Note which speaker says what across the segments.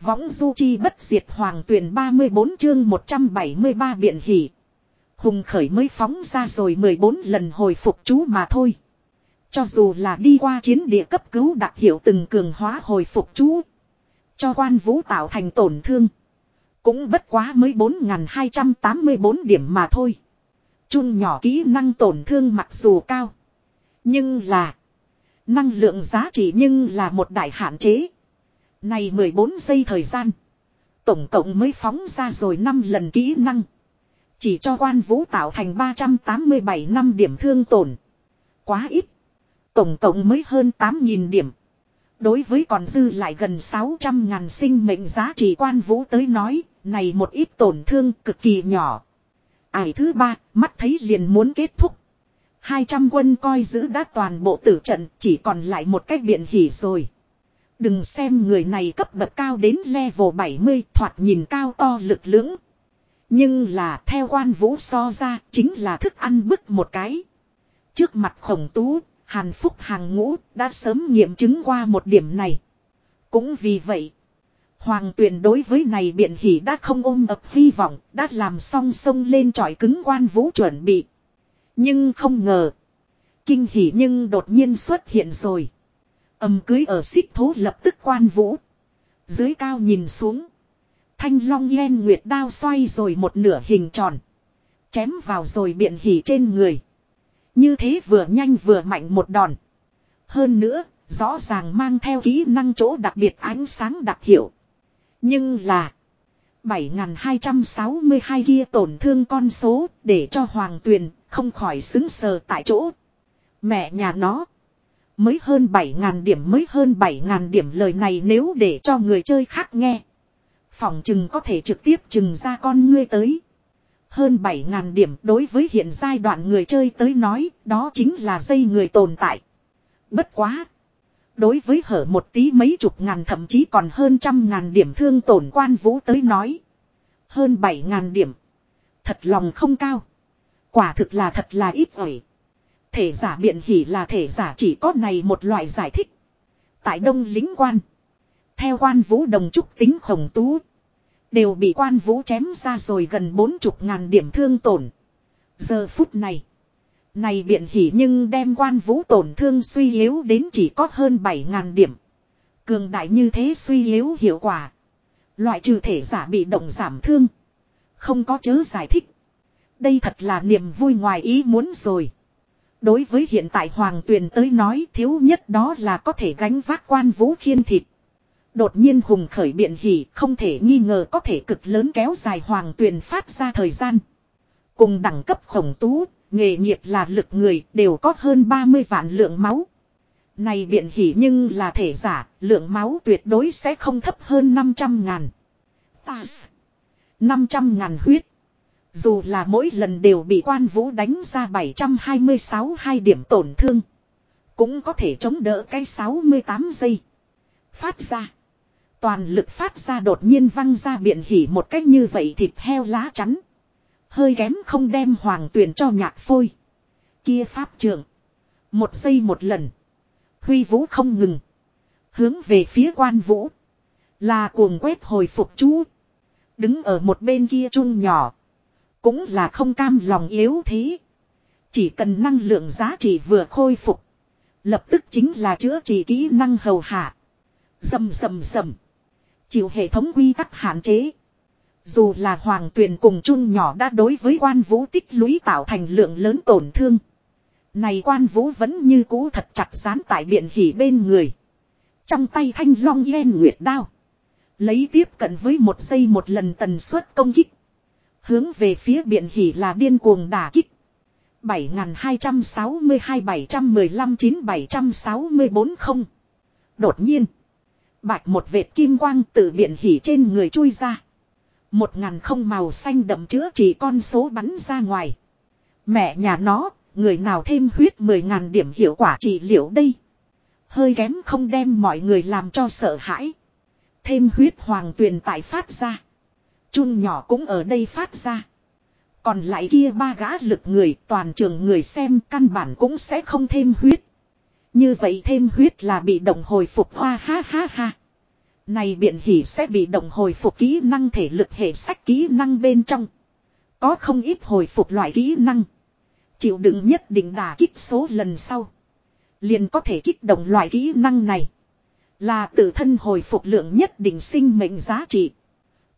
Speaker 1: Võng du chi bất diệt hoàng tuyển 34 chương 173 biện hỷ. Hùng khởi mới phóng ra rồi 14 lần hồi phục chú mà thôi. Cho dù là đi qua chiến địa cấp cứu đặc hiệu từng cường hóa hồi phục chú. Cho quan vũ tạo thành tổn thương. Cũng bất quá mới 4.284 điểm mà thôi. Chun nhỏ kỹ năng tổn thương mặc dù cao. Nhưng là. Năng lượng giá trị nhưng là một đại hạn chế. Này 14 giây thời gian. Tổng cộng mới phóng ra rồi 5 lần kỹ năng. Chỉ cho quan vũ tạo thành 387 năm điểm thương tổn. Quá ít. Tổng cộng mới hơn 8.000 điểm. Đối với còn dư lại gần 600 ngàn sinh mệnh giá trị quan vũ tới nói, này một ít tổn thương cực kỳ nhỏ. Ải thứ ba, mắt thấy liền muốn kết thúc. 200 quân coi giữ đã toàn bộ tử trận, chỉ còn lại một cách biện hỉ rồi. Đừng xem người này cấp bậc cao đến level 70 thoạt nhìn cao to lực lưỡng. Nhưng là theo quan vũ so ra chính là thức ăn bức một cái. Trước mặt khổng tú, Hàn Phúc hàng ngũ đã sớm nghiệm chứng qua một điểm này. Cũng vì vậy, Hoàng tuyển đối với này biện hỉ đã không ôm ập hy vọng, đã làm song sông lên trọi cứng quan vũ chuẩn bị. Nhưng không ngờ, kinh hỉ nhưng đột nhiên xuất hiện rồi. Âm cưới ở xích thố lập tức quan vũ. Dưới cao nhìn xuống. Thanh long yen nguyệt đao xoay rồi một nửa hình tròn. Chém vào rồi biện hỉ trên người. Như thế vừa nhanh vừa mạnh một đòn. Hơn nữa, rõ ràng mang theo kỹ năng chỗ đặc biệt ánh sáng đặc hiệu. Nhưng là 7262 kia tổn thương con số để cho Hoàng Tuyền không khỏi xứng sờ tại chỗ. Mẹ nhà nó. Mới hơn 7.000 điểm, mới hơn 7.000 điểm lời này nếu để cho người chơi khác nghe. Phòng chừng có thể trực tiếp chừng ra con ngươi tới. Hơn 7.000 điểm đối với hiện giai đoạn người chơi tới nói, đó chính là dây người tồn tại. Bất quá. Đối với hở một tí mấy chục ngàn thậm chí còn hơn trăm ngàn điểm thương tổn quan vũ tới nói. Hơn 7.000 điểm. Thật lòng không cao. Quả thực là thật là ít ỏi. Thể giả biện hỉ là thể giả chỉ có này một loại giải thích. Tại đông lính quan. Theo quan vũ đồng trúc tính khổng tú. Đều bị quan vũ chém ra rồi gần bốn chục ngàn điểm thương tổn. Giờ phút này. Này biện hỉ nhưng đem quan vũ tổn thương suy yếu đến chỉ có hơn bảy ngàn điểm. Cường đại như thế suy yếu hiệu quả. Loại trừ thể giả bị động giảm thương. Không có chớ giải thích. Đây thật là niềm vui ngoài ý muốn rồi. Đối với hiện tại Hoàng Tuyền tới nói thiếu nhất đó là có thể gánh vác quan vũ khiên thịt. Đột nhiên hùng khởi biện hỉ không thể nghi ngờ có thể cực lớn kéo dài Hoàng Tuyền phát ra thời gian. Cùng đẳng cấp khổng tú, nghề nghiệp là lực người đều có hơn 30 vạn lượng máu. Này biện hỉ nhưng là thể giả, lượng máu tuyệt đối sẽ không thấp hơn 500 ngàn. Ta 500 ngàn huyết. Dù là mỗi lần đều bị quan vũ đánh ra 726 hai điểm tổn thương. Cũng có thể chống đỡ cái 68 giây. Phát ra. Toàn lực phát ra đột nhiên văng ra biện hỉ một cách như vậy thịt heo lá chắn. Hơi kém không đem hoàng tuyển cho nhạc phôi. Kia pháp trưởng. Một giây một lần. Huy vũ không ngừng. Hướng về phía quan vũ. Là cuồng quét hồi phục chú. Đứng ở một bên kia chung nhỏ. Cũng là không cam lòng yếu thế. Chỉ cần năng lượng giá trị vừa khôi phục. Lập tức chính là chữa trị kỹ năng hầu hạ. Dầm dầm dầm. Chịu hệ thống quy tắc hạn chế. Dù là hoàng tuyền cùng chung nhỏ đã đối với quan vũ tích lũy tạo thành lượng lớn tổn thương. Này quan vũ vẫn như cũ thật chặt dán tại biện hỉ bên người. Trong tay thanh long yen nguyệt đao. Lấy tiếp cận với một giây một lần tần suất công kích. Hướng về phía biện hỉ là điên cuồng đả kích. 7262-715-9764 không. Đột nhiên. Bạch một vệt kim quang từ biện hỉ trên người chui ra. Một ngàn không màu xanh đậm chữa chỉ con số bắn ra ngoài. Mẹ nhà nó, người nào thêm huyết mười ngàn điểm hiệu quả trị liệu đây. Hơi kém không đem mọi người làm cho sợ hãi. Thêm huyết hoàng tuyền tại phát ra. Chun nhỏ cũng ở đây phát ra. Còn lại kia ba gã lực người, toàn trường người xem căn bản cũng sẽ không thêm huyết. Như vậy thêm huyết là bị động hồi phục hoa ha ha ha. Này biện hỉ sẽ bị động hồi phục kỹ năng thể lực hệ sách kỹ năng bên trong. Có không ít hồi phục loại kỹ năng. Chịu đựng nhất định đả kích số lần sau. Liền có thể kích động loại kỹ năng này. Là tự thân hồi phục lượng nhất định sinh mệnh giá trị.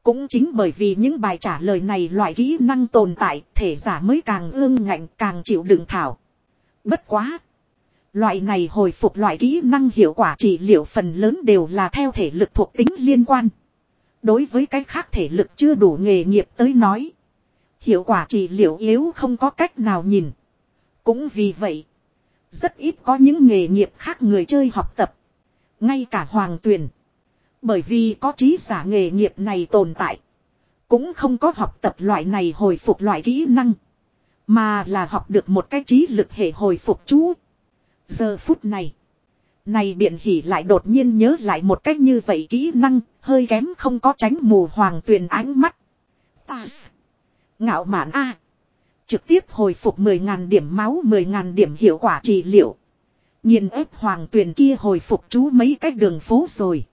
Speaker 1: Cũng chính bởi vì những bài trả lời này loại kỹ năng tồn tại, thể giả mới càng ương ngạnh càng chịu đựng thảo. Bất quá. Loại này hồi phục loại kỹ năng hiệu quả trị liệu phần lớn đều là theo thể lực thuộc tính liên quan. Đối với cái khác thể lực chưa đủ nghề nghiệp tới nói. Hiệu quả trị liệu yếu không có cách nào nhìn. Cũng vì vậy. Rất ít có những nghề nghiệp khác người chơi học tập. Ngay cả hoàng tuyển. Bởi vì có trí giả nghề nghiệp này tồn tại. Cũng không có học tập loại này hồi phục loại kỹ năng. Mà là học được một cái trí lực hệ hồi phục chú. Giờ phút này. Này biện hỉ lại đột nhiên nhớ lại một cách như vậy kỹ năng, hơi kém không có tránh mù hoàng tuyền ánh mắt. Ta Ngạo mạn A. Trực tiếp hồi phục 10.000 điểm máu 10.000 điểm hiệu quả trị liệu. Nhìn ép hoàng tuyền kia hồi phục chú mấy cách đường phố rồi.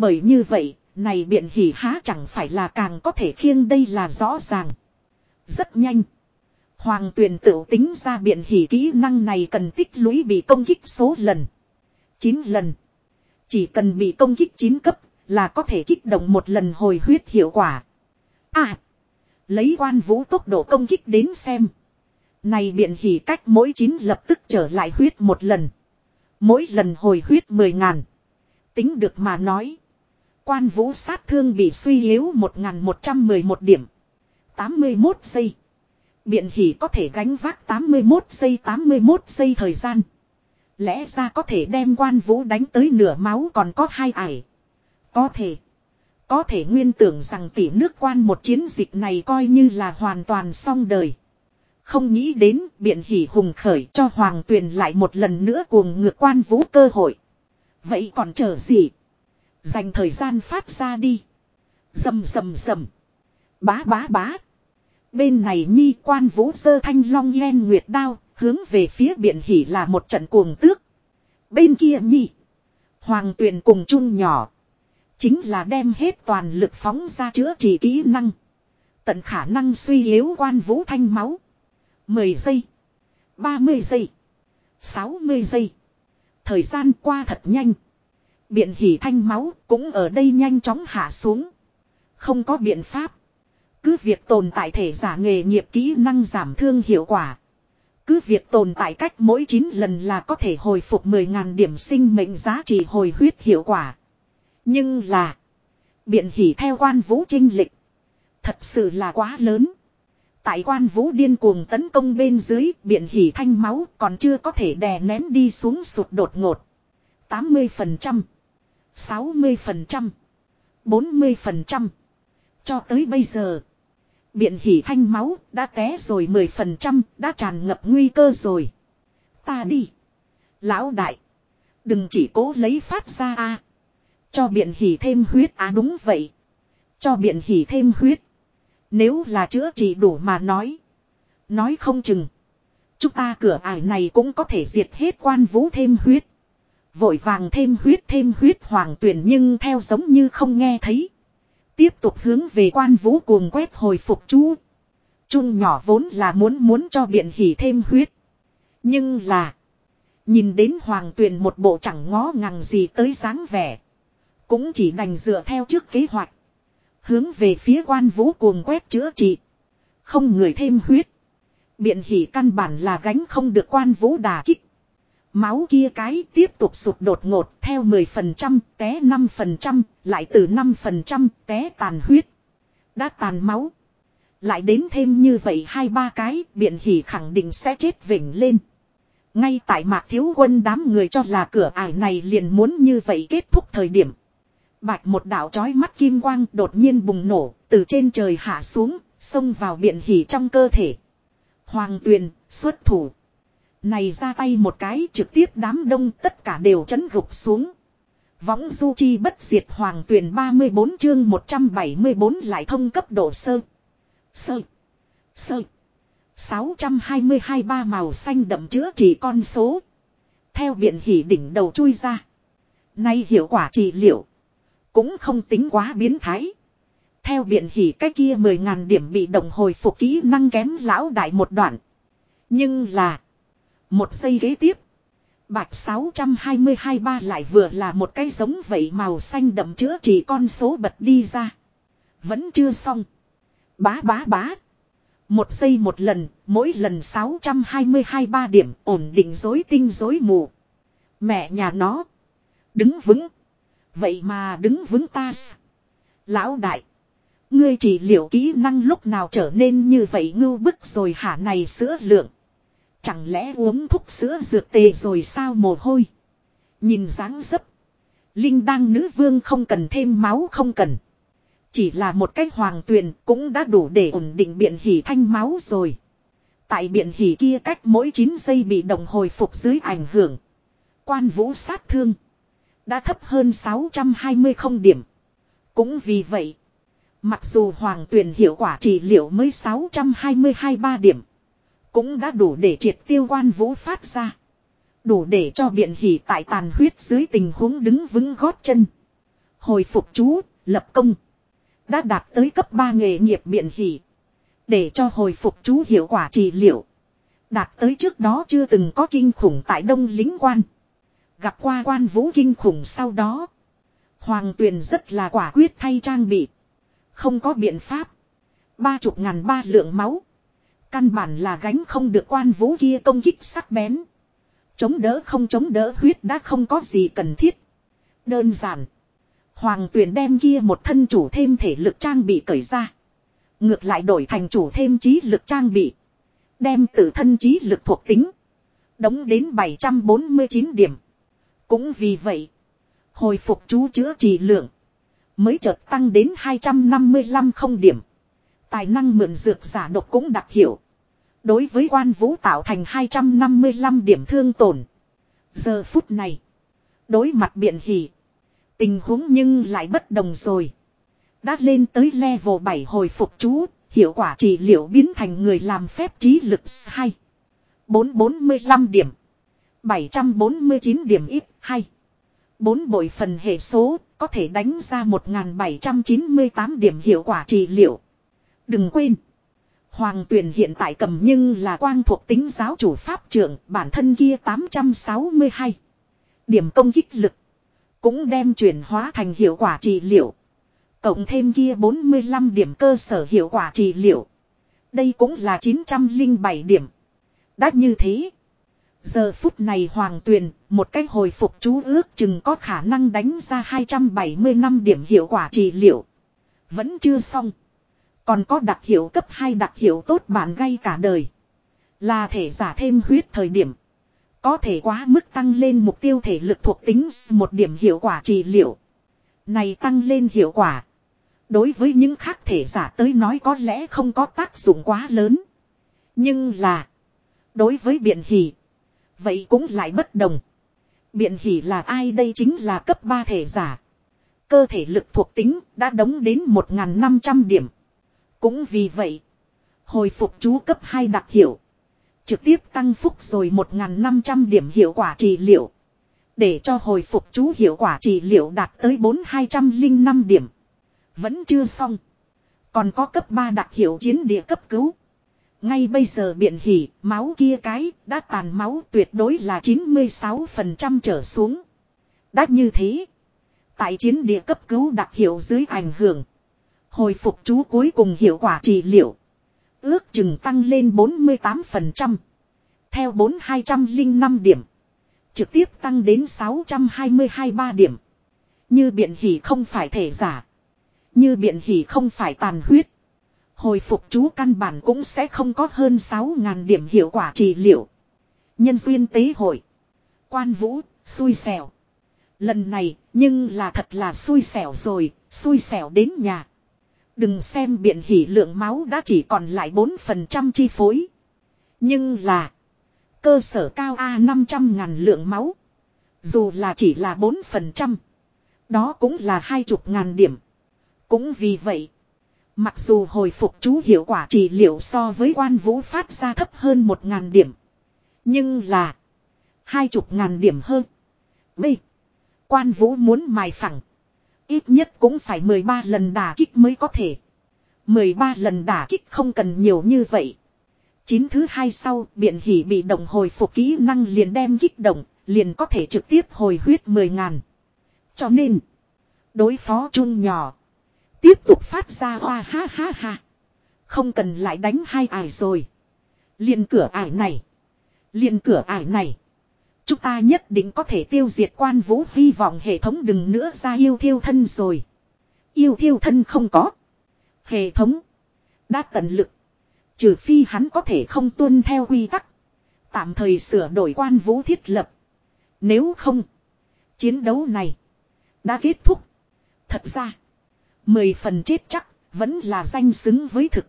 Speaker 1: Bởi như vậy, này biện hỉ há chẳng phải là càng có thể khiêng đây là rõ ràng. Rất nhanh. Hoàng tuyền tự tính ra biện hỉ kỹ năng này cần tích lũy bị công kích số lần. 9 lần. Chỉ cần bị công kích 9 cấp là có thể kích động một lần hồi huyết hiệu quả. À. Lấy quan vũ tốc độ công kích đến xem. Này biện hỉ cách mỗi 9 lập tức trở lại huyết một lần. Mỗi lần hồi huyết 10 ngàn. Tính được mà nói. Quan vũ sát thương bị suy yếu 1.111 điểm. 81 giây. Biện hỉ có thể gánh vác 81 giây 81 giây thời gian. Lẽ ra có thể đem quan vũ đánh tới nửa máu còn có hai ải. Có thể. Có thể nguyên tưởng rằng tỷ nước quan một chiến dịch này coi như là hoàn toàn xong đời. Không nghĩ đến biện hỉ hùng khởi cho hoàng tuyền lại một lần nữa cuồng ngược quan vũ cơ hội. Vậy còn chờ gì? Dành thời gian phát ra đi. Dầm dầm dầm. Bá bá bá. Bên này nhi quan vũ sơ thanh long yen nguyệt đao, hướng về phía biển hỉ là một trận cuồng tước. Bên kia nhi. Hoàng tuyền cùng chung nhỏ. Chính là đem hết toàn lực phóng ra chữa trị kỹ năng. Tận khả năng suy yếu quan vũ thanh máu. 10 giây. 30 giây. 60 giây. Thời gian qua thật nhanh. Biện hỉ thanh máu cũng ở đây nhanh chóng hạ xuống. Không có biện pháp. Cứ việc tồn tại thể giả nghề nghiệp kỹ năng giảm thương hiệu quả. Cứ việc tồn tại cách mỗi 9 lần là có thể hồi phục 10.000 điểm sinh mệnh giá trị hồi huyết hiệu quả. Nhưng là. Biện hỉ theo quan vũ trinh lịch. Thật sự là quá lớn. Tại quan vũ điên cuồng tấn công bên dưới, biện hỉ thanh máu còn chưa có thể đè nén đi xuống sụt đột ngột. 80%. 60%. 40%. Cho tới bây giờ. Biện hỉ thanh máu đã té rồi 10% đã tràn ngập nguy cơ rồi. Ta đi. Lão đại. Đừng chỉ cố lấy phát ra a Cho biện hỉ thêm huyết á, đúng vậy. Cho biện hỉ thêm huyết. Nếu là chữa trị đủ mà nói. Nói không chừng. Chúng ta cửa ải này cũng có thể diệt hết quan vũ thêm huyết. Vội vàng thêm huyết thêm huyết hoàng tuyển nhưng theo giống như không nghe thấy. Tiếp tục hướng về quan vũ cuồng quét hồi phục chú. Trung nhỏ vốn là muốn muốn cho biện hỉ thêm huyết. Nhưng là. Nhìn đến hoàng tuyền một bộ chẳng ngó ngàng gì tới dáng vẻ. Cũng chỉ đành dựa theo trước kế hoạch. Hướng về phía quan vũ cuồng quét chữa trị. Không người thêm huyết. Biện hỉ căn bản là gánh không được quan vũ đà kích. Máu kia cái tiếp tục sụt đột ngột theo 10% té 5%, lại từ 5% té tàn huyết. Đã tàn máu. Lại đến thêm như vậy hai ba cái biện hỉ khẳng định sẽ chết vỉnh lên. Ngay tại mạc thiếu quân đám người cho là cửa ải này liền muốn như vậy kết thúc thời điểm. Bạch một đạo chói mắt kim quang đột nhiên bùng nổ, từ trên trời hạ xuống, xông vào biện hỉ trong cơ thể. Hoàng tuyền, xuất thủ. Này ra tay một cái trực tiếp đám đông tất cả đều chấn gục xuống. Võng du chi bất diệt hoàng tuyển 34 chương 174 lại thông cấp độ sơ. Sơ. Sơ. 622 ba màu xanh đậm chữa trị con số. Theo biện hỉ đỉnh đầu chui ra. Nay hiệu quả trị liệu. Cũng không tính quá biến thái. Theo biện hỉ cái kia 10.000 điểm bị động hồi phục kỹ năng kém lão đại một đoạn. Nhưng là. Một giây ghế tiếp. Bạch 622 ba lại vừa là một cái giống vậy màu xanh đậm chữa chỉ con số bật đi ra. Vẫn chưa xong. Bá bá bá. Một giây một lần, mỗi lần 622 ba điểm ổn định dối tinh dối mù. Mẹ nhà nó. Đứng vững. Vậy mà đứng vững ta. Lão đại. Ngươi chỉ liệu kỹ năng lúc nào trở nên như vậy ngưu bức rồi hả này sữa lượng. Chẳng lẽ uống thuốc sữa dược tề rồi sao mồ hôi. Nhìn dáng dấp. Linh đăng nữ vương không cần thêm máu không cần. Chỉ là một cái hoàng tuyền cũng đã đủ để ổn định biện hỉ thanh máu rồi. Tại biện hỉ kia cách mỗi 9 giây bị đồng hồi phục dưới ảnh hưởng. Quan vũ sát thương. Đã thấp hơn 620 không điểm. Cũng vì vậy. Mặc dù hoàng tuyền hiệu quả trị liệu mới 622 ba điểm. Cũng đã đủ để triệt tiêu quan vũ phát ra. Đủ để cho biện hỉ tại tàn huyết dưới tình huống đứng vững gót chân. Hồi phục chú, lập công. Đã đạt tới cấp 3 nghề nghiệp biện hỉ. Để cho hồi phục chú hiệu quả trị liệu. Đạt tới trước đó chưa từng có kinh khủng tại đông lính quan. Gặp qua quan vũ kinh khủng sau đó. Hoàng tuyền rất là quả quyết thay trang bị. Không có biện pháp. Ba chục ngàn ba lượng máu. Căn bản là gánh không được quan vũ kia công kích sắc bén. Chống đỡ không chống đỡ huyết đã không có gì cần thiết. Đơn giản. Hoàng tuyển đem kia một thân chủ thêm thể lực trang bị cởi ra. Ngược lại đổi thành chủ thêm trí lực trang bị. Đem tự thân trí lực thuộc tính. Đóng đến 749 điểm. Cũng vì vậy. Hồi phục chú chữa trị lượng. Mới chợt tăng đến 255 không điểm. Tài năng mượn dược giả độc cũng đặc hiệu. Đối với quan vũ tạo thành 255 điểm thương tổn. Giờ phút này. Đối mặt biện hỉ. Tình huống nhưng lại bất đồng rồi. Đã lên tới level 7 hồi phục chú. Hiệu quả trị liệu biến thành người làm phép trí lực 2. 445 điểm. 749 điểm ít 2. 4 bội phần hệ số có thể đánh ra 1798 điểm hiệu quả trị liệu. Đừng quên. Hoàng tuyển hiện tại cầm nhưng là quang thuộc tính giáo chủ pháp trưởng bản thân kia 862. Điểm công kích lực. Cũng đem chuyển hóa thành hiệu quả trị liệu. Cộng thêm kia 45 điểm cơ sở hiệu quả trị liệu. Đây cũng là 907 điểm. Đã như thế. Giờ phút này hoàng tuyền, một cách hồi phục chú ước chừng có khả năng đánh ra 270 năm điểm hiệu quả trị liệu. Vẫn chưa xong. Còn có đặc hiệu cấp 2 đặc hiệu tốt bản gây cả đời. Là thể giả thêm huyết thời điểm. Có thể quá mức tăng lên mục tiêu thể lực thuộc tính một điểm hiệu quả trị liệu. Này tăng lên hiệu quả. Đối với những khác thể giả tới nói có lẽ không có tác dụng quá lớn. Nhưng là. Đối với biện hỷ. Vậy cũng lại bất đồng. Biện hỷ là ai đây chính là cấp 3 thể giả. Cơ thể lực thuộc tính đã đóng đến 1.500 điểm. Cũng vì vậy. Hồi phục chú cấp 2 đặc hiệu. Trực tiếp tăng phúc rồi 1.500 điểm hiệu quả trị liệu. Để cho hồi phục chú hiệu quả trị liệu đạt tới 4205 điểm. Vẫn chưa xong. Còn có cấp 3 đặc hiệu chiến địa cấp cứu. Ngay bây giờ biện hỉ, máu kia cái, đã tàn máu tuyệt đối là 96% trở xuống. Đã như thế. Tại chiến địa cấp cứu đặc hiệu dưới ảnh hưởng. Hồi phục chú cuối cùng hiệu quả trị liệu. Ước chừng tăng lên 48%. Theo 4205 điểm. Trực tiếp tăng đến 622 ba điểm. Như biện hỉ không phải thể giả. Như biện hỉ không phải tàn huyết. Hồi phục chú căn bản cũng sẽ không có hơn 6.000 điểm hiệu quả trị liệu. Nhân duyên tế hội. Quan vũ, xui xẻo. Lần này, nhưng là thật là xui xẻo rồi, xui xẻo đến nhà. Đừng xem biện hỉ lượng máu đã chỉ còn lại 4% chi phối. Nhưng là. Cơ sở cao A 500 ngàn lượng máu. Dù là chỉ là 4%. Đó cũng là hai chục ngàn điểm. Cũng vì vậy. Mặc dù hồi phục chú hiệu quả trị liệu so với quan vũ phát ra thấp hơn một ngàn điểm. Nhưng là. Hai chục ngàn điểm hơn. B. Quan vũ muốn mài phẳng. Ít nhất cũng phải 13 lần đả kích mới có thể. 13 lần đả kích không cần nhiều như vậy. Chín thứ hai sau, biện hỉ bị động hồi phục kỹ năng liền đem kích động, liền có thể trực tiếp hồi huyết 10 ngàn. Cho nên, đối phó chun nhỏ, tiếp tục phát ra hoa ha ha ha. Không cần lại đánh hai ải rồi. Liền cửa ải này, liền cửa ải này. Chúng ta nhất định có thể tiêu diệt quan vũ hy vọng hệ thống đừng nữa ra yêu thiêu thân rồi. Yêu thiêu thân không có. Hệ thống. Đã tận lực. Trừ phi hắn có thể không tuân theo quy tắc. Tạm thời sửa đổi quan vũ thiết lập. Nếu không. Chiến đấu này. Đã kết thúc. Thật ra. Mười phần chết chắc. Vẫn là danh xứng với thực.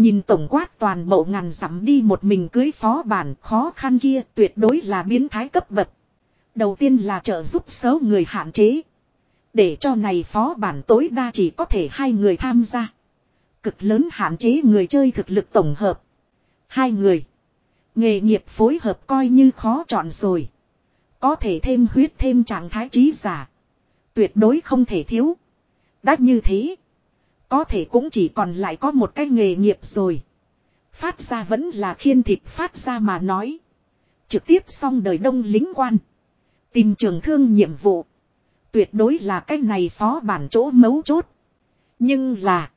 Speaker 1: Nhìn tổng quát toàn bộ ngàn dặm đi một mình cưới phó bản khó khăn kia tuyệt đối là biến thái cấp bậc. Đầu tiên là trợ giúp số người hạn chế. Để cho này phó bản tối đa chỉ có thể hai người tham gia. Cực lớn hạn chế người chơi thực lực tổng hợp. Hai người. Nghề nghiệp phối hợp coi như khó chọn rồi. Có thể thêm huyết thêm trạng thái trí giả. Tuyệt đối không thể thiếu. Đã như thế. Có thể cũng chỉ còn lại có một cái nghề nghiệp rồi. Phát ra vẫn là khiên thịt phát ra mà nói. Trực tiếp xong đời đông lính quan. Tìm trường thương nhiệm vụ. Tuyệt đối là cái này phó bản chỗ mấu chốt. Nhưng là.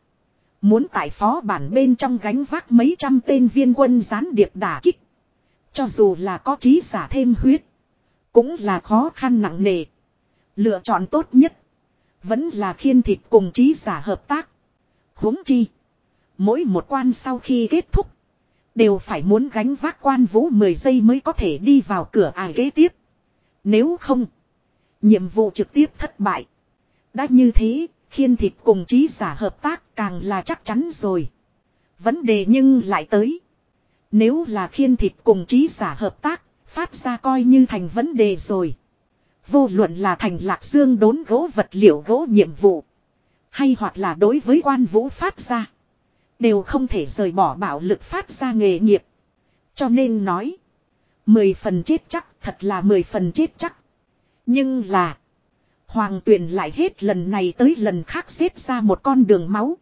Speaker 1: Muốn tại phó bản bên trong gánh vác mấy trăm tên viên quân gián điệp đả kích. Cho dù là có trí giả thêm huyết. Cũng là khó khăn nặng nề. Lựa chọn tốt nhất. Vẫn là khiên thịt cùng trí giả hợp tác huống chi. Mỗi một quan sau khi kết thúc. Đều phải muốn gánh vác quan vũ 10 giây mới có thể đi vào cửa ải kế tiếp. Nếu không. Nhiệm vụ trực tiếp thất bại. Đã như thế, khiên thịt cùng trí giả hợp tác càng là chắc chắn rồi. Vấn đề nhưng lại tới. Nếu là khiên thịt cùng trí giả hợp tác, phát ra coi như thành vấn đề rồi. Vô luận là thành lạc dương đốn gỗ vật liệu gỗ nhiệm vụ. Hay hoặc là đối với quan vũ phát ra. Đều không thể rời bỏ bạo lực phát ra nghề nghiệp. Cho nên nói. Mười phần chết chắc, thật là mười phần chết chắc. Nhưng là. Hoàng tuyền lại hết lần này tới lần khác xếp ra một con đường máu.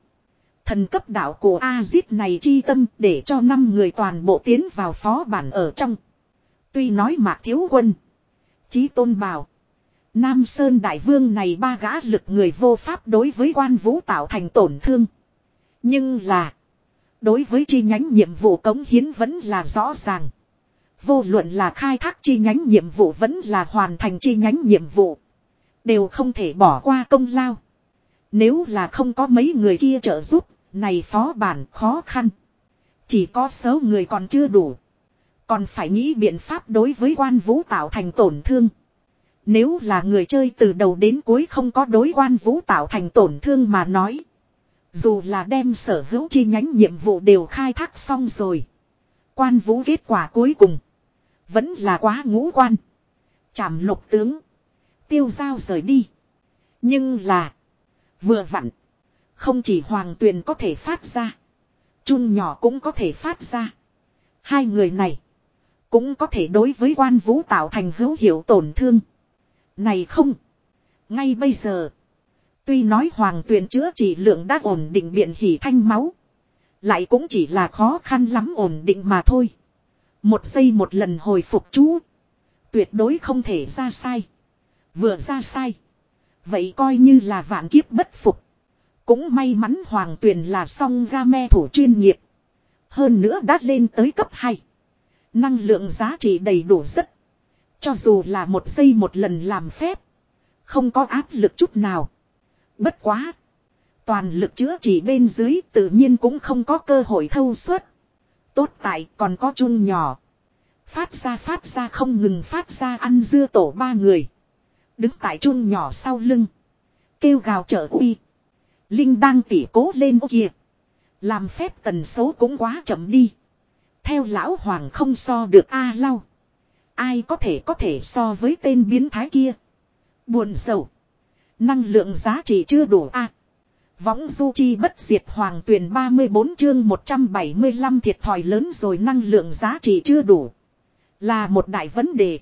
Speaker 1: Thần cấp đạo của A-zip này chi tâm để cho năm người toàn bộ tiến vào phó bản ở trong. Tuy nói mạc thiếu quân. Chí tôn bào. Nam Sơn Đại Vương này ba gã lực người vô pháp đối với quan vũ tạo thành tổn thương. Nhưng là. Đối với chi nhánh nhiệm vụ cống hiến vẫn là rõ ràng. Vô luận là khai thác chi nhánh nhiệm vụ vẫn là hoàn thành chi nhánh nhiệm vụ. Đều không thể bỏ qua công lao. Nếu là không có mấy người kia trợ giúp, này phó bản khó khăn. Chỉ có số người còn chưa đủ. Còn phải nghĩ biện pháp đối với quan vũ tạo thành tổn thương. Nếu là người chơi từ đầu đến cuối không có đối quan vũ tạo thành tổn thương mà nói. Dù là đem sở hữu chi nhánh nhiệm vụ đều khai thác xong rồi. Quan vũ kết quả cuối cùng. Vẫn là quá ngũ quan. Chảm lục tướng. Tiêu giao rời đi. Nhưng là. Vừa vặn. Không chỉ hoàng tuyền có thể phát ra. Chun nhỏ cũng có thể phát ra. Hai người này. Cũng có thể đối với quan vũ tạo thành hữu hiệu tổn thương. Này không. Ngay bây giờ. Tuy nói hoàng tuyền chữa trị lượng đã ổn định biện hỉ thanh máu. Lại cũng chỉ là khó khăn lắm ổn định mà thôi. Một giây một lần hồi phục chú. Tuyệt đối không thể ra sai. Vừa ra sai. Vậy coi như là vạn kiếp bất phục. Cũng may mắn hoàng tuyền là song ga me thủ chuyên nghiệp. Hơn nữa đã lên tới cấp 2. Năng lượng giá trị đầy đủ rất cho dù là một giây một lần làm phép. Không có áp lực chút nào. Bất quá. Toàn lực chữa chỉ bên dưới tự nhiên cũng không có cơ hội thâu suốt. Tốt tại còn có chun nhỏ. Phát ra phát ra không ngừng phát ra ăn dưa tổ ba người. Đứng tại chun nhỏ sau lưng. Kêu gào trở uy. Linh đang tỉ cố lên ô kìa Làm phép tần số cũng quá chậm đi. Theo lão hoàng không so được A lau. Ai có thể có thể so với tên biến thái kia. Buồn sầu. Năng lượng giá trị chưa đủ a. Võng du chi bất diệt hoàng tuyển 34 chương 175 thiệt thòi lớn rồi năng lượng giá trị chưa đủ. Là một đại vấn đề.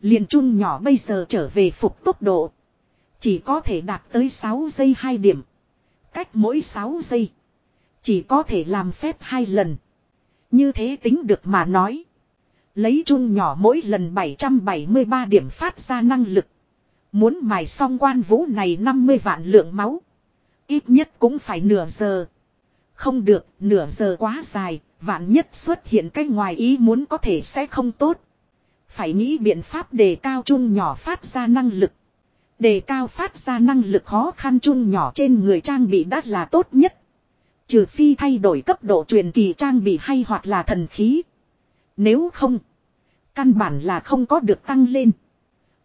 Speaker 1: Liền chung nhỏ bây giờ trở về phục tốc độ. Chỉ có thể đạt tới 6 giây 2 điểm. Cách mỗi 6 giây. Chỉ có thể làm phép hai lần. Như thế tính được mà nói. Lấy chun nhỏ mỗi lần 773 điểm phát ra năng lực. Muốn mài xong quan vũ này 50 vạn lượng máu. Ít nhất cũng phải nửa giờ. Không được, nửa giờ quá dài, vạn nhất xuất hiện cái ngoài ý muốn có thể sẽ không tốt. Phải nghĩ biện pháp đề cao chun nhỏ phát ra năng lực. Đề cao phát ra năng lực khó khăn chun nhỏ trên người trang bị đắt là tốt nhất. Trừ phi thay đổi cấp độ truyền kỳ trang bị hay hoặc là thần khí. Nếu không, căn bản là không có được tăng lên.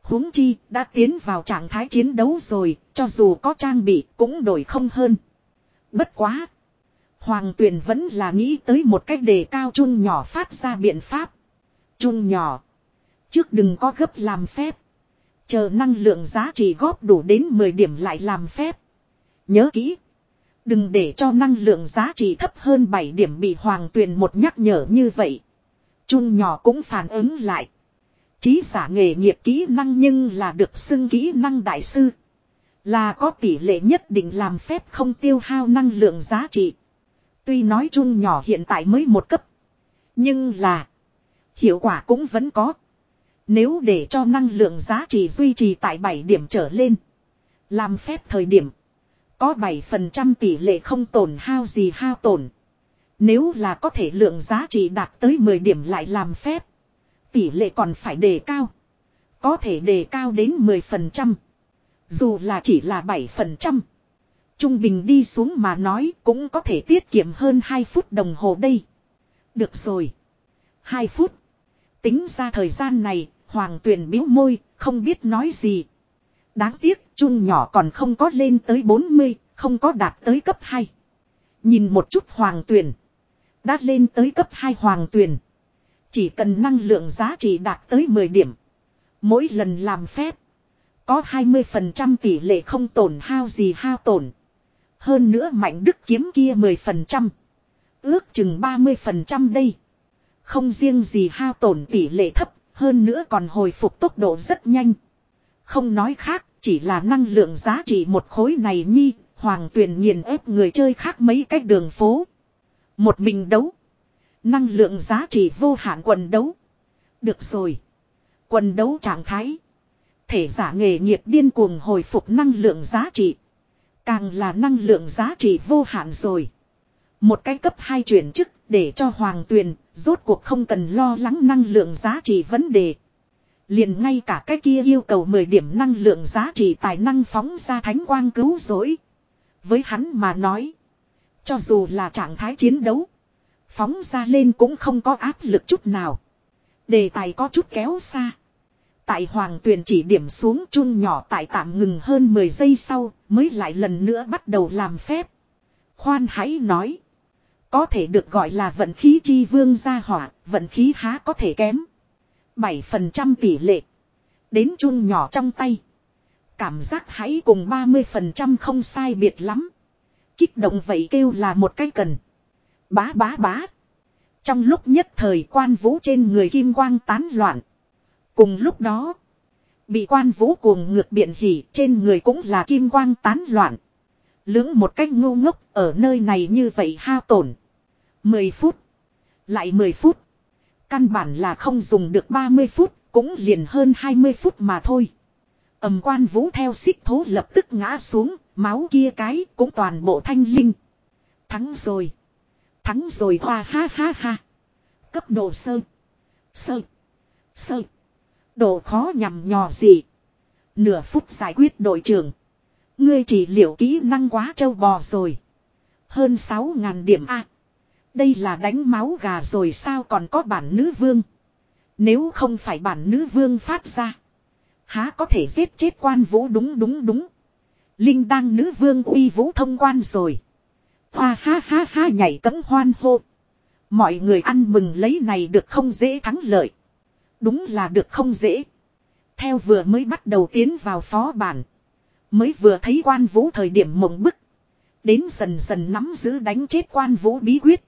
Speaker 1: huống chi đã tiến vào trạng thái chiến đấu rồi, cho dù có trang bị cũng đổi không hơn. Bất quá. Hoàng tuyền vẫn là nghĩ tới một cách đề cao chun nhỏ phát ra biện pháp. Chun nhỏ. Trước đừng có gấp làm phép. Chờ năng lượng giá trị góp đủ đến 10 điểm lại làm phép. Nhớ kỹ. Đừng để cho năng lượng giá trị thấp hơn 7 điểm bị hoàng tuyền một nhắc nhở như vậy. Chun nhỏ cũng phản ứng lại. Chí giả nghề nghiệp kỹ năng nhưng là được xưng kỹ năng đại sư. Là có tỷ lệ nhất định làm phép không tiêu hao năng lượng giá trị. Tuy nói chun nhỏ hiện tại mới một cấp. Nhưng là. Hiệu quả cũng vẫn có. Nếu để cho năng lượng giá trị duy trì tại 7 điểm trở lên. Làm phép thời điểm. Có 7% tỷ lệ không tổn hao gì hao tổn. Nếu là có thể lượng giá trị đạt tới 10 điểm lại làm phép. Tỷ lệ còn phải đề cao. Có thể đề cao đến 10%. Dù là chỉ là 7%. Trung bình đi xuống mà nói cũng có thể tiết kiệm hơn 2 phút đồng hồ đây. Được rồi. 2 phút. Tính ra thời gian này, Hoàng tuyền biếu môi, không biết nói gì. Đáng tiếc, chung nhỏ còn không có lên tới 40, không có đạt tới cấp 2. Nhìn một chút hoàng tuyền đã lên tới cấp 2 hoàng tuyền Chỉ cần năng lượng giá trị đạt tới 10 điểm. Mỗi lần làm phép. Có 20% tỷ lệ không tổn hao gì hao tổn. Hơn nữa mạnh đức kiếm kia 10%. Ước chừng 30% đây. Không riêng gì hao tổn tỷ lệ thấp, hơn nữa còn hồi phục tốc độ rất nhanh. Không nói khác, chỉ là năng lượng giá trị một khối này nhi, hoàng tuyển nghiền ép người chơi khác mấy cách đường phố. Một mình đấu. Năng lượng giá trị vô hạn quần đấu. Được rồi. Quần đấu trạng thái. Thể giả nghề nghiệp điên cuồng hồi phục năng lượng giá trị. Càng là năng lượng giá trị vô hạn rồi. Một cái cấp 2 chuyển chức để cho Hoàng Tuyền rốt cuộc không cần lo lắng năng lượng giá trị vấn đề. Liền ngay cả cái kia yêu cầu 10 điểm năng lượng giá trị tài năng phóng ra thánh quang cứu rỗi. Với hắn mà nói. Cho dù là trạng thái chiến đấu. Phóng ra lên cũng không có áp lực chút nào. Đề tài có chút kéo xa. Tại hoàng tuyền chỉ điểm xuống chun nhỏ tại tạm ngừng hơn 10 giây sau mới lại lần nữa bắt đầu làm phép. Khoan hãy nói. Có thể được gọi là vận khí chi vương gia hỏa, vận khí há có thể kém. 7% tỷ lệ. Đến chun nhỏ trong tay. Cảm giác hãy cùng 30% không sai biệt lắm. Kích động vậy kêu là một cái cần. Bá bá bá. Trong lúc nhất thời quan vũ trên người kim quang tán loạn. Cùng lúc đó. Bị quan vũ cuồng ngược biện hỉ trên người cũng là kim quang tán loạn. Lưỡng một cách ngu ngốc ở nơi này như vậy hao tổn. 10 phút. Lại 10 phút. Căn bản là không dùng được 30 phút, cũng liền hơn 20 phút mà thôi. Ẩm quan vũ theo xích thố lập tức ngã xuống, máu kia cái cũng toàn bộ thanh linh. Thắng rồi. Thắng rồi hoa ha ha ha. Cấp độ sơ. Sơ. Sơ. Độ khó nhằm nhò gì. Nửa phút giải quyết đội trưởng. Ngươi chỉ liệu kỹ năng quá trâu bò rồi. Hơn 6.000 điểm A. Đây là đánh máu gà rồi sao còn có bản nữ vương. Nếu không phải bản nữ vương phát ra. Há có thể giết chết quan vũ đúng đúng đúng. Linh đăng nữ vương uy vũ thông quan rồi. Hoa ha ha ha nhảy cấm hoan hô. Mọi người ăn mừng lấy này được không dễ thắng lợi. Đúng là được không dễ. Theo vừa mới bắt đầu tiến vào phó bản. Mới vừa thấy quan vũ thời điểm mộng bức. Đến dần dần nắm giữ đánh chết quan vũ bí quyết.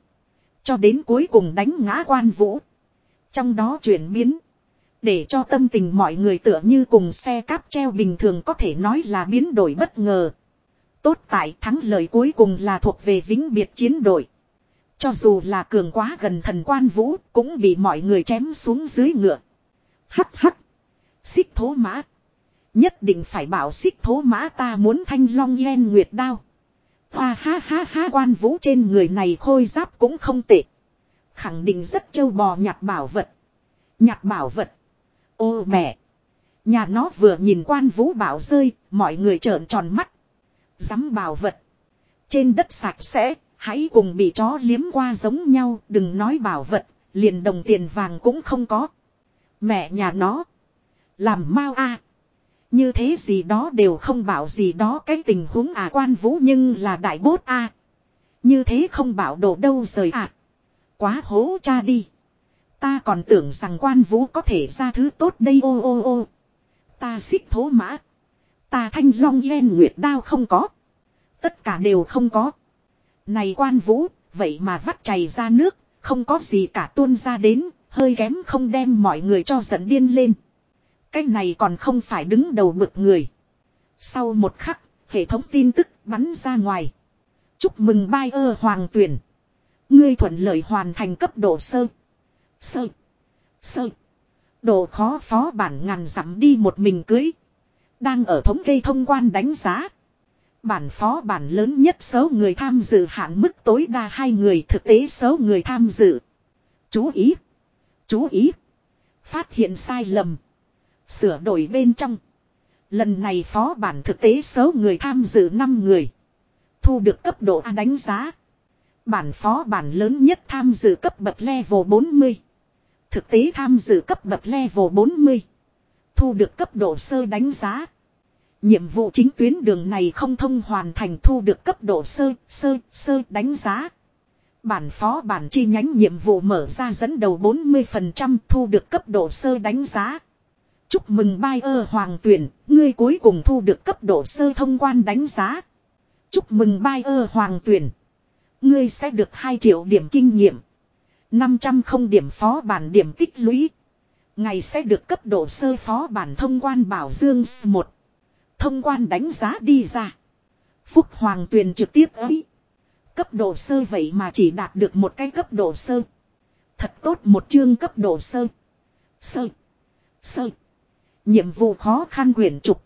Speaker 1: Cho đến cuối cùng đánh ngã quan vũ. Trong đó chuyển biến. Để cho tâm tình mọi người tựa như cùng xe cáp treo bình thường có thể nói là biến đổi bất ngờ. Tốt tại thắng lợi cuối cùng là thuộc về vĩnh biệt chiến đội. Cho dù là cường quá gần thần quan vũ, cũng bị mọi người chém xuống dưới ngựa. Hắc hắc. Xích thố mã. Nhất định phải bảo xích thố mã ta muốn thanh long yen nguyệt đao. Hoa ha ha ha, quan vũ trên người này khôi giáp cũng không tệ. Khẳng định rất châu bò nhặt bảo vật. Nhặt bảo vật. Ô mẹ. Nhà nó vừa nhìn quan vũ bảo rơi, mọi người trợn tròn mắt. Dám bảo vật. Trên đất sạch sẽ, hãy cùng bị chó liếm qua giống nhau, đừng nói bảo vật, liền đồng tiền vàng cũng không có. Mẹ nhà nó. Làm mau a Như thế gì đó đều không bảo gì đó cái tình huống à quan vũ nhưng là đại bốt a Như thế không bảo đồ đâu rời à. Quá hố cha đi. Ta còn tưởng rằng quan vũ có thể ra thứ tốt đây ô ô ô. Ta xích thố mã. Ta thanh long yen nguyệt đao không có. Tất cả đều không có. Này quan vũ, vậy mà vắt chảy ra nước, không có gì cả tuôn ra đến, hơi kém không đem mọi người cho giận điên lên. Cái này còn không phải đứng đầu bực người. Sau một khắc, hệ thống tin tức bắn ra ngoài. Chúc mừng bai ơ hoàng tuyển. Ngươi thuận lợi hoàn thành cấp độ sơ. Sơ. Sơ. Độ khó phó bản ngàn dặm đi một mình cưới. Đang ở thống kê thông quan đánh giá. Bản phó bản lớn nhất số người tham dự hạn mức tối đa hai người, thực tế số người tham dự. Chú ý. Chú ý. Phát hiện sai lầm. Sửa đổi bên trong. Lần này phó bản thực tế số người tham dự 5 người. Thu được cấp độ A đánh giá. Bản phó bản lớn nhất tham dự cấp bậc level 40. Thực tế tham dự cấp bậc level 40. Thu được cấp độ sơ đánh giá. Nhiệm vụ chính tuyến đường này không thông hoàn thành thu được cấp độ sơ, sơ, sơ đánh giá. Bản phó bản chi nhánh nhiệm vụ mở ra dẫn đầu 40% thu được cấp độ sơ đánh giá. Chúc mừng bai ơ hoàng tuyển, ngươi cuối cùng thu được cấp độ sơ thông quan đánh giá. Chúc mừng bai ơ hoàng tuyển. Ngươi sẽ được 2 triệu điểm kinh nghiệm. 500 không điểm phó bản điểm tích lũy. Ngày sẽ được cấp độ sơ phó bản thông quan bảo dương 1. Thông quan đánh giá đi ra. Phúc Hoàng Tuyền trực tiếp ấy. Cấp độ sơ vậy mà chỉ đạt được một cái cấp độ sơ. Thật tốt một chương cấp độ sơ. Sơ. Sơ. Nhiệm vụ khó khăn quyển trục.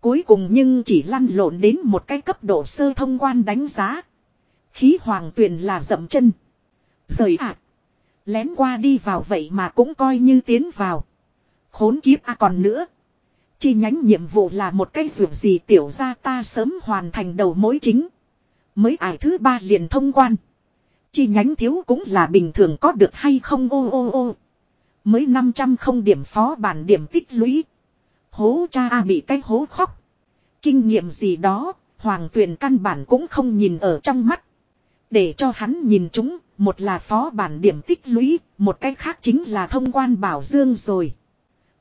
Speaker 1: Cuối cùng nhưng chỉ lăn lộn đến một cái cấp độ sơ thông quan đánh giá. Khí hoàng tuyền là dậm chân. Rời ạ. Lén qua đi vào vậy mà cũng coi như tiến vào. Khốn kiếp a còn nữa. Chi nhánh nhiệm vụ là một cái ruộng gì tiểu ra ta sớm hoàn thành đầu mối chính. Mới ải thứ ba liền thông quan. Chi nhánh thiếu cũng là bình thường có được hay không ô ô ô. Mới 500 không điểm phó bản điểm tích lũy. Hố cha a bị cái hố khóc. Kinh nghiệm gì đó, hoàng tuyền căn bản cũng không nhìn ở trong mắt. Để cho hắn nhìn chúng, một là phó bản điểm tích lũy, một cách khác chính là thông quan bảo dương rồi.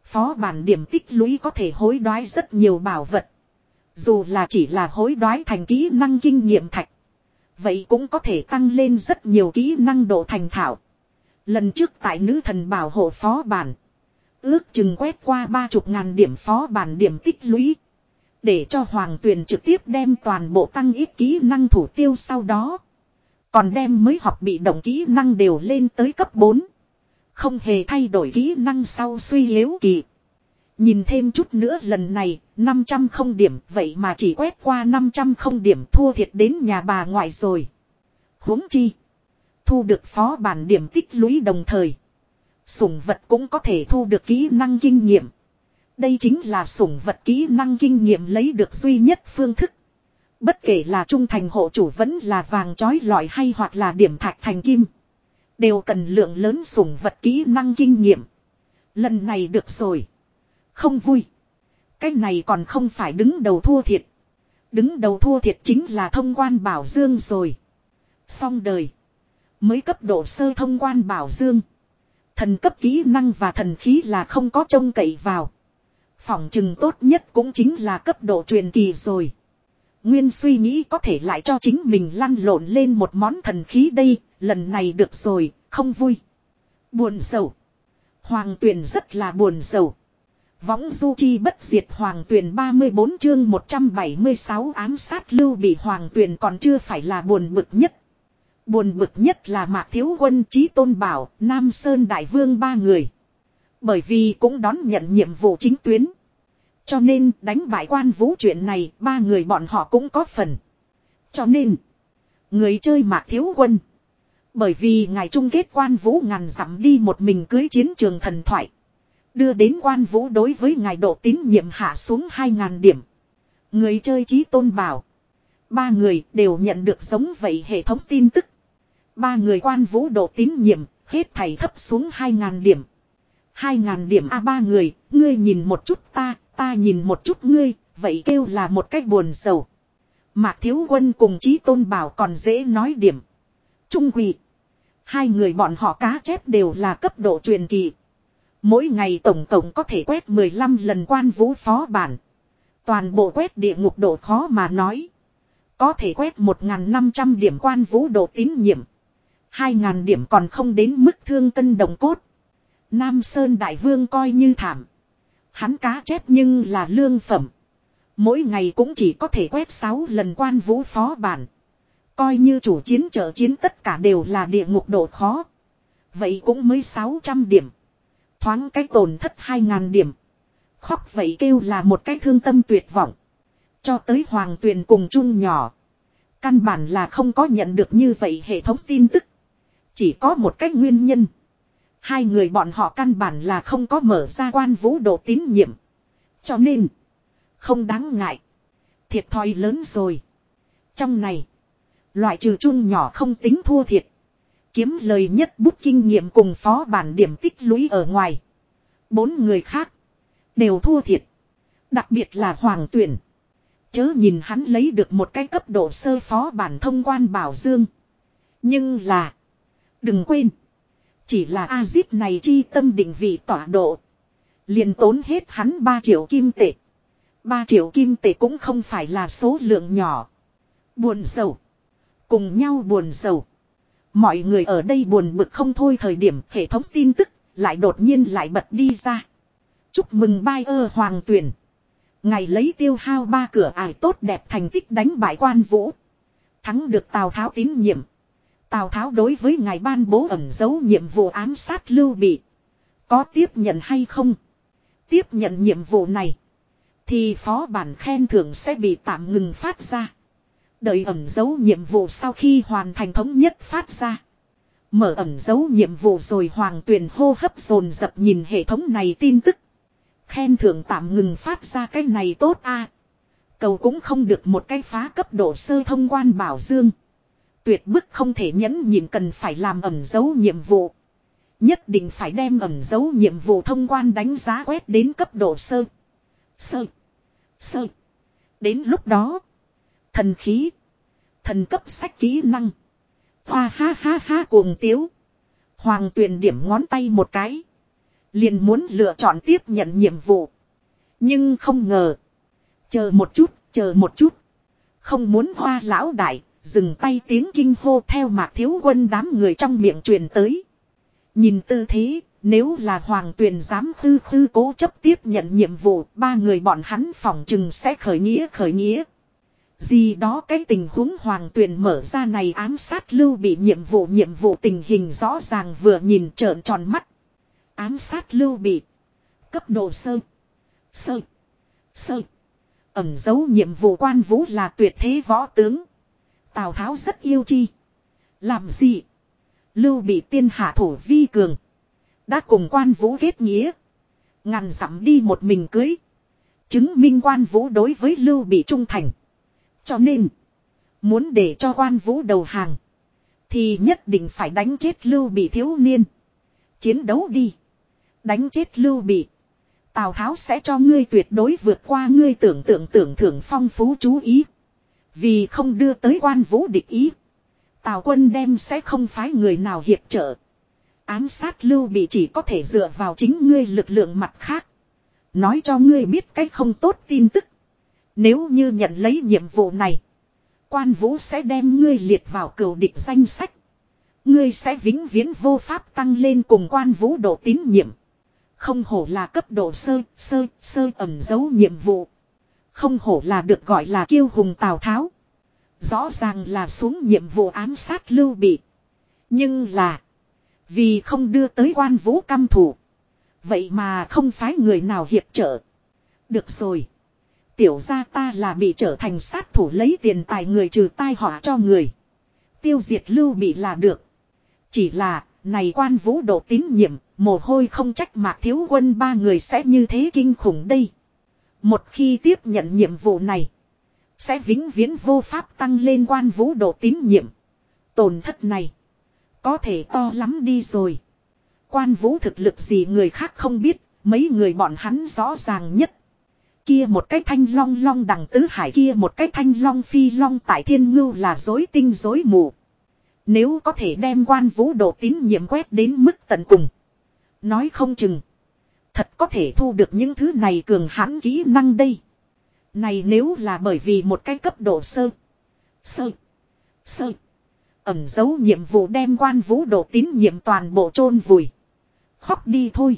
Speaker 1: Phó bản điểm tích lũy có thể hối đoái rất nhiều bảo vật. Dù là chỉ là hối đoái thành kỹ năng kinh nghiệm thạch. Vậy cũng có thể tăng lên rất nhiều kỹ năng độ thành thạo. Lần trước tại nữ thần bảo hộ phó bản. Ước chừng quét qua ba chục ngàn điểm phó bản điểm tích lũy. Để cho hoàng tuyền trực tiếp đem toàn bộ tăng ít kỹ năng thủ tiêu sau đó. Còn đem mới học bị động kỹ năng đều lên tới cấp 4. Không hề thay đổi kỹ năng sau suy yếu kỳ. Nhìn thêm chút nữa lần này, 500 không điểm, vậy mà chỉ quét qua 500 không điểm thua thiệt đến nhà bà ngoại rồi. huống chi. Thu được phó bản điểm tích lũy đồng thời. Sủng vật cũng có thể thu được kỹ năng kinh nghiệm. Đây chính là sủng vật kỹ năng kinh nghiệm lấy được duy nhất phương thức. Bất kể là trung thành hộ chủ vẫn là vàng chói lọi hay hoặc là điểm thạch thành kim. Đều cần lượng lớn sủng vật kỹ năng kinh nghiệm. Lần này được rồi. Không vui. Cái này còn không phải đứng đầu thua thiệt. Đứng đầu thua thiệt chính là thông quan bảo dương rồi. Xong đời. Mới cấp độ sơ thông quan bảo dương. Thần cấp kỹ năng và thần khí là không có trông cậy vào. Phỏng chừng tốt nhất cũng chính là cấp độ truyền kỳ rồi. Nguyên suy nghĩ có thể lại cho chính mình lăn lộn lên một món thần khí đây, lần này được rồi, không vui. Buồn sầu. Hoàng tuyền rất là buồn sầu. Võng du chi bất diệt hoàng tuyền 34 chương 176 ám sát lưu bị hoàng tuyền còn chưa phải là buồn bực nhất. Buồn bực nhất là mạc thiếu quân trí tôn bảo, Nam Sơn Đại Vương ba người. Bởi vì cũng đón nhận nhiệm vụ chính tuyến. Cho nên đánh bại quan vũ chuyện này ba người bọn họ cũng có phần. Cho nên người chơi mạc thiếu quân. Bởi vì ngày chung kết quan vũ ngàn dặm đi một mình cưới chiến trường thần thoại. Đưa đến quan vũ đối với ngài độ tín nhiệm hạ xuống 2.000 điểm. Người chơi trí tôn bảo. Ba người đều nhận được giống vậy hệ thống tin tức. Ba người quan vũ độ tín nhiệm, hết thảy thấp xuống 2.000 điểm. 2.000 điểm A ba người, ngươi nhìn một chút ta, ta nhìn một chút ngươi, vậy kêu là một cách buồn sầu. Mạc Thiếu Quân cùng Chí Tôn Bảo còn dễ nói điểm. Trung quỷ. Hai người bọn họ cá chép đều là cấp độ truyền kỳ. Mỗi ngày tổng tổng có thể quét 15 lần quan vũ phó bản. Toàn bộ quét địa ngục độ khó mà nói. Có thể quét 1.500 điểm quan vũ độ tín nhiệm. 2.000 điểm còn không đến mức thương cân đồng cốt. Nam Sơn Đại Vương coi như thảm. Hắn cá chép nhưng là lương phẩm. Mỗi ngày cũng chỉ có thể quét 6 lần quan vũ phó bản. Coi như chủ chiến trợ chiến tất cả đều là địa ngục độ khó. Vậy cũng mới 600 điểm. Thoáng cái tổn thất 2.000 điểm. Khóc vậy kêu là một cái thương tâm tuyệt vọng. Cho tới Hoàng Tuyền cùng chung nhỏ. Căn bản là không có nhận được như vậy hệ thống tin tức. Chỉ có một cách nguyên nhân. Hai người bọn họ căn bản là không có mở ra quan vũ độ tín nhiệm. Cho nên. Không đáng ngại. Thiệt thòi lớn rồi. Trong này. Loại trừ chung nhỏ không tính thua thiệt. Kiếm lời nhất bút kinh nghiệm cùng phó bản điểm tích lũy ở ngoài. Bốn người khác. Đều thua thiệt. Đặc biệt là Hoàng Tuyển. Chớ nhìn hắn lấy được một cái cấp độ sơ phó bản thông quan bảo dương. Nhưng là. Đừng quên. Chỉ là A-zip này chi tâm định vị tọa độ. liền tốn hết hắn 3 triệu kim tệ. 3 triệu kim tệ cũng không phải là số lượng nhỏ. Buồn sầu. Cùng nhau buồn sầu. Mọi người ở đây buồn bực không thôi thời điểm hệ thống tin tức lại đột nhiên lại bật đi ra. Chúc mừng bai ơ hoàng tuyển. Ngày lấy tiêu hao ba cửa ải tốt đẹp thành tích đánh bại quan vũ. Thắng được Tào Tháo tín nhiệm. Tào Tháo đối với ngài ban bố ẩn dấu nhiệm vụ ám sát lưu bị. Có tiếp nhận hay không? Tiếp nhận nhiệm vụ này. Thì phó bản khen thưởng sẽ bị tạm ngừng phát ra. Đợi ẩn dấu nhiệm vụ sau khi hoàn thành thống nhất phát ra. Mở ẩn dấu nhiệm vụ rồi hoàng tuyển hô hấp dồn dập nhìn hệ thống này tin tức. Khen thưởng tạm ngừng phát ra cái này tốt a Cầu cũng không được một cái phá cấp độ sơ thông quan bảo dương. Tuyệt bức không thể nhẫn nhịn cần phải làm ẩn dấu nhiệm vụ. Nhất định phải đem ẩn dấu nhiệm vụ thông quan đánh giá quét đến cấp độ sơ. Sơ. Sơ. Đến lúc đó. Thần khí. Thần cấp sách kỹ năng. Hoa ha ha ha cuồng tiếu. Hoàng tuyển điểm ngón tay một cái. Liền muốn lựa chọn tiếp nhận nhiệm vụ. Nhưng không ngờ. Chờ một chút, chờ một chút. Không muốn hoa lão đại, dừng tay tiếng kinh hô theo mạc thiếu quân đám người trong miệng truyền tới. Nhìn tư thế, nếu là hoàng tuyền dám khư khư cố chấp tiếp nhận nhiệm vụ, ba người bọn hắn phòng chừng sẽ khởi nghĩa khởi nghĩa. Gì đó cái tình huống hoàng tuyền mở ra này ám sát lưu bị nhiệm vụ nhiệm vụ tình hình rõ ràng vừa nhìn trợn tròn mắt. Ám sát lưu bị. Cấp độ sơ. Sơ. Sơ. Ẩm dấu nhiệm vụ quan vũ là tuyệt thế võ tướng. Tào Tháo rất yêu chi. Làm gì? Lưu bị tiên hạ thủ vi cường. Đã cùng quan vũ kết nghĩa. Ngàn dặm đi một mình cưới. Chứng minh quan vũ đối với Lưu bị trung thành. Cho nên. Muốn để cho quan vũ đầu hàng. Thì nhất định phải đánh chết Lưu bị thiếu niên. Chiến đấu đi. Đánh chết Lưu bị. Tào Tháo sẽ cho ngươi tuyệt đối vượt qua ngươi tưởng tượng tưởng thưởng phong phú chú ý. Vì không đưa tới quan vũ địch ý. Tào quân đem sẽ không phái người nào hiệp trợ. Ám sát lưu bị chỉ có thể dựa vào chính ngươi lực lượng mặt khác. Nói cho ngươi biết cách không tốt tin tức. Nếu như nhận lấy nhiệm vụ này. Quan vũ sẽ đem ngươi liệt vào cửu địch danh sách. Ngươi sẽ vĩnh viễn vô pháp tăng lên cùng quan vũ độ tín nhiệm. Không hổ là cấp độ sơ, sơ, sơ ẩm dấu nhiệm vụ. Không hổ là được gọi là kiêu hùng Tào Tháo. Rõ ràng là xuống nhiệm vụ ám sát lưu bị. Nhưng là. Vì không đưa tới quan vũ căm thủ. Vậy mà không phái người nào hiệp trợ. Được rồi. Tiểu gia ta là bị trở thành sát thủ lấy tiền tài người trừ tai họa cho người. Tiêu diệt lưu bị là được. Chỉ là, này quan vũ độ tín nhiệm, mồ hôi không trách mạc thiếu quân ba người sẽ như thế kinh khủng đây. Một khi tiếp nhận nhiệm vụ này, sẽ vĩnh viễn vô pháp tăng lên quan vũ độ tín nhiệm. Tổn thất này, có thể to lắm đi rồi. Quan vũ thực lực gì người khác không biết, mấy người bọn hắn rõ ràng nhất. Kia một cái thanh long long đằng tứ hải kia một cái thanh long phi long tại thiên ngưu là dối tinh dối mù. Nếu có thể đem quan vũ độ tín nhiệm quét đến mức tận cùng. Nói không chừng. Thật có thể thu được những thứ này cường hãn kỹ năng đây. Này nếu là bởi vì một cái cấp độ sơ. Sơ. Sơ. Ẩm dấu nhiệm vụ đem quan vũ độ tín nhiệm toàn bộ chôn vùi. Khóc đi thôi.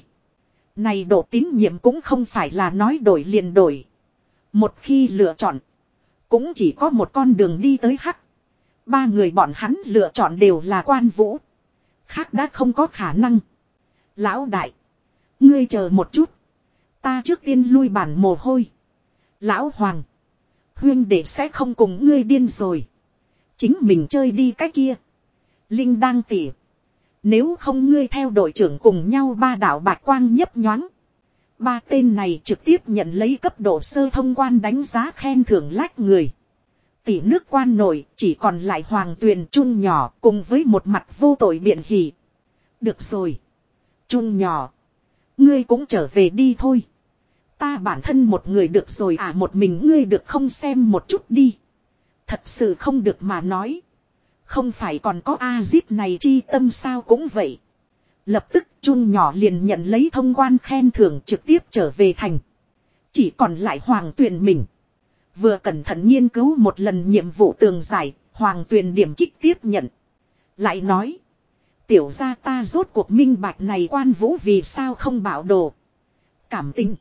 Speaker 1: Này độ tín nhiệm cũng không phải là nói đổi liền đổi. Một khi lựa chọn. Cũng chỉ có một con đường đi tới hắc. Ba người bọn hắn lựa chọn đều là quan vũ. Khác đã không có khả năng. Lão đại. Ngươi chờ một chút. Ta trước tiên lui bản mồ hôi. Lão Hoàng. Huyên đệ sẽ không cùng ngươi điên rồi. Chính mình chơi đi cái kia. Linh đang tỉ. Nếu không ngươi theo đội trưởng cùng nhau ba đảo bạc quang nhấp nhoáng. Ba tên này trực tiếp nhận lấy cấp độ sơ thông quan đánh giá khen thưởng lách người. Tỷ nước quan nổi chỉ còn lại hoàng tuyền trung nhỏ cùng với một mặt vô tội biện hỉ. Được rồi. trung nhỏ. Ngươi cũng trở về đi thôi. Ta bản thân một người được rồi à một mình ngươi được không xem một chút đi. Thật sự không được mà nói. Không phải còn có A-zip này chi tâm sao cũng vậy. Lập tức chun nhỏ liền nhận lấy thông quan khen thưởng trực tiếp trở về thành. Chỉ còn lại hoàng tuyền mình. Vừa cẩn thận nghiên cứu một lần nhiệm vụ tường giải, hoàng tuyền điểm kích tiếp nhận. Lại nói. Tiểu gia ta rốt cuộc minh bạch này quan vũ vì sao không bảo đồ. Cảm tình.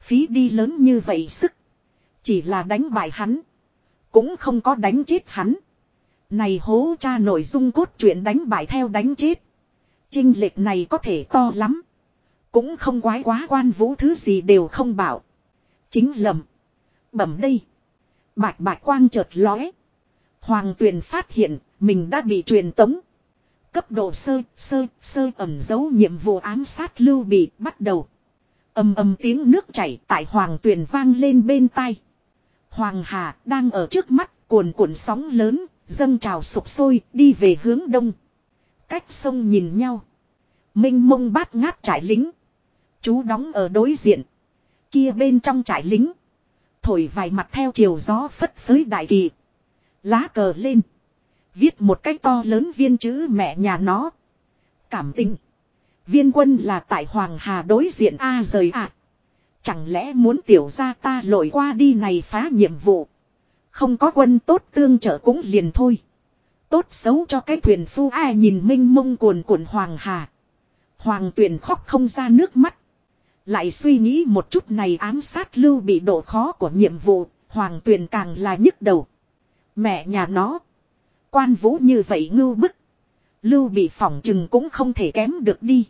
Speaker 1: Phí đi lớn như vậy sức. Chỉ là đánh bại hắn. Cũng không có đánh chết hắn. Này hố cha nội dung cốt truyện đánh bại theo đánh chết. Trinh lệch này có thể to lắm. Cũng không quái quá quan vũ thứ gì đều không bảo. Chính lầm. Bẩm đây. Bạch bạch quang chợt lóe. Hoàng tuyền phát hiện mình đã bị truyền tống. Cấp độ sơ, sơ, sơ ẩm dấu nhiệm vụ ám sát lưu bị bắt đầu. Âm âm tiếng nước chảy tại hoàng tuyền vang lên bên tai. Hoàng Hà đang ở trước mắt cuồn cuộn sóng lớn, dâng trào sụp sôi đi về hướng đông. Cách sông nhìn nhau. Minh mông bát ngát trải lính. Chú đóng ở đối diện. Kia bên trong trải lính. Thổi vài mặt theo chiều gió phất phới đại kỳ. Lá cờ lên. Viết một cái to lớn viên chữ mẹ nhà nó. Cảm tình. Viên quân là tại Hoàng Hà đối diện A rời ạ. Chẳng lẽ muốn tiểu ra ta lội qua đi này phá nhiệm vụ. Không có quân tốt tương trợ cũng liền thôi. Tốt xấu cho cái thuyền phu ai nhìn minh mông cuồn cuộn Hoàng Hà. Hoàng tuyển khóc không ra nước mắt. Lại suy nghĩ một chút này ám sát lưu bị độ khó của nhiệm vụ, hoàng tuyền càng là nhức đầu. Mẹ nhà nó. Quan vũ như vậy ngưu bức. Lưu bị phỏng chừng cũng không thể kém được đi.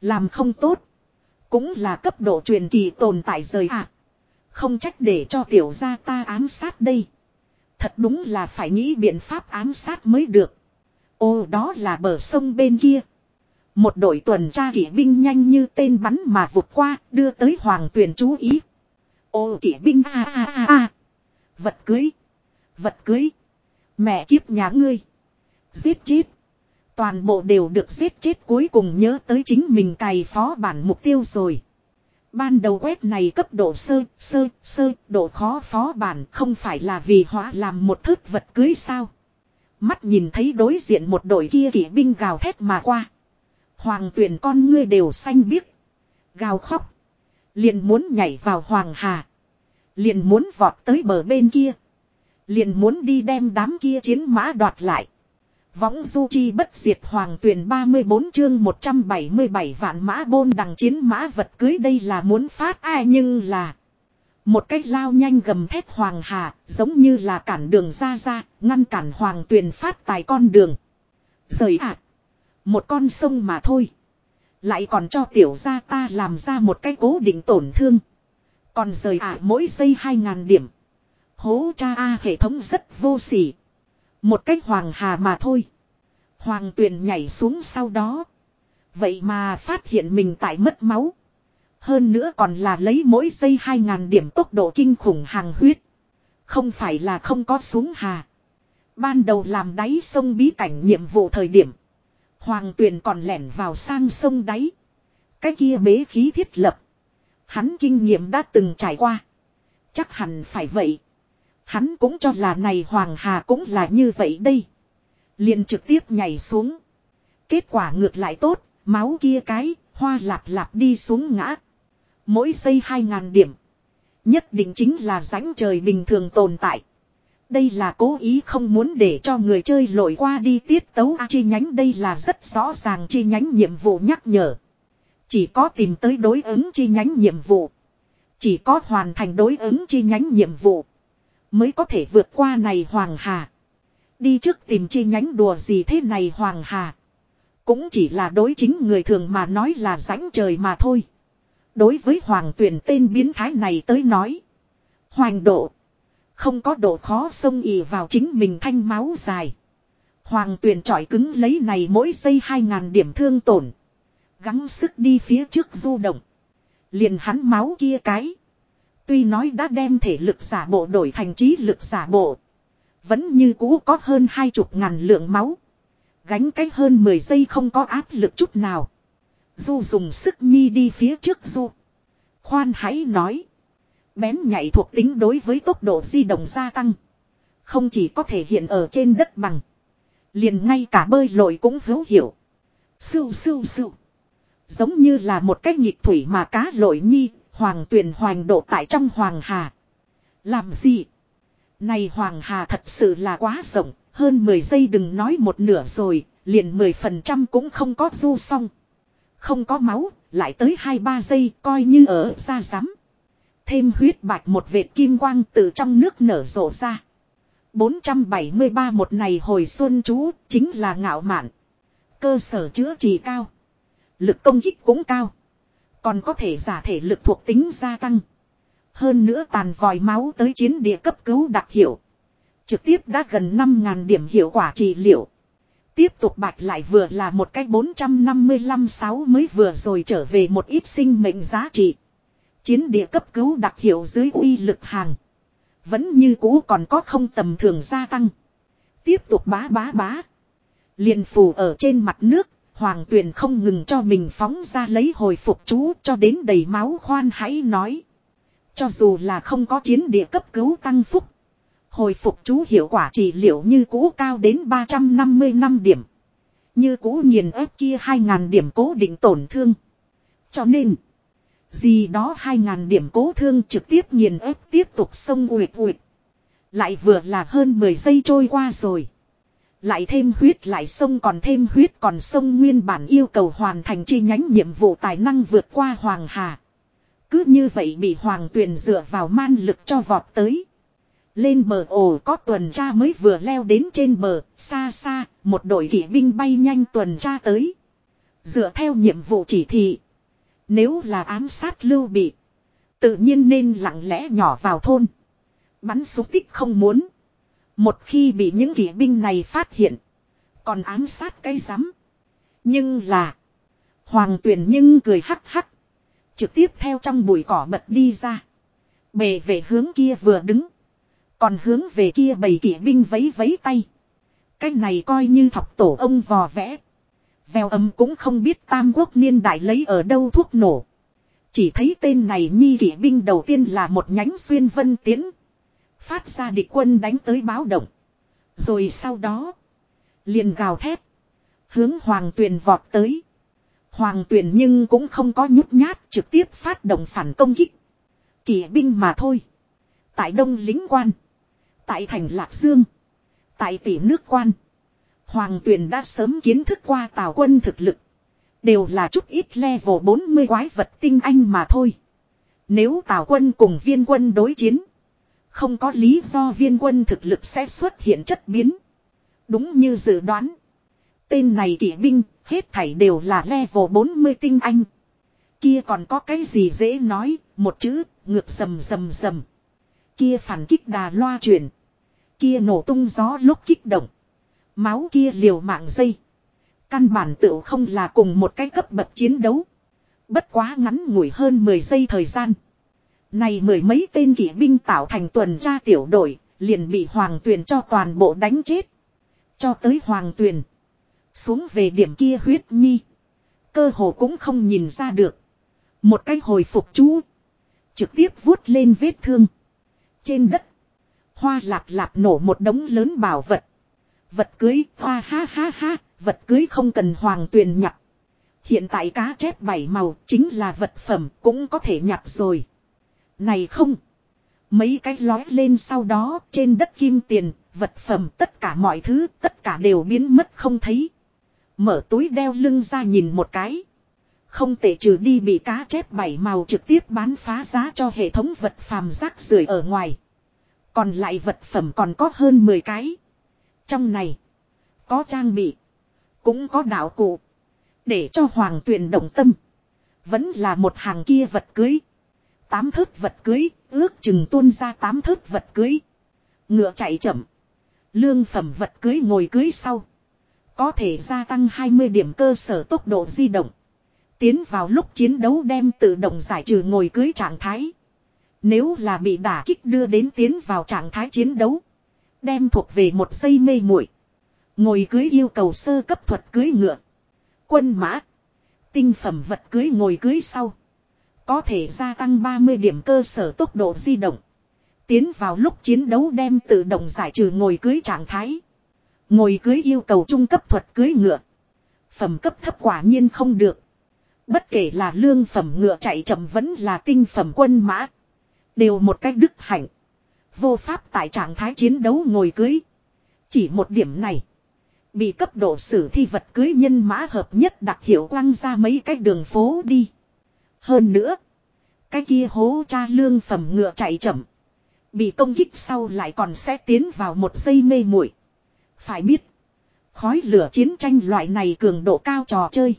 Speaker 1: Làm không tốt. Cũng là cấp độ truyền kỳ tồn tại rời ạ. À. Không trách để cho tiểu gia ta ám sát đây. Thật đúng là phải nghĩ biện pháp ám sát mới được. Ô đó là bờ sông bên kia. Một đội tuần tra kỵ binh nhanh như tên bắn mà vụt qua, đưa tới hoàng tuyền chú ý. Ô kỵ binh a a a a. Vật cưới. Vật cưới. Mẹ kiếp nhà ngươi. Giết chết. Toàn bộ đều được giết chết cuối cùng nhớ tới chính mình cày phó bản mục tiêu rồi. Ban đầu quét này cấp độ sơ, sơ, sơ, độ khó phó bản không phải là vì hóa làm một thức vật cưới sao. Mắt nhìn thấy đối diện một đội kia kỵ binh gào thét mà qua. Hoàng tuyển con ngươi đều xanh biếc. Gào khóc. Liền muốn nhảy vào hoàng hà. Liền muốn vọt tới bờ bên kia. Liền muốn đi đem đám kia chiến mã đoạt lại. Võng du chi bất diệt hoàng tuyển 34 chương 177 vạn mã bôn đằng chiến mã vật cưới đây là muốn phát ai nhưng là. Một cách lao nhanh gầm thép hoàng hà, giống như là cản đường ra ra, ngăn cản hoàng tuyền phát tài con đường. Rời ạ. một con sông mà thôi. Lại còn cho tiểu gia ta làm ra một cái cố định tổn thương. Còn rời ạ mỗi giây 2.000 điểm. Hố cha A hệ thống rất vô sỉ. Một cách hoàng hà mà thôi. Hoàng tuyền nhảy xuống sau đó. Vậy mà phát hiện mình tại mất máu. Hơn nữa còn là lấy mỗi giây 2.000 điểm tốc độ kinh khủng hàng huyết. Không phải là không có xuống hà. Ban đầu làm đáy sông bí cảnh nhiệm vụ thời điểm. Hoàng tuyền còn lẻn vào sang sông đáy. Cái kia bế khí thiết lập. Hắn kinh nghiệm đã từng trải qua. Chắc hẳn phải vậy. Hắn cũng cho là này Hoàng Hà cũng là như vậy đây. liền trực tiếp nhảy xuống. Kết quả ngược lại tốt, máu kia cái, hoa lạp lạp đi xuống ngã. Mỗi giây hai ngàn điểm. Nhất định chính là rãnh trời bình thường tồn tại. Đây là cố ý không muốn để cho người chơi lội qua đi tiết tấu A chi nhánh đây là rất rõ ràng chi nhánh nhiệm vụ nhắc nhở. Chỉ có tìm tới đối ứng chi nhánh nhiệm vụ. Chỉ có hoàn thành đối ứng chi nhánh nhiệm vụ. Mới có thể vượt qua này Hoàng Hà. Đi trước tìm chi nhánh đùa gì thế này Hoàng Hà. Cũng chỉ là đối chính người thường mà nói là rãnh trời mà thôi. Đối với Hoàng tuyển tên biến thái này tới nói. Hoàng độ. Không có độ khó sông ỉ vào chính mình thanh máu dài. Hoàng tuyển trọi cứng lấy này mỗi giây 2.000 điểm thương tổn. Gắng sức đi phía trước du động. Liền hắn máu kia cái. Tuy nói đã đem thể lực giả bộ đổi thành trí lực giả bộ. Vẫn như cũ có hơn hai chục ngàn lượng máu. Gánh cái hơn 10 giây không có áp lực chút nào. Du dùng sức nhi đi phía trước Du. Khoan hãy nói. Bén nhạy thuộc tính đối với tốc độ di động gia tăng. Không chỉ có thể hiện ở trên đất bằng. Liền ngay cả bơi lội cũng hữu hiểu. Sưu sưu sưu. Giống như là một cái nhịp thủy mà cá lội nhi, hoàng tuyền hoành độ tại trong hoàng hà. Làm gì? Này hoàng hà thật sự là quá rộng, hơn 10 giây đừng nói một nửa rồi, liền 10% cũng không có du xong. Không có máu, lại tới 2-3 giây coi như ở ra rắm. Thêm huyết bạch một vệt kim quang từ trong nước nở rộ ra. 473 một này hồi xuân chú chính là ngạo mạn. Cơ sở chữa trị cao. Lực công kích cũng cao. Còn có thể giả thể lực thuộc tính gia tăng. Hơn nữa tàn vòi máu tới chiến địa cấp cứu đặc hiệu. Trực tiếp đã gần 5.000 điểm hiệu quả trị liệu. Tiếp tục bạch lại vừa là một cái 455 sáu mới vừa rồi trở về một ít sinh mệnh giá trị. Chiến địa cấp cứu đặc hiệu dưới uy lực hàng. Vẫn như cũ còn có không tầm thường gia tăng. Tiếp tục bá bá bá. liền phù ở trên mặt nước. Hoàng tuyền không ngừng cho mình phóng ra lấy hồi phục chú cho đến đầy máu khoan hãy nói. Cho dù là không có chiến địa cấp cứu tăng phúc. Hồi phục chú hiệu quả trị liệu như cũ cao đến 350 năm điểm. Như cũ nghiền ép kia 2.000 điểm cố định tổn thương. Cho nên. Gì đó 2.000 điểm cố thương trực tiếp nghiền ép tiếp tục sông uyệt uyệt. Lại vừa là hơn 10 giây trôi qua rồi. Lại thêm huyết lại sông còn thêm huyết còn sông nguyên bản yêu cầu hoàn thành chi nhánh nhiệm vụ tài năng vượt qua Hoàng Hà. Cứ như vậy bị Hoàng Tuyền dựa vào man lực cho vọt tới. Lên bờ ồ có tuần tra mới vừa leo đến trên bờ, xa xa, một đội kỵ binh bay nhanh tuần tra tới. Dựa theo nhiệm vụ chỉ thị. Nếu là ám sát lưu bị. Tự nhiên nên lặng lẽ nhỏ vào thôn. Bắn súng tích không muốn. Một khi bị những kỵ binh này phát hiện. Còn ám sát cây rắm. Nhưng là. Hoàng tuyển nhưng cười hắc hắc. Trực tiếp theo trong bụi cỏ bật đi ra. Bề về hướng kia vừa đứng. Còn hướng về kia bầy kỵ binh vấy vấy tay. Cái này coi như thọc tổ ông vò vẽ. Vèo âm cũng không biết tam quốc niên đại lấy ở đâu thuốc nổ. Chỉ thấy tên này nhi kỵ binh đầu tiên là một nhánh xuyên vân tiến. Phát ra địch quân đánh tới báo động. Rồi sau đó. Liền gào thét. Hướng hoàng tuyền vọt tới. Hoàng tuyền nhưng cũng không có nhút nhát trực tiếp phát động phản công kích. Kỵ binh mà thôi. Tại đông lính quan. Tại thành Lạc Dương. Tại tỷ nước quan. Hoàng tuyền đã sớm kiến thức qua tào quân thực lực. Đều là chút ít level 40 quái vật tinh anh mà thôi. Nếu tào quân cùng viên quân đối chiến. Không có lý do viên quân thực lực sẽ xuất hiện chất biến. Đúng như dự đoán. Tên này kỵ binh, hết thảy đều là level 40 tinh anh. Kia còn có cái gì dễ nói, một chữ, ngược sầm sầm sầm Kia phản kích đà loa chuyển. Kia nổ tung gió lúc kích động. Máu kia liều mạng dây. Căn bản tựu không là cùng một cái cấp bậc chiến đấu. Bất quá ngắn ngủi hơn 10 giây thời gian. Này mười mấy tên kỵ binh tạo thành tuần tra tiểu đội, liền bị Hoàng Tuyền cho toàn bộ đánh chết. Cho tới Hoàng Tuyền. Xuống về điểm kia huyết nhi. Cơ hồ cũng không nhìn ra được. Một cái hồi phục chú. Trực tiếp vuốt lên vết thương. Trên đất. Hoa lạp lạp nổ một đống lớn bảo vật. Vật cưới hoa ha ha ha. Vật cưới không cần hoàng tuyền nhặt. Hiện tại cá chép bảy màu chính là vật phẩm cũng có thể nhặt rồi. Này không. Mấy cái lói lên sau đó trên đất kim tiền, vật phẩm tất cả mọi thứ tất cả đều biến mất không thấy. Mở túi đeo lưng ra nhìn một cái. Không thể trừ đi bị cá chép bảy màu trực tiếp bán phá giá cho hệ thống vật phàm rác rưởi ở ngoài. Còn lại vật phẩm còn có hơn 10 cái. Trong này, có trang bị, cũng có đạo cụ. Để cho hoàng tuyền động tâm. Vẫn là một hàng kia vật cưới. Tám thớt vật cưới, ước chừng tuôn ra tám thớt vật cưới. Ngựa chạy chậm. Lương phẩm vật cưới ngồi cưới sau. Có thể gia tăng 20 điểm cơ sở tốc độ di động. Tiến vào lúc chiến đấu đem tự động giải trừ ngồi cưới trạng thái. Nếu là bị đả kích đưa đến tiến vào trạng thái chiến đấu. Đem thuộc về một giây mê muội Ngồi cưới yêu cầu sơ cấp thuật cưới ngựa. Quân mã. Tinh phẩm vật cưới ngồi cưới sau. Có thể gia tăng 30 điểm cơ sở tốc độ di động. Tiến vào lúc chiến đấu đem tự động giải trừ ngồi cưới trạng thái. Ngồi cưới yêu cầu trung cấp thuật cưới ngựa. Phẩm cấp thấp quả nhiên không được. Bất kể là lương phẩm ngựa chạy chậm vẫn là tinh phẩm quân mã. Đều một cách đức hạnh. Vô pháp tại trạng thái chiến đấu ngồi cưới. Chỉ một điểm này. Bị cấp độ sử thi vật cưới nhân mã hợp nhất đặc hiệu quăng ra mấy cái đường phố đi. Hơn nữa. Cái kia hố cha lương phẩm ngựa chạy chậm. Bị công kích sau lại còn sẽ tiến vào một giây mê muội Phải biết. Khói lửa chiến tranh loại này cường độ cao trò chơi.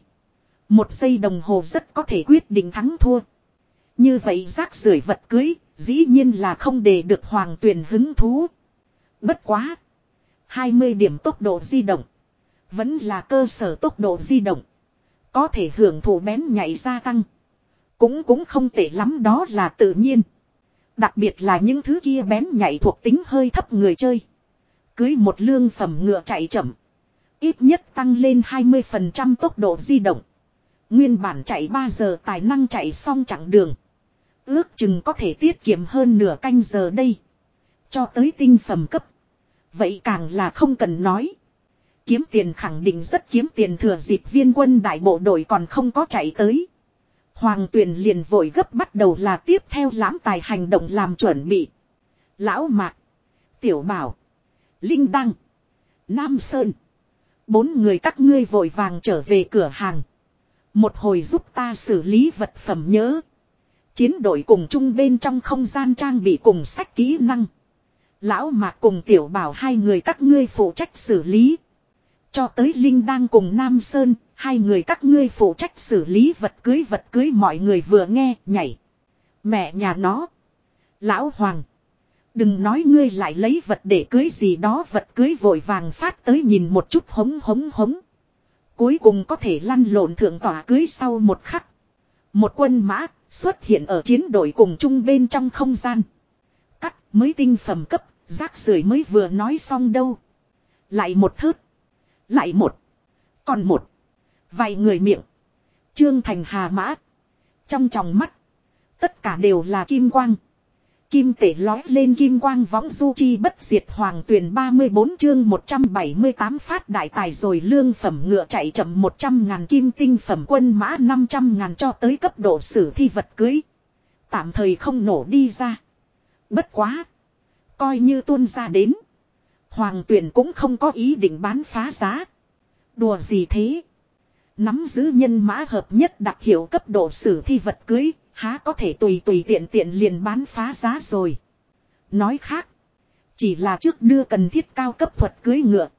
Speaker 1: Một giây đồng hồ rất có thể quyết định thắng thua. Như vậy rác rưởi vật cưới, dĩ nhiên là không để được hoàng tuyển hứng thú. Bất quá. 20 điểm tốc độ di động. Vẫn là cơ sở tốc độ di động. Có thể hưởng thụ bén nhảy gia tăng. Cũng cũng không tệ lắm đó là tự nhiên. Đặc biệt là những thứ kia bén nhảy thuộc tính hơi thấp người chơi. Cưới một lương phẩm ngựa chạy chậm. Ít nhất tăng lên 20% tốc độ di động. Nguyên bản chạy 3 giờ tài năng chạy xong chặng đường. Ước chừng có thể tiết kiệm hơn nửa canh giờ đây. Cho tới tinh phẩm cấp. Vậy càng là không cần nói. Kiếm tiền khẳng định rất kiếm tiền thừa dịp viên quân đại bộ đội còn không có chạy tới. Hoàng tuyền liền vội gấp bắt đầu là tiếp theo lãm tài hành động làm chuẩn bị. Lão Mạc. Tiểu Bảo. Linh Đăng. Nam Sơn. Bốn người các ngươi vội vàng trở về cửa hàng. Một hồi giúp ta xử lý vật phẩm nhớ. Chiến đội cùng chung bên trong không gian trang bị cùng sách kỹ năng. Lão Mạc cùng Tiểu Bảo hai người các ngươi phụ trách xử lý. Cho tới Linh đang cùng Nam Sơn, hai người các ngươi phụ trách xử lý vật cưới vật cưới mọi người vừa nghe, nhảy. Mẹ nhà nó. Lão Hoàng. Đừng nói ngươi lại lấy vật để cưới gì đó vật cưới vội vàng phát tới nhìn một chút hống hống hống. Cuối cùng có thể lăn lộn thượng tỏa cưới sau một khắc. Một quân mã xuất hiện ở chiến đội cùng chung bên trong không gian. Cắt mới tinh phẩm cấp, rác rưởi mới vừa nói xong đâu. Lại một thớt. Lại một. Còn một. Vài người miệng. Trương Thành Hà Mã. Trong tròng mắt. Tất cả đều là kim quang. Kim tể lói lên kim quang võng du chi bất diệt hoàng tuyển 34 chương 178 phát đại tài rồi lương phẩm ngựa chạy chậm 100 ngàn kim tinh phẩm quân mã 500 ngàn cho tới cấp độ sử thi vật cưới. Tạm thời không nổ đi ra. Bất quá. Coi như tuôn ra đến. Hoàng tuyển cũng không có ý định bán phá giá. Đùa gì thế? Nắm giữ nhân mã hợp nhất đặc hiệu cấp độ sử thi vật cưới, há có thể tùy tùy tiện tiện liền bán phá giá rồi. Nói khác, chỉ là trước đưa cần thiết cao cấp thuật cưới ngựa.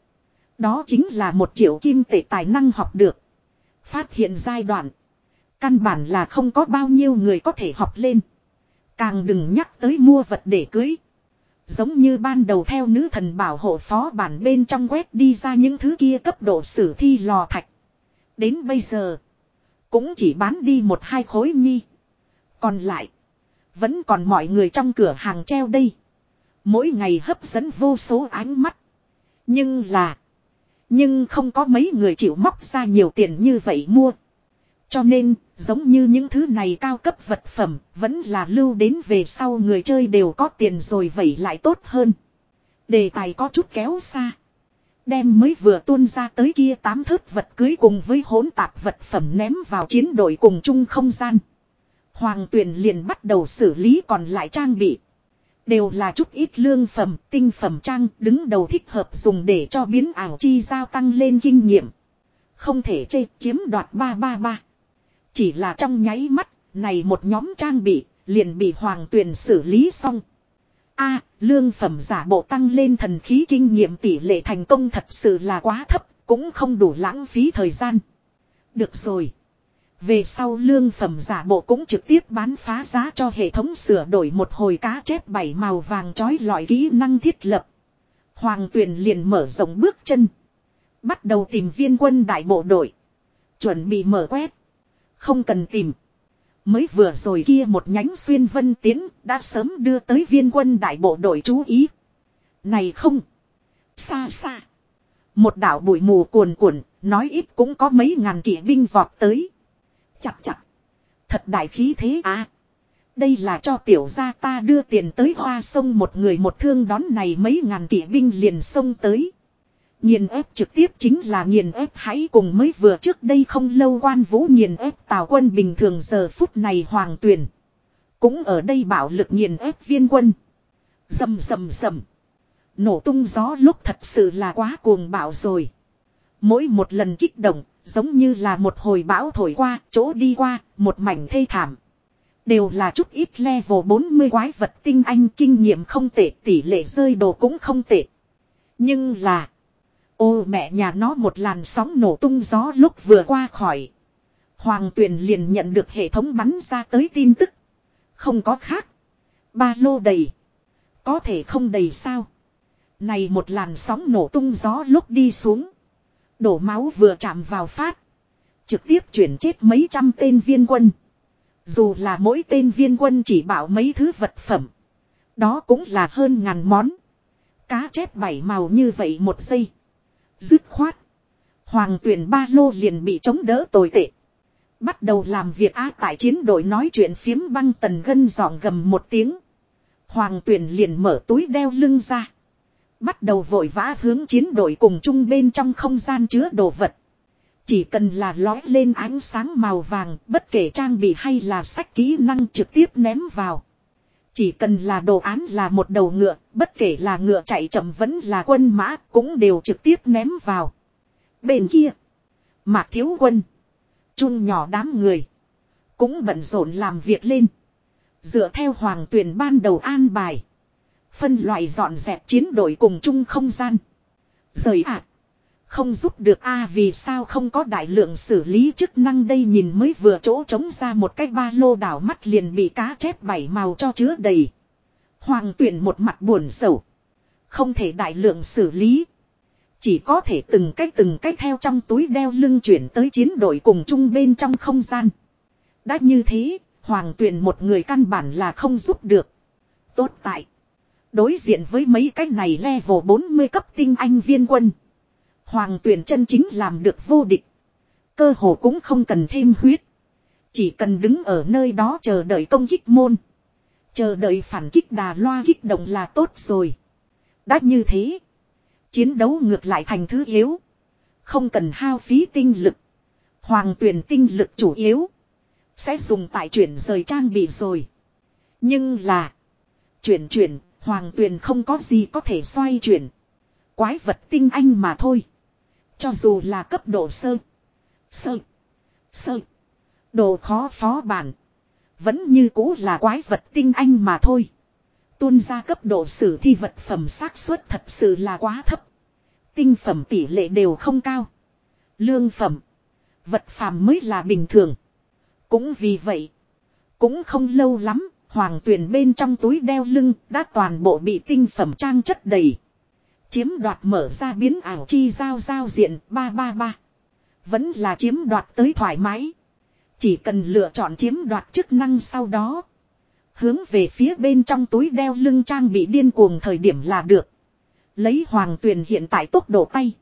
Speaker 1: Đó chính là một triệu kim tệ tài năng học được. Phát hiện giai đoạn. Căn bản là không có bao nhiêu người có thể học lên. Càng đừng nhắc tới mua vật để cưới. Giống như ban đầu theo nữ thần bảo hộ phó bản bên trong quét đi ra những thứ kia cấp độ sử thi lò thạch. Đến bây giờ. Cũng chỉ bán đi một hai khối nhi. Còn lại. Vẫn còn mọi người trong cửa hàng treo đây. Mỗi ngày hấp dẫn vô số ánh mắt. Nhưng là. Nhưng không có mấy người chịu móc ra nhiều tiền như vậy mua. Cho nên, giống như những thứ này cao cấp vật phẩm, vẫn là lưu đến về sau người chơi đều có tiền rồi vậy lại tốt hơn. Đề tài có chút kéo xa. Đem mới vừa tuôn ra tới kia tám thớt vật cưới cùng với hỗn tạp vật phẩm ném vào chiến đội cùng chung không gian. Hoàng tuyển liền bắt đầu xử lý còn lại trang bị. Đều là chút ít lương phẩm, tinh phẩm trang đứng đầu thích hợp dùng để cho biến ảo chi giao tăng lên kinh nghiệm. Không thể chê chiếm đoạt 333. Chỉ là trong nháy mắt, này một nhóm trang bị, liền bị hoàng Tuyền xử lý xong. A, lương phẩm giả bộ tăng lên thần khí kinh nghiệm tỷ lệ thành công thật sự là quá thấp, cũng không đủ lãng phí thời gian. Được rồi. Về sau lương phẩm giả bộ cũng trực tiếp bán phá giá cho hệ thống sửa đổi một hồi cá chép bảy màu vàng trói lọi kỹ năng thiết lập. Hoàng tuyền liền mở rộng bước chân. Bắt đầu tìm viên quân đại bộ đội. Chuẩn bị mở quét. Không cần tìm. Mới vừa rồi kia một nhánh xuyên vân tiến đã sớm đưa tới viên quân đại bộ đội chú ý. Này không. Xa xa. Một đảo bụi mù cuồn cuộn, nói ít cũng có mấy ngàn kỵ binh vọt tới. Chặt chặt. Thật đại khí thế à. Đây là cho tiểu gia ta đưa tiền tới hoa sông một người một thương đón này mấy ngàn kỵ binh liền sông tới. Nghiền ép trực tiếp chính là nghiền ép hãy cùng mới vừa trước đây không lâu quan vũ nghiền ép tào quân bình thường giờ phút này hoàng tuyển. Cũng ở đây bảo lực nghiền ép viên quân. Dầm dầm dầm. Nổ tung gió lúc thật sự là quá cuồng bạo rồi. Mỗi một lần kích động, giống như là một hồi bão thổi qua, chỗ đi qua, một mảnh thê thảm. Đều là chút ít level 40 quái vật tinh anh kinh nghiệm không tệ tỷ lệ rơi đồ cũng không tệ. Nhưng là Ô mẹ nhà nó một làn sóng nổ tung gió lúc vừa qua khỏi. Hoàng tuyền liền nhận được hệ thống bắn ra tới tin tức. Không có khác. Ba lô đầy. Có thể không đầy sao. Này một làn sóng nổ tung gió lúc đi xuống. Đổ máu vừa chạm vào phát. Trực tiếp chuyển chết mấy trăm tên viên quân. Dù là mỗi tên viên quân chỉ bảo mấy thứ vật phẩm. Đó cũng là hơn ngàn món. Cá chép bảy màu như vậy một giây. Dứt khoát. Hoàng tuyển ba lô liền bị chống đỡ tồi tệ. Bắt đầu làm việc á tại chiến đội nói chuyện phiếm băng tần gân giòn gầm một tiếng. Hoàng tuyển liền mở túi đeo lưng ra. Bắt đầu vội vã hướng chiến đội cùng chung bên trong không gian chứa đồ vật. Chỉ cần là lói lên ánh sáng màu vàng, bất kể trang bị hay là sách kỹ năng trực tiếp ném vào. Chỉ cần là đồ án là một đầu ngựa, bất kể là ngựa chạy chậm vẫn là quân mã, cũng đều trực tiếp ném vào. Bên kia, Mạc Thiếu Quân, chun nhỏ đám người, cũng bận rộn làm việc lên. Dựa theo hoàng tuyển ban đầu an bài. Phân loại dọn dẹp chiến đội cùng chung không gian. Rời à. Không giúp được a à, vì sao không có đại lượng xử lý chức năng đây nhìn mới vừa chỗ trống ra một cái ba lô đảo mắt liền bị cá chép bảy màu cho chứa đầy. Hoàng tuyển một mặt buồn sầu. Không thể đại lượng xử lý. Chỉ có thể từng cách từng cách theo trong túi đeo lưng chuyển tới chiến đội cùng chung bên trong không gian. Đã như thế, hoàng tuyển một người căn bản là không giúp được. Tốt tại. Đối diện với mấy cái này level 40 cấp tinh anh viên quân. Hoàng tuyển chân chính làm được vô địch. Cơ hồ cũng không cần thêm huyết. Chỉ cần đứng ở nơi đó chờ đợi công kích môn. Chờ đợi phản kích đà loa kích động là tốt rồi. Đã như thế. Chiến đấu ngược lại thành thứ yếu. Không cần hao phí tinh lực. Hoàng tuyển tinh lực chủ yếu. Sẽ dùng tại chuyển rời trang bị rồi. Nhưng là. Chuyển chuyển, hoàng tuyển không có gì có thể xoay chuyển. Quái vật tinh anh mà thôi. Cho dù là cấp độ sơ. Sơ. Sơ. Độ khó phó bản. Vẫn như cũ là quái vật tinh anh mà thôi. Tuôn ra cấp độ sử thi vật phẩm xác suất thật sự là quá thấp. Tinh phẩm tỷ lệ đều không cao. Lương phẩm. Vật phàm mới là bình thường. Cũng vì vậy. Cũng không lâu lắm. Hoàng tuyển bên trong túi đeo lưng đã toàn bộ bị tinh phẩm trang chất đầy. Chiếm đoạt mở ra biến ảo chi giao giao diện 333. Vẫn là chiếm đoạt tới thoải mái. Chỉ cần lựa chọn chiếm đoạt chức năng sau đó. Hướng về phía bên trong túi đeo lưng trang bị điên cuồng thời điểm là được. Lấy hoàng tuyền hiện tại tốc độ tay.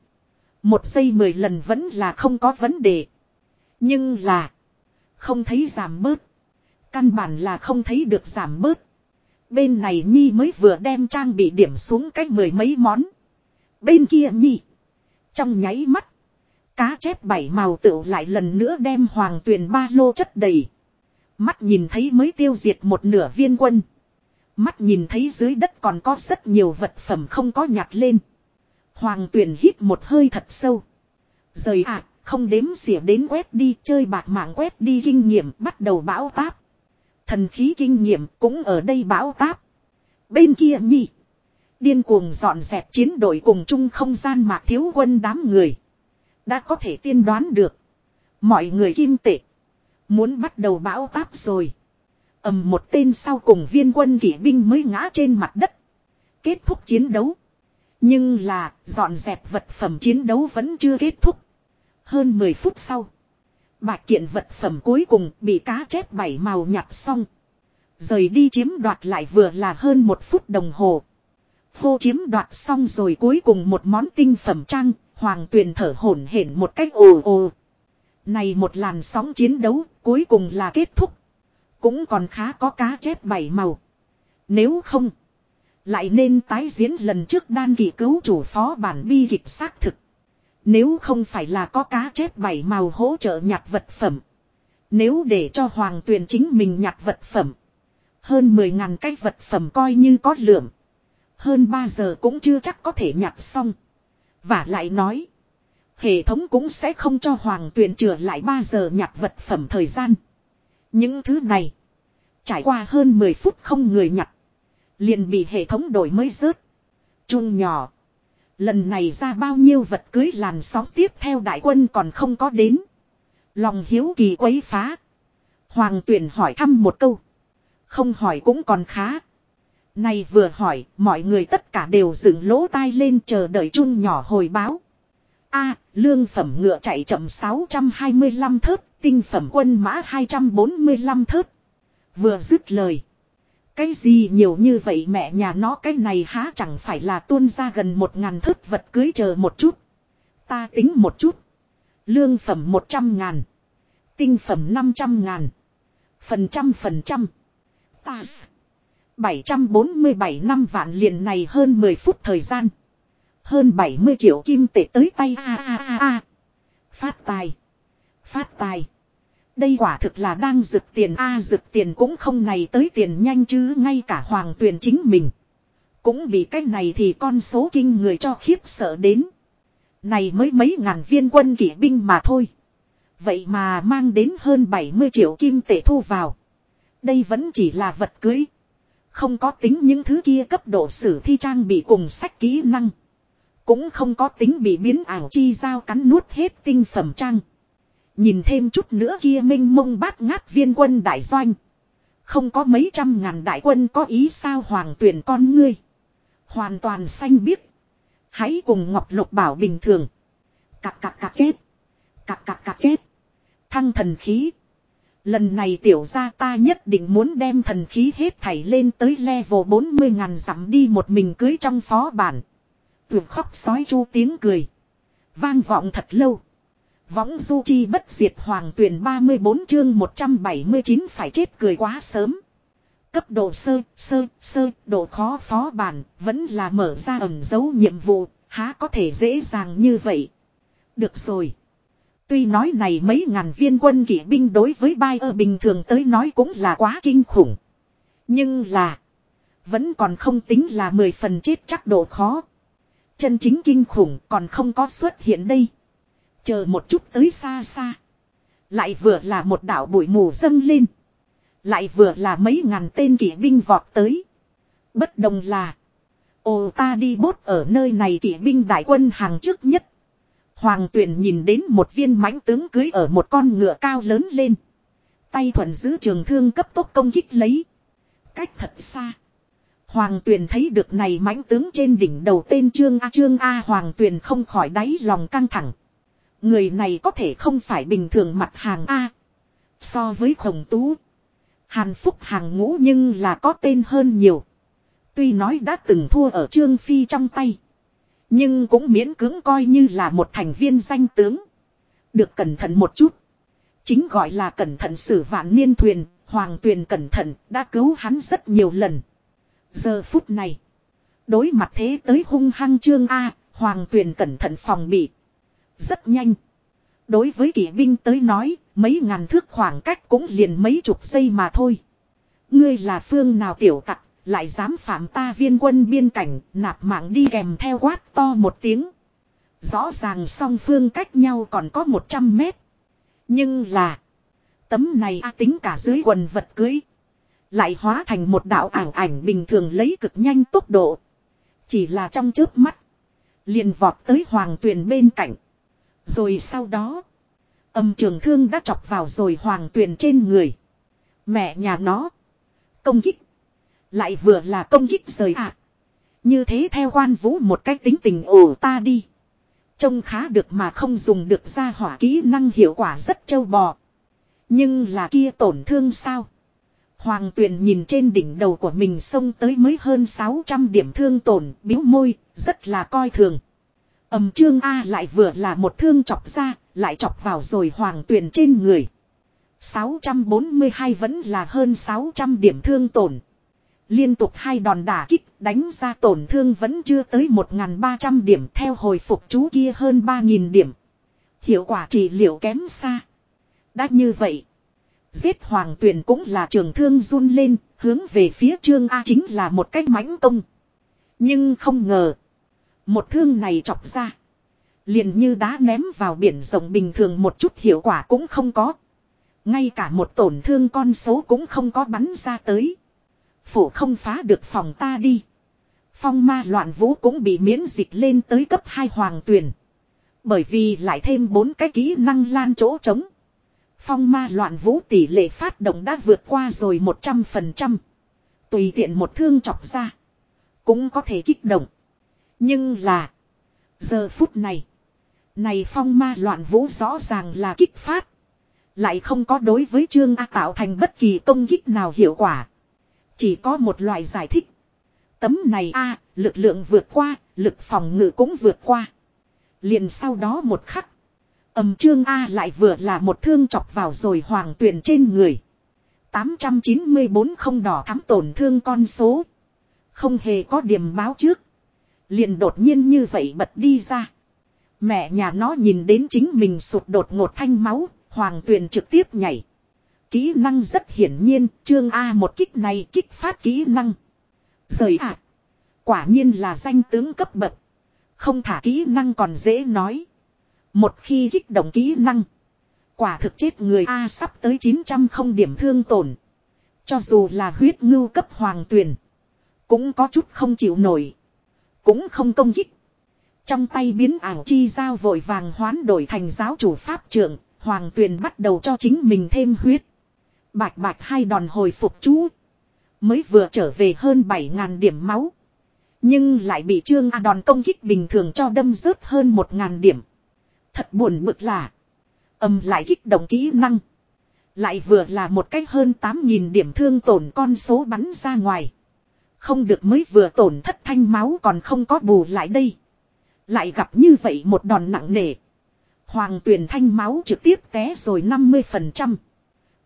Speaker 1: Một giây mười lần vẫn là không có vấn đề. Nhưng là. Không thấy giảm bớt. Căn bản là không thấy được giảm bớt. Bên này Nhi mới vừa đem trang bị điểm xuống cách mười mấy món. Bên kia Nhi. Trong nháy mắt. Cá chép bảy màu tựu lại lần nữa đem hoàng tuyền ba lô chất đầy. Mắt nhìn thấy mới tiêu diệt một nửa viên quân. Mắt nhìn thấy dưới đất còn có rất nhiều vật phẩm không có nhặt lên. Hoàng tuyền hít một hơi thật sâu. Rời ạ, không đếm xỉa đến quét đi chơi bạc mạng quét đi kinh nghiệm bắt đầu bão táp. Thần khí kinh nghiệm cũng ở đây bão táp. Bên kia nhỉ. Điên cuồng dọn dẹp chiến đội cùng chung không gian mạc thiếu quân đám người. Đã có thể tiên đoán được. Mọi người kim tệ. Muốn bắt đầu bão táp rồi. ầm một tên sau cùng viên quân kỵ binh mới ngã trên mặt đất. Kết thúc chiến đấu. Nhưng là, dọn dẹp vật phẩm chiến đấu vẫn chưa kết thúc. Hơn 10 phút sau. Bạch kiện vật phẩm cuối cùng bị cá chép bảy màu nhặt xong. Rời đi chiếm đoạt lại vừa là hơn một phút đồng hồ. Hô chiếm đoạt xong rồi cuối cùng một món tinh phẩm trang, hoàng tuyền thở hổn hển một cách ồ ồ. Này một làn sóng chiến đấu cuối cùng là kết thúc. Cũng còn khá có cá chép bảy màu. Nếu không, lại nên tái diễn lần trước đan kỳ cứu chủ phó bản bi kịch xác thực. Nếu không phải là có cá chép bảy màu hỗ trợ nhặt vật phẩm. Nếu để cho hoàng tuyền chính mình nhặt vật phẩm. Hơn 10 ngàn cái vật phẩm coi như có lượng. Hơn 3 giờ cũng chưa chắc có thể nhặt xong. Và lại nói. Hệ thống cũng sẽ không cho hoàng tuyền trở lại 3 giờ nhặt vật phẩm thời gian. Những thứ này. Trải qua hơn 10 phút không người nhặt. Liền bị hệ thống đổi mới rớt. Chung nhỏ. Lần này ra bao nhiêu vật cưới làn sóng tiếp theo đại quân còn không có đến. Lòng hiếu kỳ quấy phá. Hoàng tuyển hỏi thăm một câu. Không hỏi cũng còn khá. Này vừa hỏi, mọi người tất cả đều dựng lỗ tai lên chờ đợi chung nhỏ hồi báo. A, lương phẩm ngựa chạy chậm 625 thớt, tinh phẩm quân mã 245 thớt. Vừa dứt lời. Cái gì nhiều như vậy mẹ nhà nó cái này há chẳng phải là tuôn ra gần một ngàn thớt vật cưới chờ một chút. Ta tính một chút. Lương phẩm một trăm ngàn. Tinh phẩm năm trăm ngàn. Phần trăm phần trăm. Ta. 747 năm vạn liền này hơn 10 phút thời gian. Hơn 70 triệu kim tệ tới tay a a a a. Phát tài. Phát tài. Đây quả thực là đang rực tiền a à, rực tiền cũng không này tới tiền nhanh chứ ngay cả hoàng tuyền chính mình. Cũng bị cái này thì con số kinh người cho khiếp sợ đến. Này mới mấy ngàn viên quân kỵ binh mà thôi. Vậy mà mang đến hơn 70 triệu kim tệ thu vào. Đây vẫn chỉ là vật cưới. Không có tính những thứ kia cấp độ sử thi trang bị cùng sách kỹ năng. Cũng không có tính bị biến ảo chi giao cắn nuốt hết tinh phẩm trang. Nhìn thêm chút nữa kia minh mông bát ngát viên quân đại doanh. Không có mấy trăm ngàn đại quân có ý sao hoàng tuyển con ngươi. Hoàn toàn xanh biếc. Hãy cùng Ngọc Lục Bảo bình thường. Cạc cạc cạc kết. Cạc cạc cạc kết. Thăng thần khí. Lần này tiểu ra ta nhất định muốn đem thần khí hết thảy lên tới level 40 ngàn dặm đi một mình cưới trong phó bản. Tưởng khóc sói chu tiếng cười. Vang vọng thật lâu. Võng du chi bất diệt hoàng tuyển 34 chương 179 phải chết cười quá sớm. Cấp độ sơ, sơ, sơ, độ khó phó bản, vẫn là mở ra ẩn dấu nhiệm vụ, há có thể dễ dàng như vậy. Được rồi. Tuy nói này mấy ngàn viên quân kỵ binh đối với bai ở bình thường tới nói cũng là quá kinh khủng. Nhưng là, vẫn còn không tính là 10 phần chết chắc độ khó. Chân chính kinh khủng còn không có xuất hiện đây. Chờ một chút tới xa xa. Lại vừa là một đảo bụi mù dâng lên. Lại vừa là mấy ngàn tên kỵ binh vọt tới. Bất đồng là. Ồ ta đi bốt ở nơi này kỵ binh đại quân hàng trước nhất. Hoàng tuyển nhìn đến một viên mãnh tướng cưới ở một con ngựa cao lớn lên. Tay thuận giữ trường thương cấp tốc công kích lấy. Cách thật xa. Hoàng tuyền thấy được này mãnh tướng trên đỉnh đầu tên Trương A Trương A Hoàng tuyền không khỏi đáy lòng căng thẳng. Người này có thể không phải bình thường mặt hàng A. So với khổng tú. Hàn Phúc hàng ngũ nhưng là có tên hơn nhiều. Tuy nói đã từng thua ở Trương Phi trong tay. Nhưng cũng miễn cưỡng coi như là một thành viên danh tướng. Được cẩn thận một chút. Chính gọi là cẩn thận xử vạn niên thuyền, hoàng tuyền cẩn thận, đã cứu hắn rất nhiều lần. Giờ phút này, đối mặt thế tới hung hăng trương A, hoàng tuyền cẩn thận phòng bị. Rất nhanh. Đối với kỵ binh tới nói, mấy ngàn thước khoảng cách cũng liền mấy chục giây mà thôi. Ngươi là phương nào tiểu tặc, lại dám phạm ta viên quân biên cảnh, nạp mạng đi kèm theo quát to một tiếng. Rõ ràng song phương cách nhau còn có 100 mét. Nhưng là. Tấm này a tính cả dưới quần vật cưới. Lại hóa thành một đạo ảo ảnh bình thường lấy cực nhanh tốc độ. Chỉ là trong chớp mắt. Liền vọt tới hoàng tuyền bên cạnh. Rồi sau đó. Âm trường thương đã chọc vào rồi hoàng tuyền trên người. Mẹ nhà nó. Công kích. Lại vừa là công kích rời ạ. Như thế theo quan vũ một cách tính tình ổ ta đi. Trông khá được mà không dùng được ra hỏa kỹ năng hiệu quả rất trâu bò. Nhưng là kia tổn thương sao? Hoàng tuyền nhìn trên đỉnh đầu của mình xông tới mới hơn 600 điểm thương tổn, biếu môi, rất là coi thường. Ẩm trương A lại vừa là một thương chọc ra, lại chọc vào rồi hoàng tuyền trên người. 642 vẫn là hơn 600 điểm thương tổn. Liên tục hai đòn đả kích đánh ra tổn thương vẫn chưa tới 1.300 điểm theo hồi phục chú kia hơn 3.000 điểm. Hiệu quả trị liệu kém xa. Đã như vậy. Giết hoàng tuyền cũng là trường thương run lên, hướng về phía trương A chính là một cách mãnh công. Nhưng không ngờ. Một thương này chọc ra. Liền như đá ném vào biển rộng bình thường một chút hiệu quả cũng không có. Ngay cả một tổn thương con số cũng không có bắn ra tới. Phủ không phá được phòng ta đi. Phong ma loạn vũ cũng bị miễn dịch lên tới cấp 2 hoàng tuyển. Bởi vì lại thêm bốn cái kỹ năng lan chỗ trống. Phong ma loạn vũ tỷ lệ phát động đã vượt qua rồi 100%. Tùy tiện một thương chọc ra. Cũng có thể kích động. Nhưng là. Giờ phút này. Này phong ma loạn vũ rõ ràng là kích phát. Lại không có đối với Trương A tạo thành bất kỳ công kích nào hiệu quả. Chỉ có một loại giải thích. Tấm này a lực lượng vượt qua, lực phòng ngự cũng vượt qua. Liền sau đó một khắc. Ẩm trương A lại vừa là một thương chọc vào rồi hoàng tuyển trên người. 894 không đỏ thắm tổn thương con số. Không hề có điểm báo trước. Liền đột nhiên như vậy bật đi ra. Mẹ nhà nó nhìn đến chính mình sụt đột ngột thanh máu, hoàng tuyền trực tiếp nhảy. Kỹ năng rất hiển nhiên, chương A một kích này kích phát kỹ năng. Rời ạ. Quả nhiên là danh tướng cấp bậc. Không thả kỹ năng còn dễ nói. Một khi kích động kỹ năng. Quả thực chết người A sắp tới 900 không điểm thương tổn. Cho dù là huyết ngưu cấp hoàng tuyền. Cũng có chút không chịu nổi. Cũng không công kích. Trong tay biến ảo chi giao vội vàng hoán đổi thành giáo chủ pháp trưởng. Hoàng tuyền bắt đầu cho chính mình thêm huyết. Bạch bạch hai đòn hồi phục chú. Mới vừa trở về hơn 7.000 điểm máu. Nhưng lại bị Trương A đòn công kích bình thường cho đâm rớt hơn 1.000 điểm. Thật buồn bực là. Âm lại kích động kỹ năng. Lại vừa là một cách hơn 8.000 điểm thương tổn con số bắn ra ngoài. Không được mới vừa tổn thất thanh máu còn không có bù lại đây. Lại gặp như vậy một đòn nặng nề. Hoàng tuyển thanh máu trực tiếp té rồi 50%.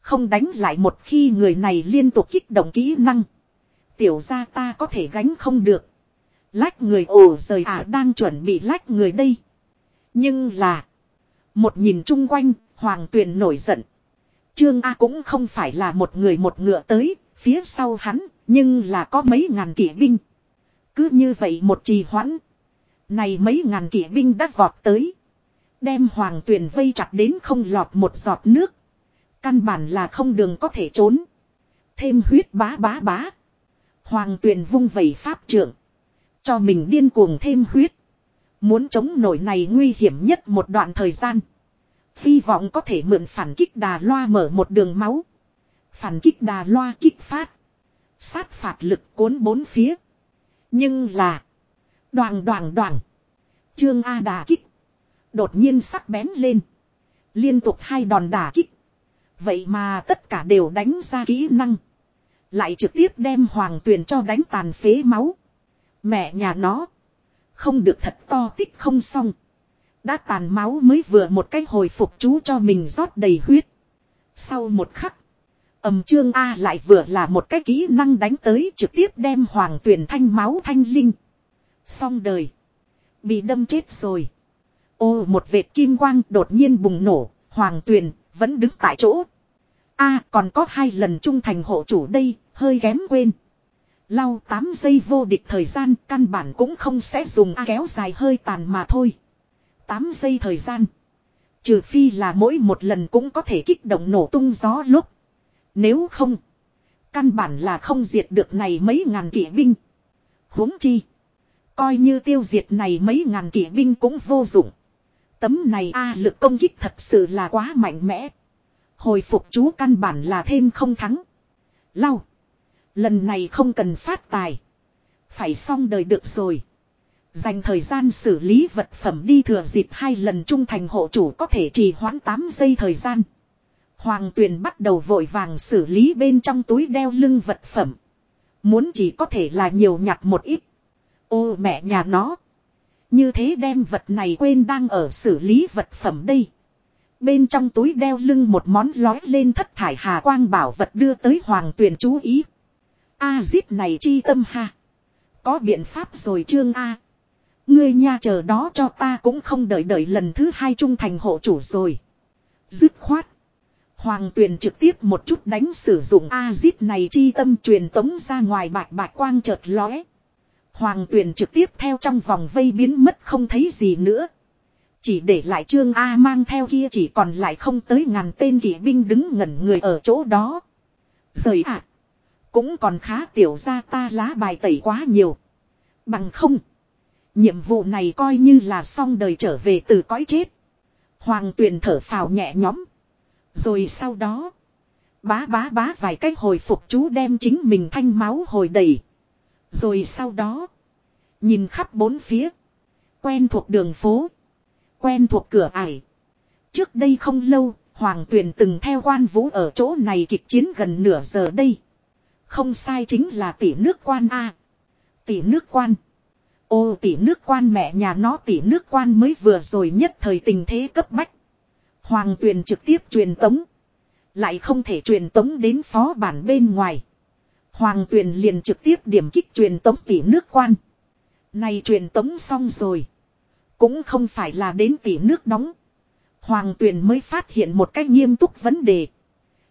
Speaker 1: Không đánh lại một khi người này liên tục kích động kỹ năng. Tiểu ra ta có thể gánh không được. Lách người ồ rời ả à đang chuẩn bị lách người đây. Nhưng là. Một nhìn chung quanh, hoàng tuyền nổi giận. Trương A cũng không phải là một người một ngựa tới, phía sau hắn, nhưng là có mấy ngàn kỵ binh. Cứ như vậy một trì hoãn. Này mấy ngàn kỵ binh đã vọt tới. Đem hoàng tuyền vây chặt đến không lọt một giọt nước. Căn bản là không đường có thể trốn. Thêm huyết bá bá bá. Hoàng tuyền vung vẩy pháp trưởng. Cho mình điên cuồng thêm huyết. Muốn chống nổi này nguy hiểm nhất một đoạn thời gian. Hy vọng có thể mượn phản kích đà loa mở một đường máu. Phản kích đà loa kích phát. Sát phạt lực cuốn bốn phía. Nhưng là. Đoàn đoàn đoàn. Trương A đà kích. Đột nhiên sắc bén lên. Liên tục hai đòn đà kích. Vậy mà tất cả đều đánh ra kỹ năng. Lại trực tiếp đem hoàng tuyền cho đánh tàn phế máu. Mẹ nhà nó. Không được thật to tích không xong. Đã tàn máu mới vừa một cái hồi phục chú cho mình rót đầy huyết. Sau một khắc. Ẩm trương A lại vừa là một cái kỹ năng đánh tới trực tiếp đem hoàng tuyển thanh máu thanh linh. Xong đời. Bị đâm chết rồi. Ô, một vệt kim quang đột nhiên bùng nổ. Hoàng tuyền vẫn đứng tại chỗ. A còn có hai lần trung thành hộ chủ đây, hơi kém quên. Lau 8 giây vô địch thời gian căn bản cũng không sẽ dùng A kéo dài hơi tàn mà thôi. 8 giây thời gian. Trừ phi là mỗi một lần cũng có thể kích động nổ tung gió lúc. Nếu không. Căn bản là không diệt được này mấy ngàn kỵ binh. huống chi. Coi như tiêu diệt này mấy ngàn kỵ binh cũng vô dụng. Tấm này A lực công kích thật sự là quá mạnh mẽ. Hồi phục chú căn bản là thêm không thắng. Lau. Lần này không cần phát tài. Phải xong đời được rồi. Dành thời gian xử lý vật phẩm đi thừa dịp hai lần trung thành hộ chủ có thể trì hoãn 8 giây thời gian. Hoàng tuyền bắt đầu vội vàng xử lý bên trong túi đeo lưng vật phẩm. Muốn chỉ có thể là nhiều nhặt một ít. Ô mẹ nhà nó. Như thế đem vật này quên đang ở xử lý vật phẩm đây. Bên trong túi đeo lưng một món lói lên thất thải hà quang bảo vật đưa tới hoàng tuyền chú ý. A zip này chi tâm ha. Có biện pháp rồi trương A. Ngươi nha chờ đó cho ta cũng không đợi đợi lần thứ hai trung thành hộ chủ rồi. Dứt khoát. Hoàng tuyền trực tiếp một chút đánh sử dụng A-zip này chi tâm truyền tống ra ngoài bạch bạch quang chợt lóe. Hoàng tuyền trực tiếp theo trong vòng vây biến mất không thấy gì nữa. Chỉ để lại trương A mang theo kia chỉ còn lại không tới ngàn tên kỵ binh đứng ngẩn người ở chỗ đó. Rời ạ. À, cũng còn khá tiểu ra ta lá bài tẩy quá nhiều. Bằng không. Nhiệm vụ này coi như là xong đời trở về từ cõi chết. Hoàng tuyền thở phào nhẹ nhõm. Rồi sau đó. Bá bá bá vài cách hồi phục chú đem chính mình thanh máu hồi đầy. Rồi sau đó. Nhìn khắp bốn phía. Quen thuộc đường phố. Quen thuộc cửa ải. Trước đây không lâu, Hoàng Tuyền từng theo quan vũ ở chỗ này kịch chiến gần nửa giờ đây. Không sai chính là tỷ nước quan A. Tỷ nước quan. Ô tỷ nước quan mẹ nhà nó tỷ nước quan mới vừa rồi nhất thời tình thế cấp bách. Hoàng tuyền trực tiếp truyền tống. Lại không thể truyền tống đến phó bản bên ngoài. Hoàng tuyền liền trực tiếp điểm kích truyền tống tỷ nước quan. Này truyền tống xong rồi. Cũng không phải là đến tỷ nước đóng. Hoàng tuyền mới phát hiện một cách nghiêm túc vấn đề.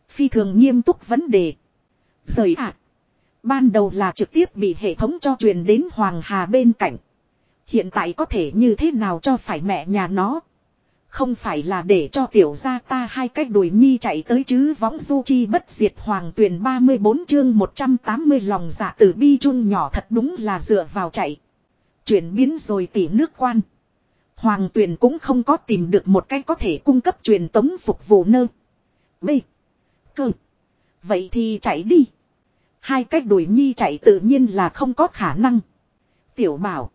Speaker 1: Phi thường nghiêm túc vấn đề. Rời ạ. Ban đầu là trực tiếp bị hệ thống cho truyền đến Hoàng Hà bên cạnh. Hiện tại có thể như thế nào cho phải mẹ nhà nó. Không phải là để cho tiểu gia ta hai cách đuổi nhi chạy tới chứ võng du chi bất diệt hoàng tuyển 34 chương 180 lòng dạ tử bi chun nhỏ thật đúng là dựa vào chạy. Chuyển biến rồi tỉ nước quan. Hoàng Tuyền cũng không có tìm được một cách có thể cung cấp truyền tống phục vụ nơ. B. Cơ. Vậy thì chạy đi. Hai cách đuổi nhi chạy tự nhiên là không có khả năng. Tiểu bảo.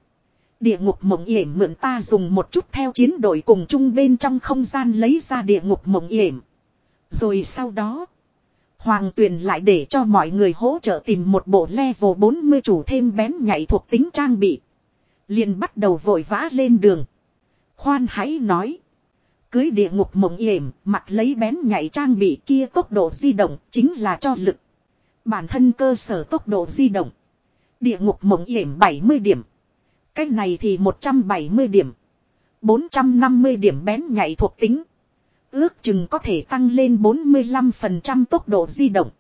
Speaker 1: Địa ngục mộng yểm mượn ta dùng một chút theo chiến đội cùng chung bên trong không gian lấy ra địa ngục mộng yểm. Rồi sau đó. Hoàng tuyền lại để cho mọi người hỗ trợ tìm một bộ level 40 chủ thêm bén nhạy thuộc tính trang bị. liền bắt đầu vội vã lên đường. Khoan hãy nói. Cưới địa ngục mộng yểm, mặt lấy bén nhảy trang bị kia tốc độ di động chính là cho lực. Bản thân cơ sở tốc độ di động. Địa ngục mộng yểm 70 điểm. Cách này thì 170 điểm. 450 điểm bén nhảy thuộc tính. Ước chừng có thể tăng lên 45% tốc độ di động.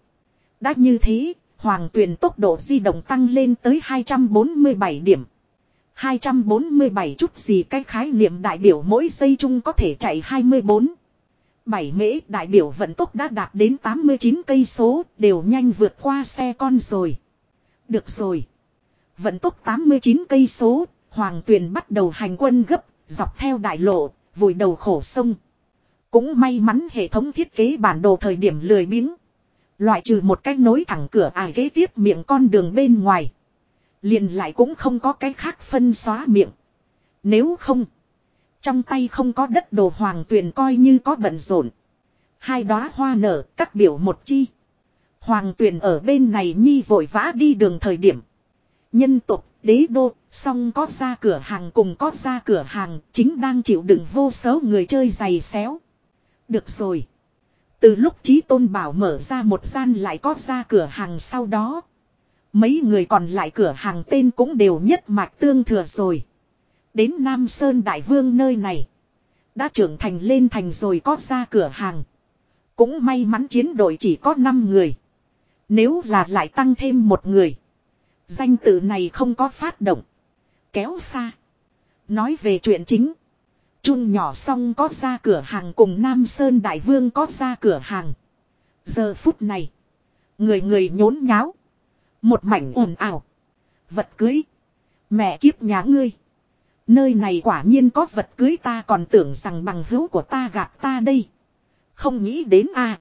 Speaker 1: Đã như thế, hoàng tuyền tốc độ di động tăng lên tới 247 điểm. 247 chút gì cái khái niệm đại biểu mỗi giây chung có thể chạy 24. 7 mễ đại biểu vận tốc đã đạt đến 89 cây số, đều nhanh vượt qua xe con rồi. Được rồi. Vận tốc 89 cây số, Hoàng Tuyền bắt đầu hành quân gấp, dọc theo đại lộ, vùi đầu khổ sông. Cũng may mắn hệ thống thiết kế bản đồ thời điểm lười biếng. Loại trừ một cách nối thẳng cửa ải kế tiếp miệng con đường bên ngoài. Liền lại cũng không có cái khác phân xóa miệng. Nếu không. Trong tay không có đất đồ hoàng tuyền coi như có bận rộn. Hai đóa hoa nở các biểu một chi. Hoàng tuyền ở bên này nhi vội vã đi đường thời điểm. Nhân tục, đế đô, song có ra cửa hàng cùng có ra cửa hàng, chính đang chịu đựng vô số người chơi giày xéo. Được rồi. Từ lúc Chí Tôn Bảo mở ra một gian lại có ra cửa hàng sau đó. Mấy người còn lại cửa hàng tên cũng đều nhất mạch tương thừa rồi. Đến Nam Sơn Đại Vương nơi này. Đã trưởng thành lên thành rồi có ra cửa hàng. Cũng may mắn chiến đội chỉ có 5 người. Nếu là lại tăng thêm một người. Danh tự này không có phát động. Kéo xa. Nói về chuyện chính. Chun nhỏ xong có ra cửa hàng cùng Nam Sơn Đại Vương có ra cửa hàng. Giờ phút này. Người người nhốn nháo. Một mảnh ồn ào. Vật cưới. Mẹ kiếp nhà ngươi. Nơi này quả nhiên có vật cưới ta còn tưởng rằng bằng hữu của ta gạt ta đây. Không nghĩ đến a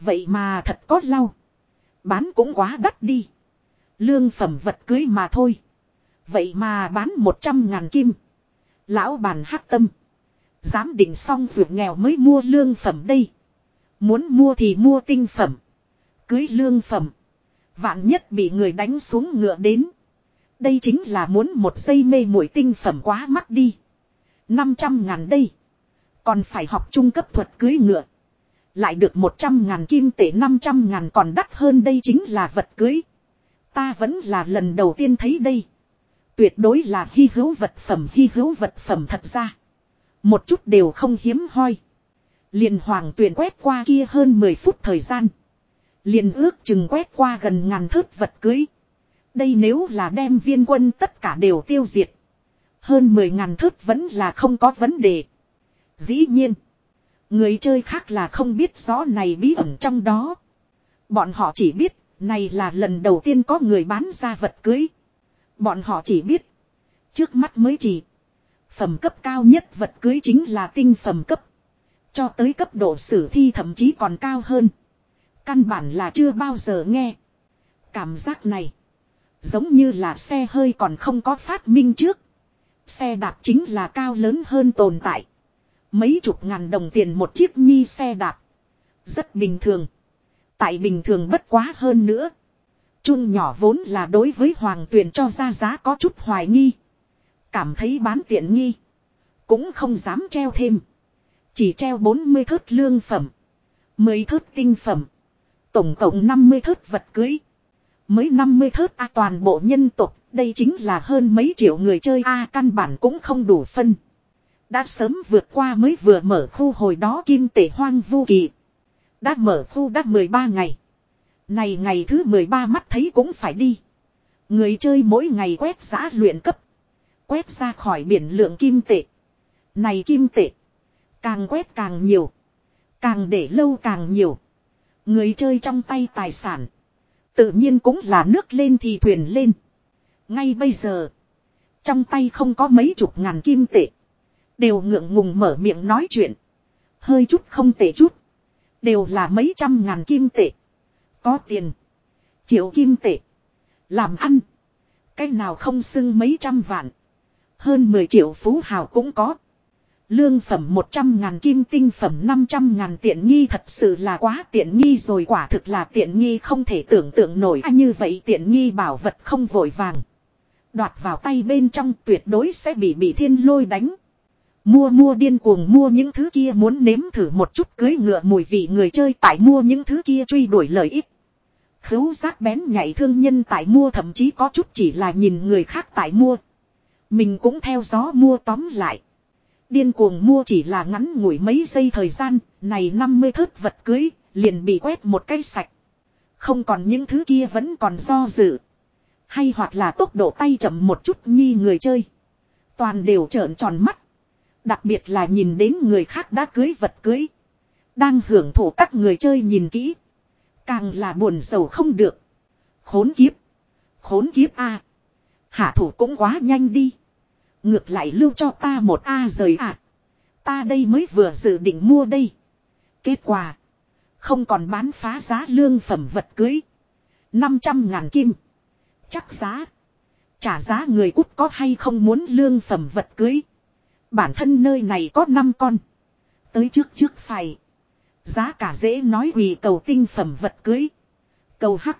Speaker 1: Vậy mà thật có lau. Bán cũng quá đắt đi. Lương phẩm vật cưới mà thôi. Vậy mà bán một trăm ngàn kim. Lão bàn hát tâm. Dám định xong vượt nghèo mới mua lương phẩm đây. Muốn mua thì mua tinh phẩm. Cưới lương phẩm. Vạn nhất bị người đánh xuống ngựa đến. Đây chính là muốn một giây mê muội tinh phẩm quá mắc đi. 500 ngàn đây. Còn phải học trung cấp thuật cưới ngựa. Lại được 100 ngàn kim tệ 500 ngàn còn đắt hơn đây chính là vật cưới. Ta vẫn là lần đầu tiên thấy đây. Tuyệt đối là hy hữu vật phẩm, hy hữu vật phẩm thật ra. Một chút đều không hiếm hoi. Liền hoàng tuyển quét qua kia hơn 10 phút thời gian. Liền ước chừng quét qua gần ngàn thước vật cưới. Đây nếu là đem viên quân tất cả đều tiêu diệt. Hơn 10 ngàn thước vẫn là không có vấn đề. Dĩ nhiên. Người chơi khác là không biết rõ này bí ẩn trong đó. Bọn họ chỉ biết, này là lần đầu tiên có người bán ra vật cưới. Bọn họ chỉ biết. Trước mắt mới chỉ. Phẩm cấp cao nhất vật cưới chính là tinh phẩm cấp. Cho tới cấp độ sử thi thậm chí còn cao hơn. Căn bản là chưa bao giờ nghe. Cảm giác này. Giống như là xe hơi còn không có phát minh trước. Xe đạp chính là cao lớn hơn tồn tại. Mấy chục ngàn đồng tiền một chiếc nhi xe đạp. Rất bình thường. Tại bình thường bất quá hơn nữa. Chun nhỏ vốn là đối với hoàng tuyền cho ra giá có chút hoài nghi. Cảm thấy bán tiện nghi. Cũng không dám treo thêm. Chỉ treo 40 thớt lương phẩm. 10 thớt tinh phẩm. Tổng cộng 50 thớt vật cưới. Mới 50 thớt a, toàn bộ nhân tộc, Đây chính là hơn mấy triệu người chơi a, căn bản cũng không đủ phân. Đã sớm vượt qua mới vừa mở khu hồi đó kim tể hoang vu kỳ. Đã mở khu đã 13 ngày. Này ngày thứ 13 mắt thấy cũng phải đi. Người chơi mỗi ngày quét giã luyện cấp. Quét ra khỏi biển lượng kim tệ. Này kim tệ. Càng quét càng nhiều. Càng để lâu càng nhiều. Người chơi trong tay tài sản. Tự nhiên cũng là nước lên thì thuyền lên. Ngay bây giờ. Trong tay không có mấy chục ngàn kim tệ. Đều ngượng ngùng mở miệng nói chuyện. Hơi chút không tệ chút. Đều là mấy trăm ngàn kim tệ. Có tiền. Triệu kim tệ. Làm ăn. Cái nào không xưng mấy trăm vạn. Hơn 10 triệu phú hào cũng có. Lương phẩm 100 ngàn kim tinh phẩm 500 ngàn tiện nghi thật sự là quá tiện nghi rồi quả thực là tiện nghi không thể tưởng tượng nổi à, như vậy tiện nghi bảo vật không vội vàng. Đoạt vào tay bên trong tuyệt đối sẽ bị bị thiên lôi đánh. Mua mua điên cuồng mua những thứ kia muốn nếm thử một chút cưới ngựa mùi vị người chơi tại mua những thứ kia truy đuổi lợi ích. Khứu giác bén nhảy thương nhân tại mua thậm chí có chút chỉ là nhìn người khác tại mua. Mình cũng theo gió mua tóm lại. Điên cuồng mua chỉ là ngắn ngủi mấy giây thời gian, này 50 thớt vật cưới, liền bị quét một cái sạch. Không còn những thứ kia vẫn còn do dự. Hay hoặc là tốc độ tay chậm một chút nhi người chơi. Toàn đều trợn tròn mắt. Đặc biệt là nhìn đến người khác đã cưới vật cưới. Đang hưởng thụ các người chơi nhìn kỹ. Càng là buồn sầu không được. Khốn kiếp. Khốn kiếp a Hạ thủ cũng quá nhanh đi. Ngược lại lưu cho ta một A rời à. Ta đây mới vừa dự định mua đây. Kết quả. Không còn bán phá giá lương phẩm vật cưới. 500 ngàn kim. Chắc giá. Trả giá người cút có hay không muốn lương phẩm vật cưới. Bản thân nơi này có 5 con. Tới trước trước phải. Giá cả dễ nói vì cầu tinh phẩm vật cưới. Cầu hắc.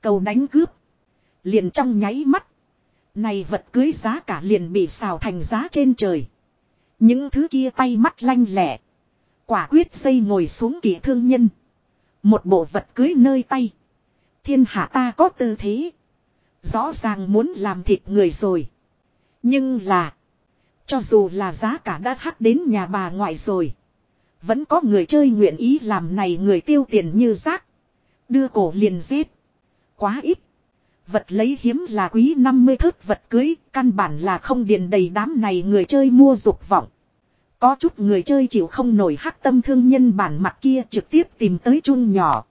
Speaker 1: Cầu đánh cướp. Liền trong nháy mắt. Này vật cưới giá cả liền bị xào thành giá trên trời. Những thứ kia tay mắt lanh lẻ. Quả quyết xây ngồi xuống kỳ thương nhân. Một bộ vật cưới nơi tay. Thiên hạ ta có tư thế. Rõ ràng muốn làm thịt người rồi. Nhưng là. Cho dù là giá cả đã hắc đến nhà bà ngoại rồi. Vẫn có người chơi nguyện ý làm này người tiêu tiền như rác. Đưa cổ liền giết. Quá ít. Vật lấy hiếm là quý 50 thước vật cưới, căn bản là không điền đầy đám này người chơi mua dục vọng. Có chút người chơi chịu không nổi hắc tâm thương nhân bản mặt kia trực tiếp tìm tới chun nhỏ.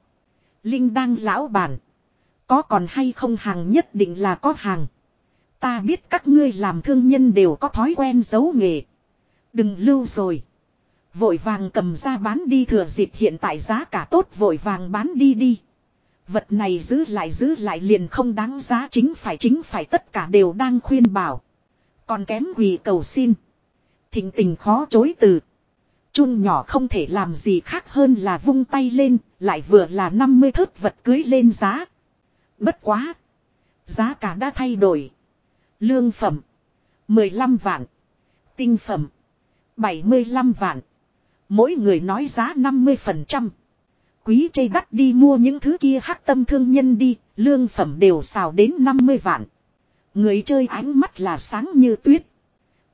Speaker 1: Linh đang lão bản. Có còn hay không hàng nhất định là có hàng. Ta biết các ngươi làm thương nhân đều có thói quen giấu nghề. Đừng lưu rồi. Vội vàng cầm ra bán đi thừa dịp hiện tại giá cả tốt vội vàng bán đi đi. Vật này giữ lại giữ lại liền không đáng giá chính phải chính phải tất cả đều đang khuyên bảo. Còn kém quỳ cầu xin. Thình tình khó chối từ. Chun nhỏ không thể làm gì khác hơn là vung tay lên, lại vừa là 50 thớt vật cưới lên giá. Bất quá. Giá cả đã thay đổi. Lương phẩm. 15 vạn. Tinh phẩm. 75 vạn. Mỗi người nói giá 50%. Quý chây đắt đi mua những thứ kia hắc tâm thương nhân đi, lương phẩm đều xào đến 50 vạn. Người chơi ánh mắt là sáng như tuyết.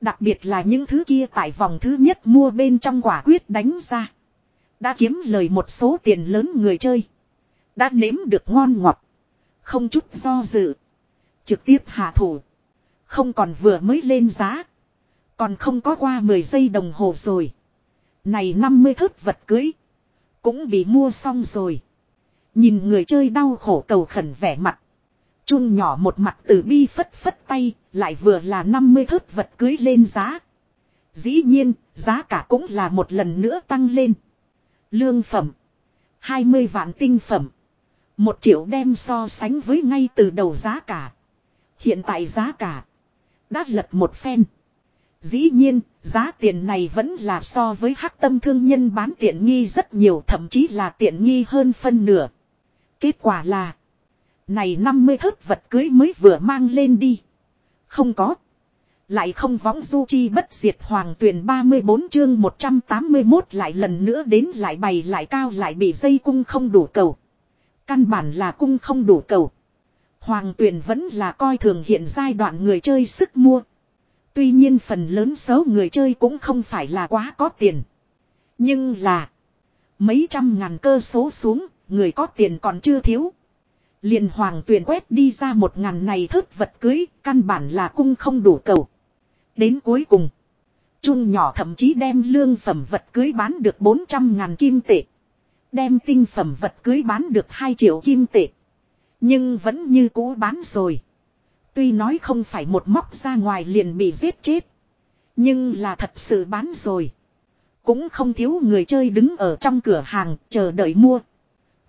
Speaker 1: Đặc biệt là những thứ kia tại vòng thứ nhất mua bên trong quả quyết đánh ra. Đã kiếm lời một số tiền lớn người chơi. Đã nếm được ngon ngọt. Không chút do dự. Trực tiếp hạ thủ. Không còn vừa mới lên giá. Còn không có qua 10 giây đồng hồ rồi. Này 50 thước vật cưới. Cũng bị mua xong rồi. Nhìn người chơi đau khổ cầu khẩn vẻ mặt. Chun nhỏ một mặt từ bi phất phất tay, lại vừa là 50 thớt vật cưới lên giá. Dĩ nhiên, giá cả cũng là một lần nữa tăng lên. Lương phẩm. 20 vạn tinh phẩm. Một triệu đem so sánh với ngay từ đầu giá cả. Hiện tại giá cả. Đã lật một phen. Dĩ nhiên, giá tiền này vẫn là so với hắc tâm thương nhân bán tiện nghi rất nhiều thậm chí là tiện nghi hơn phân nửa. Kết quả là, này 50 thớt vật cưới mới vừa mang lên đi. Không có. Lại không võng du chi bất diệt hoàng tuyển 34 chương 181 lại lần nữa đến lại bày lại cao lại bị dây cung không đủ cầu. Căn bản là cung không đủ cầu. Hoàng tuyển vẫn là coi thường hiện giai đoạn người chơi sức mua. Tuy nhiên phần lớn số người chơi cũng không phải là quá có tiền. Nhưng là. Mấy trăm ngàn cơ số xuống, người có tiền còn chưa thiếu. liền hoàng tuyển quét đi ra một ngàn này thớt vật cưới, căn bản là cung không đủ cầu. Đến cuối cùng. Trung nhỏ thậm chí đem lương phẩm vật cưới bán được 400 ngàn kim tệ. Đem tinh phẩm vật cưới bán được 2 triệu kim tệ. Nhưng vẫn như cũ bán rồi. Tuy nói không phải một móc ra ngoài liền bị giết chết. Nhưng là thật sự bán rồi. Cũng không thiếu người chơi đứng ở trong cửa hàng chờ đợi mua.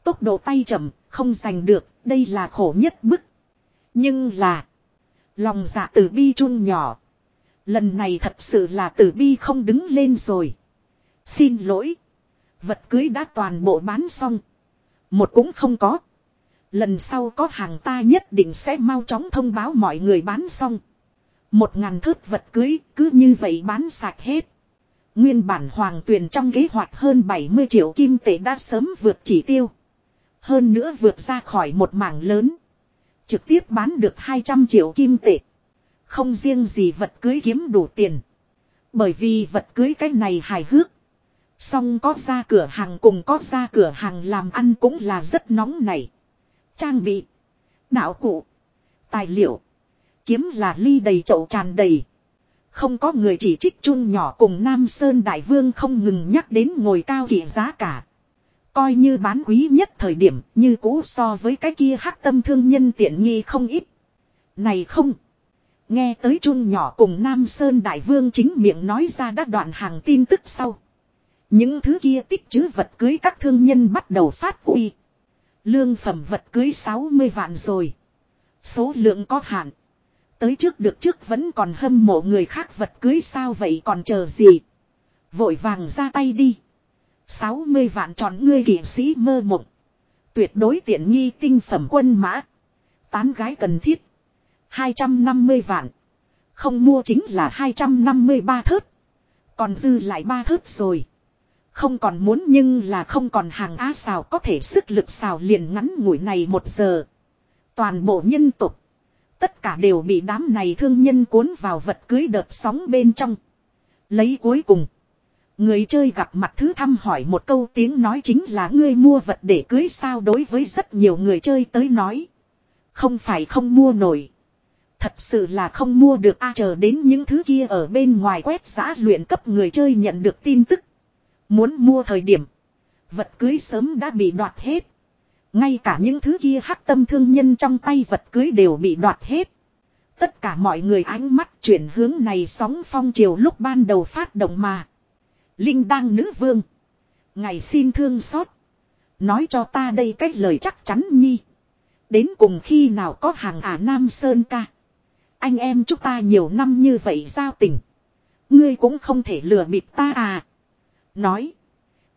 Speaker 1: Tốc độ tay chậm, không giành được, đây là khổ nhất bức. Nhưng là. Lòng dạ tử bi chun nhỏ. Lần này thật sự là tử bi không đứng lên rồi. Xin lỗi. Vật cưới đã toàn bộ bán xong. Một cũng không có. Lần sau có hàng ta nhất định sẽ mau chóng thông báo mọi người bán xong. Một ngàn thước vật cưới, cứ như vậy bán sạch hết. Nguyên bản hoàng tuyền trong kế hoạch hơn 70 triệu kim tệ đã sớm vượt chỉ tiêu. Hơn nữa vượt ra khỏi một mảng lớn. Trực tiếp bán được 200 triệu kim tệ. Không riêng gì vật cưới kiếm đủ tiền. Bởi vì vật cưới cái này hài hước. Xong có ra cửa hàng cùng có ra cửa hàng làm ăn cũng là rất nóng nảy. Trang bị. Đạo cụ. Tài liệu. Kiếm là ly đầy chậu tràn đầy. Không có người chỉ trích chung nhỏ cùng Nam Sơn Đại Vương không ngừng nhắc đến ngồi cao kỷ giá cả. Coi như bán quý nhất thời điểm, như cũ so với cái kia hắc tâm thương nhân tiện nghi không ít. Này không. Nghe tới chung nhỏ cùng Nam Sơn Đại Vương chính miệng nói ra đã đoạn hàng tin tức sau. Những thứ kia tích chứ vật cưới các thương nhân bắt đầu phát uy. Lương phẩm vật cưới 60 vạn rồi. Số lượng có hạn. Tới trước được trước vẫn còn hâm mộ người khác vật cưới sao vậy còn chờ gì. Vội vàng ra tay đi. 60 vạn tròn ngươi kỷ sĩ mơ mộng. Tuyệt đối tiện nghi tinh phẩm quân mã. Tán gái cần thiết. 250 vạn. Không mua chính là 253 thớt. Còn dư lại ba thớt rồi. Không còn muốn nhưng là không còn hàng á xào có thể sức lực xào liền ngắn ngủi này một giờ. Toàn bộ nhân tục. Tất cả đều bị đám này thương nhân cuốn vào vật cưới đợt sóng bên trong. Lấy cuối cùng. Người chơi gặp mặt thứ thăm hỏi một câu tiếng nói chính là ngươi mua vật để cưới sao đối với rất nhiều người chơi tới nói. Không phải không mua nổi. Thật sự là không mua được a chờ đến những thứ kia ở bên ngoài quét giã luyện cấp người chơi nhận được tin tức. Muốn mua thời điểm. Vật cưới sớm đã bị đoạt hết. Ngay cả những thứ kia hắc tâm thương nhân trong tay vật cưới đều bị đoạt hết. Tất cả mọi người ánh mắt chuyển hướng này sóng phong chiều lúc ban đầu phát động mà. Linh đang nữ vương. Ngày xin thương xót. Nói cho ta đây cách lời chắc chắn nhi. Đến cùng khi nào có hàng ả Nam Sơn ca. Anh em chúng ta nhiều năm như vậy giao tình. Ngươi cũng không thể lừa bịp ta à. Nói.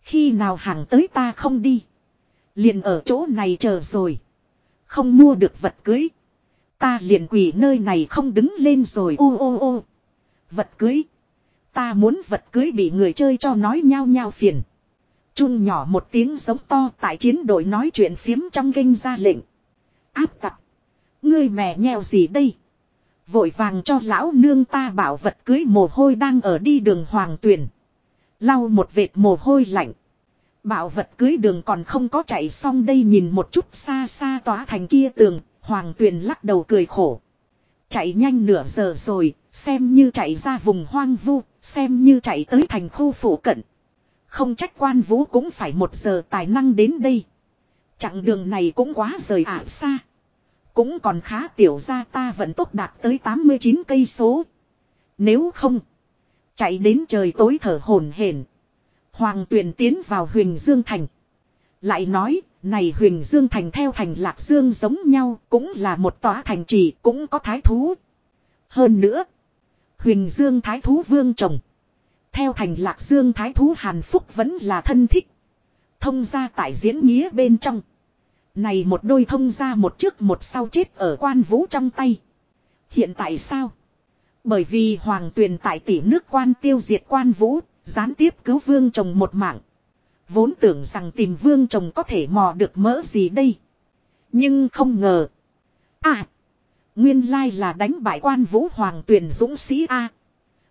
Speaker 1: Khi nào hàng tới ta không đi. Liền ở chỗ này chờ rồi. Không mua được vật cưới. Ta liền quỷ nơi này không đứng lên rồi ô ô ô. Vật cưới. Ta muốn vật cưới bị người chơi cho nói nhao nhao phiền. Chun nhỏ một tiếng giống to tại chiến đội nói chuyện phiếm trong kênh ra lệnh. Áp tặc. Ngươi mẹ nheo gì đây? Vội vàng cho lão nương ta bảo vật cưới mồ hôi đang ở đi đường hoàng tuyển. Lau một vệt mồ hôi lạnh. Bảo vật cưới đường còn không có chạy xong đây nhìn một chút xa xa tỏa thành kia tường, hoàng tuyền lắc đầu cười khổ. Chạy nhanh nửa giờ rồi, xem như chạy ra vùng hoang vu, xem như chạy tới thành khu phủ cận. Không trách quan vũ cũng phải một giờ tài năng đến đây. Chặng đường này cũng quá rời ả xa. Cũng còn khá tiểu ra ta vẫn tốt đạt tới 89 cây số. Nếu không, chạy đến trời tối thở hổn hển. Hoàng tuyền tiến vào huyền Dương Thành. Lại nói, này huyền Dương Thành theo thành Lạc Dương giống nhau, cũng là một tòa thành trì, cũng có thái thú. Hơn nữa, huyền Dương thái thú vương chồng. Theo thành Lạc Dương thái thú Hàn Phúc vẫn là thân thích. Thông gia tại diễn nghĩa bên trong. Này một đôi thông gia một trước một sau chết ở quan vũ trong tay. Hiện tại sao? Bởi vì hoàng tuyền tại tỷ nước quan tiêu diệt quan vũ, gián tiếp cứu vương chồng một mạng. Vốn tưởng rằng tìm vương chồng có thể mò được mỡ gì đây. Nhưng không ngờ. À. Nguyên lai là đánh bại quan vũ hoàng tuyền dũng sĩ A.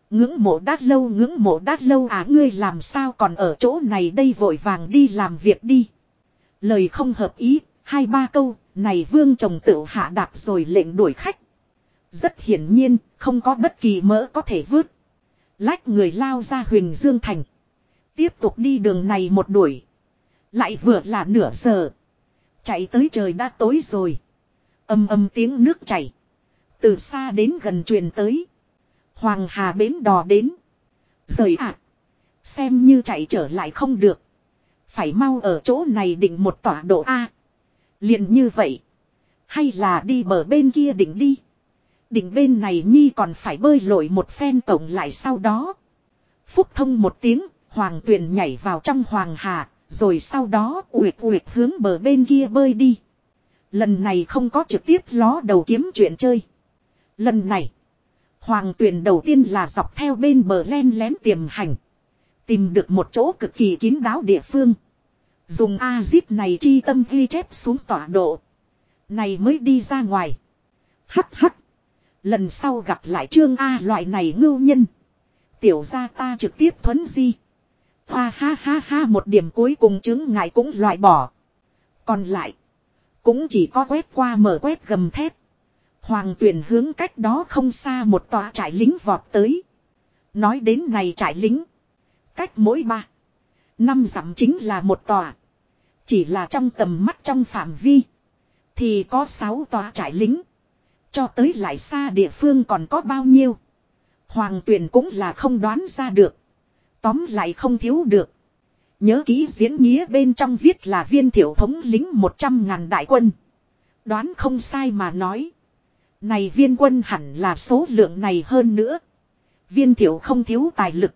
Speaker 1: Ngưỡng mộ đát lâu ngưỡng mộ đát lâu à ngươi làm sao còn ở chỗ này đây vội vàng đi làm việc đi. Lời không hợp ý, hai ba câu, này vương chồng tự hạ đạt rồi lệnh đuổi khách. Rất hiển nhiên, không có bất kỳ mỡ có thể vứt. Lách người lao ra huyền Dương Thành. Tiếp tục đi đường này một đuổi. Lại vừa là nửa giờ. Chạy tới trời đã tối rồi. Âm âm tiếng nước chảy. Từ xa đến gần truyền tới. Hoàng Hà bến đò đến. Rời ạ. Xem như chạy trở lại không được. Phải mau ở chỗ này định một tọa độ A. liền như vậy. Hay là đi bờ bên kia định đi. Đỉnh bên này Nhi còn phải bơi lội một phen tổng lại sau đó. Phúc thông một tiếng, hoàng tuyền nhảy vào trong hoàng hà, rồi sau đó uyệt uyệt hướng bờ bên kia bơi đi. Lần này không có trực tiếp ló đầu kiếm chuyện chơi. Lần này, hoàng tuyền đầu tiên là dọc theo bên bờ len lén tiềm hành. Tìm được một chỗ cực kỳ kín đáo địa phương. Dùng A-zip này chi tâm ghi chép xuống tọa độ. Này mới đi ra ngoài. Hắc hắc. Lần sau gặp lại trương A loại này ngưu nhân. Tiểu ra ta trực tiếp thuấn di. Hoa ha ha ha, một điểm cuối cùng chứng ngại cũng loại bỏ. Còn lại. Cũng chỉ có quét qua mở quét gầm thép. Hoàng tuyển hướng cách đó không xa một tòa trại lính vọt tới. Nói đến này trại lính. Cách mỗi ba. Năm dặm chính là một tòa. Chỉ là trong tầm mắt trong phạm vi. Thì có sáu tòa trại lính. Cho tới lại xa địa phương còn có bao nhiêu. Hoàng tuyển cũng là không đoán ra được. Tóm lại không thiếu được. Nhớ ký diễn nghĩa bên trong viết là viên thiểu thống lính 100 ngàn đại quân. Đoán không sai mà nói. Này viên quân hẳn là số lượng này hơn nữa. Viên thiểu không thiếu tài lực.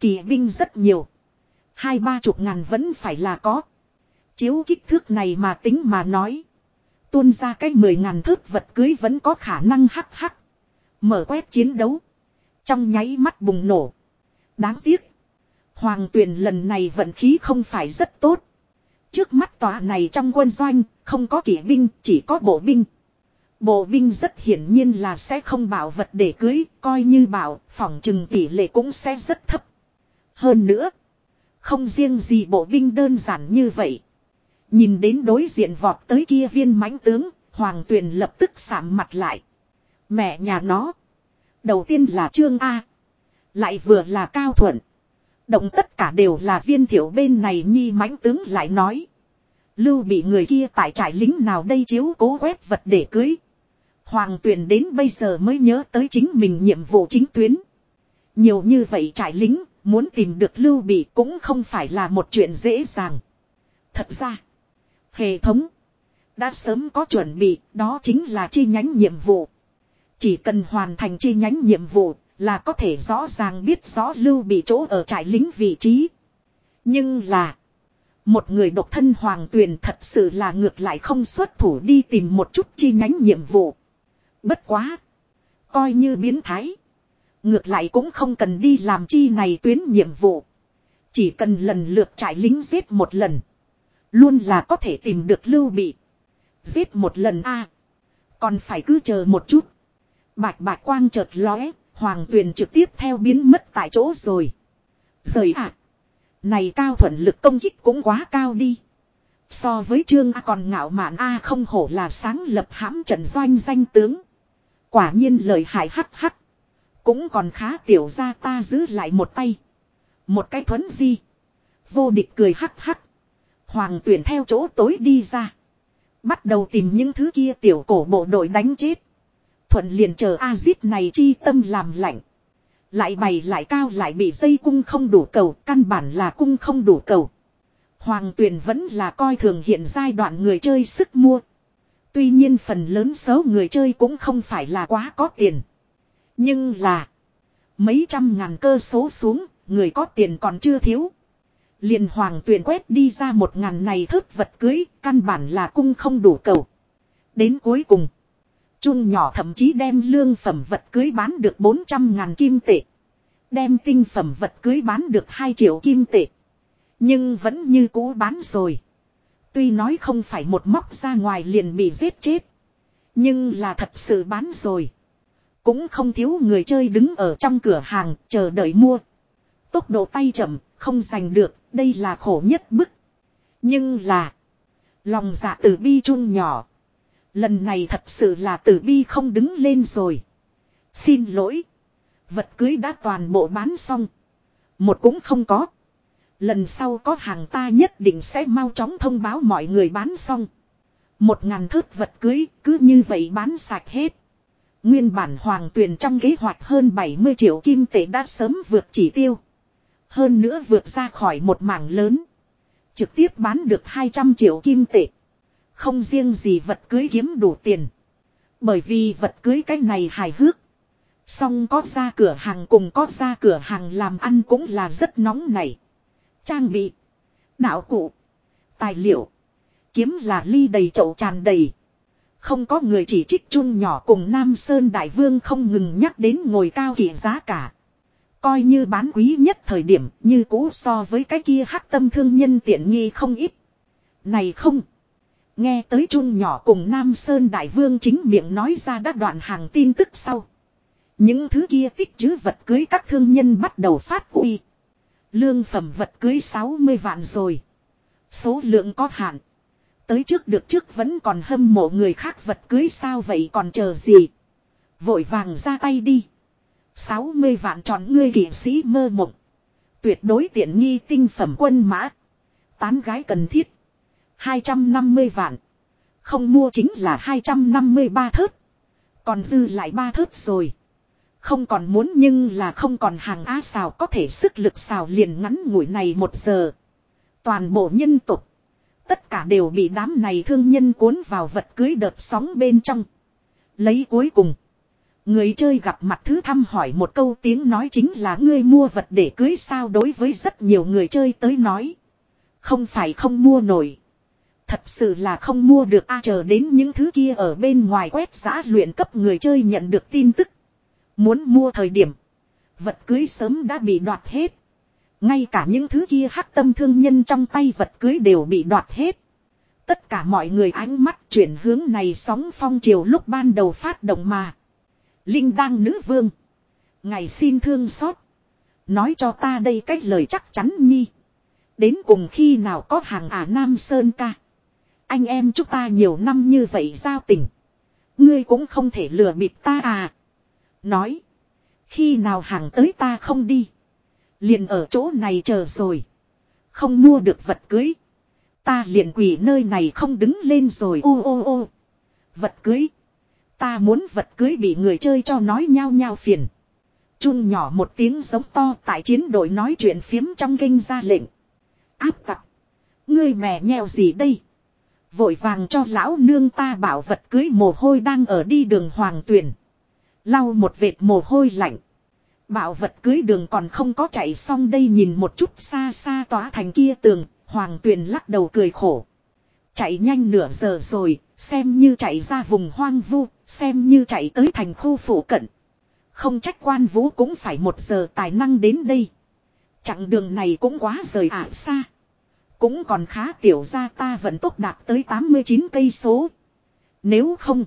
Speaker 1: Kỳ binh rất nhiều. Hai ba chục ngàn vẫn phải là có. Chiếu kích thước này mà tính mà nói. Tuôn ra cái mười ngàn thước vật cưới vẫn có khả năng hắc hắc. Mở quét chiến đấu. Trong nháy mắt bùng nổ. Đáng tiếc. Hoàng tuyền lần này vận khí không phải rất tốt. Trước mắt tòa này trong quân doanh, không có kỵ binh, chỉ có bộ binh. Bộ binh rất hiển nhiên là sẽ không bảo vật để cưới, coi như bảo, phòng trừng tỷ lệ cũng sẽ rất thấp. Hơn nữa, không riêng gì bộ binh đơn giản như vậy. Nhìn đến đối diện vọt tới kia viên mãnh tướng, Hoàng Tuyền lập tức sạm mặt lại. Mẹ nhà nó. Đầu tiên là Trương A. Lại vừa là Cao Thuận. Động tất cả đều là viên thiểu bên này nhi mãnh tướng lại nói. Lưu bị người kia tại trại lính nào đây chiếu cố quét vật để cưới. Hoàng Tuyền đến bây giờ mới nhớ tới chính mình nhiệm vụ chính tuyến. Nhiều như vậy trại lính, muốn tìm được lưu bị cũng không phải là một chuyện dễ dàng. Thật ra, hệ thống đã sớm có chuẩn bị, đó chính là chi nhánh nhiệm vụ. Chỉ cần hoàn thành chi nhánh nhiệm vụ là có thể rõ ràng biết rõ lưu bị chỗ ở trại lính vị trí. Nhưng là, một người độc thân hoàng tuyền thật sự là ngược lại không xuất thủ đi tìm một chút chi nhánh nhiệm vụ. Bất quá. Coi như biến thái. Ngược lại cũng không cần đi làm chi này tuyến nhiệm vụ. Chỉ cần lần lượt trải lính giết một lần. Luôn là có thể tìm được lưu bị. Giết một lần a Còn phải cứ chờ một chút. Bạch bạch quang chợt lóe. Hoàng tuyền trực tiếp theo biến mất tại chỗ rồi. Rời ạ. Này cao thuận lực công kích cũng quá cao đi. So với trương A còn ngạo mạn A không hổ là sáng lập hãm trận doanh danh tướng. Quả nhiên lời hại hắc hắc. Cũng còn khá tiểu ra ta giữ lại một tay. Một cái thuấn di. Vô địch cười hắc hắc. Hoàng tuyển theo chỗ tối đi ra. Bắt đầu tìm những thứ kia tiểu cổ bộ đội đánh chết. Thuận liền chờ A-zip này chi tâm làm lạnh. Lại bày lại cao lại bị dây cung không đủ cầu. Căn bản là cung không đủ cầu. Hoàng tuyển vẫn là coi thường hiện giai đoạn người chơi sức mua. Tuy nhiên phần lớn số người chơi cũng không phải là quá có tiền. Nhưng là. Mấy trăm ngàn cơ số xuống. Người có tiền còn chưa thiếu liền hoàng tuyển quét đi ra một ngàn này thớt vật cưới. Căn bản là cung không đủ cầu. Đến cuối cùng. Chun nhỏ thậm chí đem lương phẩm vật cưới bán được 400 ngàn kim tệ. Đem tinh phẩm vật cưới bán được 2 triệu kim tệ. Nhưng vẫn như cũ bán rồi. Tuy nói không phải một móc ra ngoài liền bị giết chết. Nhưng là thật sự bán rồi. Cũng không thiếu người chơi đứng ở trong cửa hàng chờ đợi mua. Tốc độ tay chậm, không giành được, đây là khổ nhất bức. Nhưng là. Lòng dạ tử bi chun nhỏ. Lần này thật sự là tử bi không đứng lên rồi. Xin lỗi. Vật cưới đã toàn bộ bán xong. Một cũng không có. Lần sau có hàng ta nhất định sẽ mau chóng thông báo mọi người bán xong. Một ngàn thước vật cưới cứ như vậy bán sạch hết. Nguyên bản hoàng tuyền trong kế hoạch hơn 70 triệu kim tệ đã sớm vượt chỉ tiêu. Hơn nữa vượt ra khỏi một mảng lớn. Trực tiếp bán được 200 triệu kim tệ. Không riêng gì vật cưới kiếm đủ tiền. Bởi vì vật cưới cái này hài hước. Xong có ra cửa hàng cùng có ra cửa hàng làm ăn cũng là rất nóng này. Trang bị. Đạo cụ. Tài liệu. Kiếm là ly đầy chậu tràn đầy. Không có người chỉ trích chung nhỏ cùng Nam Sơn Đại Vương không ngừng nhắc đến ngồi cao kỷ giá cả. Coi như bán quý nhất thời điểm, như cũ so với cái kia hắc tâm thương nhân tiện nghi không ít. Này không. Nghe tới trung nhỏ cùng Nam Sơn Đại Vương chính miệng nói ra đã đoạn hàng tin tức sau. Những thứ kia tích chứ vật cưới các thương nhân bắt đầu phát uy. Lương phẩm vật cưới 60 vạn rồi. Số lượng có hạn. Tới trước được trước vẫn còn hâm mộ người khác vật cưới sao vậy còn chờ gì. Vội vàng ra tay đi. 60 vạn tròn ngươi kỷ sĩ mơ mộng. Tuyệt đối tiện nghi tinh phẩm quân mã. Tán gái cần thiết. 250 vạn. Không mua chính là 253 thớt. Còn dư lại ba thớt rồi. Không còn muốn nhưng là không còn hàng á xào có thể sức lực xào liền ngắn ngủi này một giờ. Toàn bộ nhân tục. Tất cả đều bị đám này thương nhân cuốn vào vật cưới đợt sóng bên trong. Lấy cuối cùng. Người chơi gặp mặt thứ thăm hỏi một câu tiếng nói chính là ngươi mua vật để cưới sao đối với rất nhiều người chơi tới nói. Không phải không mua nổi. Thật sự là không mua được a, chờ đến những thứ kia ở bên ngoài quét giã luyện cấp người chơi nhận được tin tức. Muốn mua thời điểm. Vật cưới sớm đã bị đoạt hết. Ngay cả những thứ kia hắc tâm thương nhân trong tay vật cưới đều bị đoạt hết. Tất cả mọi người ánh mắt chuyển hướng này sóng phong triều lúc ban đầu phát động mà. Linh đăng nữ vương. Ngày xin thương xót. Nói cho ta đây cách lời chắc chắn nhi. Đến cùng khi nào có hàng ả Nam Sơn ca. Anh em chúng ta nhiều năm như vậy giao tình. Ngươi cũng không thể lừa bịp ta à. Nói. Khi nào hàng tới ta không đi. Liền ở chỗ này chờ rồi. Không mua được vật cưới. Ta liền quỷ nơi này không đứng lên rồi ô ô ô. Vật cưới. Ta muốn vật cưới bị người chơi cho nói nhao nhao phiền. Chun nhỏ một tiếng giống to tại chiến đội nói chuyện phiếm trong kinh ra lệnh. Áp tặc. Ngươi mẹ nheo gì đây? Vội vàng cho lão nương ta bảo vật cưới mồ hôi đang ở đi đường hoàng tuyển. Lau một vệt mồ hôi lạnh. Bảo vật cưới đường còn không có chạy xong đây nhìn một chút xa xa tỏa thành kia tường, hoàng tuyền lắc đầu cười khổ. Chạy nhanh nửa giờ rồi, xem như chạy ra vùng hoang vu, xem như chạy tới thành khu phủ cận. Không trách quan vũ cũng phải một giờ tài năng đến đây. Chặng đường này cũng quá rời ả xa. Cũng còn khá tiểu ra ta vẫn tốc đạt tới 89 cây số. Nếu không,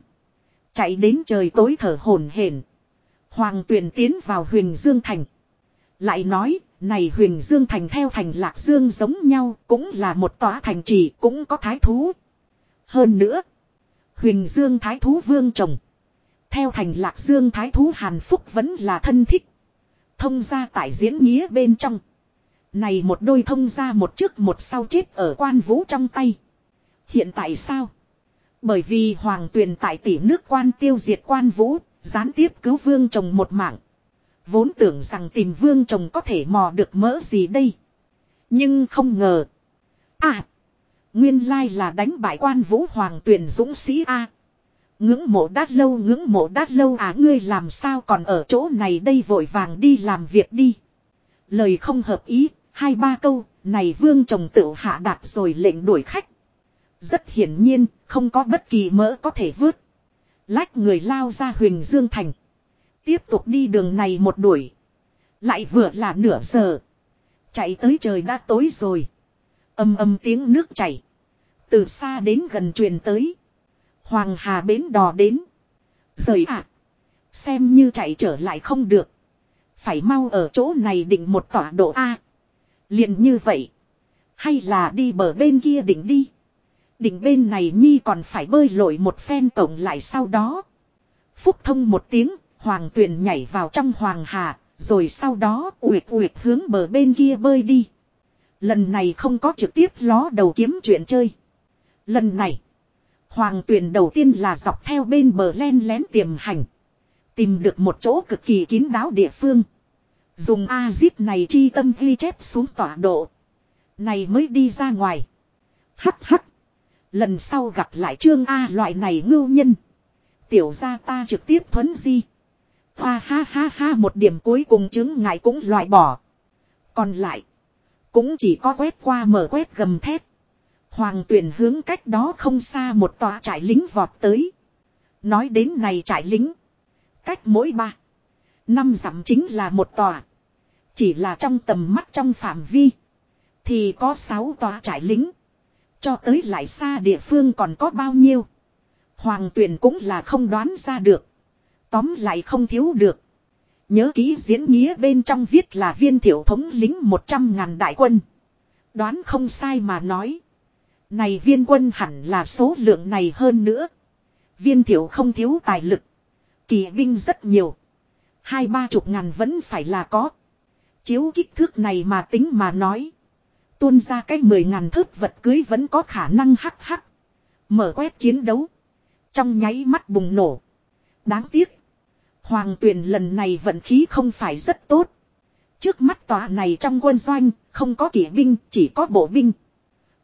Speaker 1: chạy đến trời tối thở hổn hển. Hoàng tuyển tiến vào huyền Dương Thành. Lại nói, này huyền Dương Thành theo thành Lạc Dương giống nhau, cũng là một tòa thành trì, cũng có thái thú. Hơn nữa, huyền Dương thái thú vương chồng. Theo thành Lạc Dương thái thú Hàn Phúc vẫn là thân thích. Thông gia tại diễn nghĩa bên trong. Này một đôi thông gia một trước một sau chết ở quan vũ trong tay. Hiện tại sao? Bởi vì hoàng tuyền tại tỷ nước quan tiêu diệt quan vũ, gián tiếp cứu vương chồng một mạng. Vốn tưởng rằng tìm vương chồng có thể mò được mỡ gì đây. Nhưng không ngờ. À. Nguyên lai là đánh bại quan vũ hoàng tuyền dũng sĩ A. Ngưỡng mộ đát lâu ngưỡng mộ đát lâu à ngươi làm sao còn ở chỗ này đây vội vàng đi làm việc đi. Lời không hợp ý, hai ba câu, này vương chồng tự hạ đạt rồi lệnh đuổi khách. Rất hiển nhiên, không có bất kỳ mỡ có thể vứt. Lách người lao ra huyền Dương Thành. Tiếp tục đi đường này một đuổi. Lại vừa là nửa giờ. Chạy tới trời đã tối rồi. Âm âm tiếng nước chảy. Từ xa đến gần truyền tới. Hoàng Hà bến đò đến. Rời ạ. À. Xem như chạy trở lại không được. Phải mau ở chỗ này định một tọa độ A. liền như vậy. Hay là đi bờ bên kia định đi. Đỉnh bên này Nhi còn phải bơi lội một phen tổng lại sau đó. Phúc thông một tiếng, hoàng tuyền nhảy vào trong hoàng hà, rồi sau đó uyệt uyệt hướng bờ bên kia bơi đi. Lần này không có trực tiếp ló đầu kiếm chuyện chơi. Lần này, hoàng tuyền đầu tiên là dọc theo bên bờ len lén tiềm hành. Tìm được một chỗ cực kỳ kín đáo địa phương. Dùng A-zip này chi tâm ghi chép xuống tọa độ. Này mới đi ra ngoài. Hắc hắc. Lần sau gặp lại Trương A loại này ngưu nhân. Tiểu ra ta trực tiếp thuấn di. Hoa ha ha ha một điểm cuối cùng chứng ngại cũng loại bỏ. Còn lại. Cũng chỉ có quét qua mở quét gầm thép. Hoàng tuyển hướng cách đó không xa một tòa trại lính vọt tới. Nói đến này trại lính. Cách mỗi ba. Năm dặm chính là một tòa. Chỉ là trong tầm mắt trong phạm vi. Thì có sáu tòa trại lính. Cho tới lại xa địa phương còn có bao nhiêu. Hoàng tuyển cũng là không đoán ra được. Tóm lại không thiếu được. Nhớ ký diễn nghĩa bên trong viết là viên thiểu thống lính 100 ngàn đại quân. Đoán không sai mà nói. Này viên quân hẳn là số lượng này hơn nữa. Viên thiểu không thiếu tài lực. Kỳ binh rất nhiều. Hai ba chục ngàn vẫn phải là có. Chiếu kích thước này mà tính mà nói. Tuôn ra cái mười ngàn thước vật cưới vẫn có khả năng hắc hắc. Mở quét chiến đấu. Trong nháy mắt bùng nổ. Đáng tiếc. Hoàng tuyển lần này vận khí không phải rất tốt. Trước mắt tòa này trong quân doanh, không có kỵ binh, chỉ có bộ binh.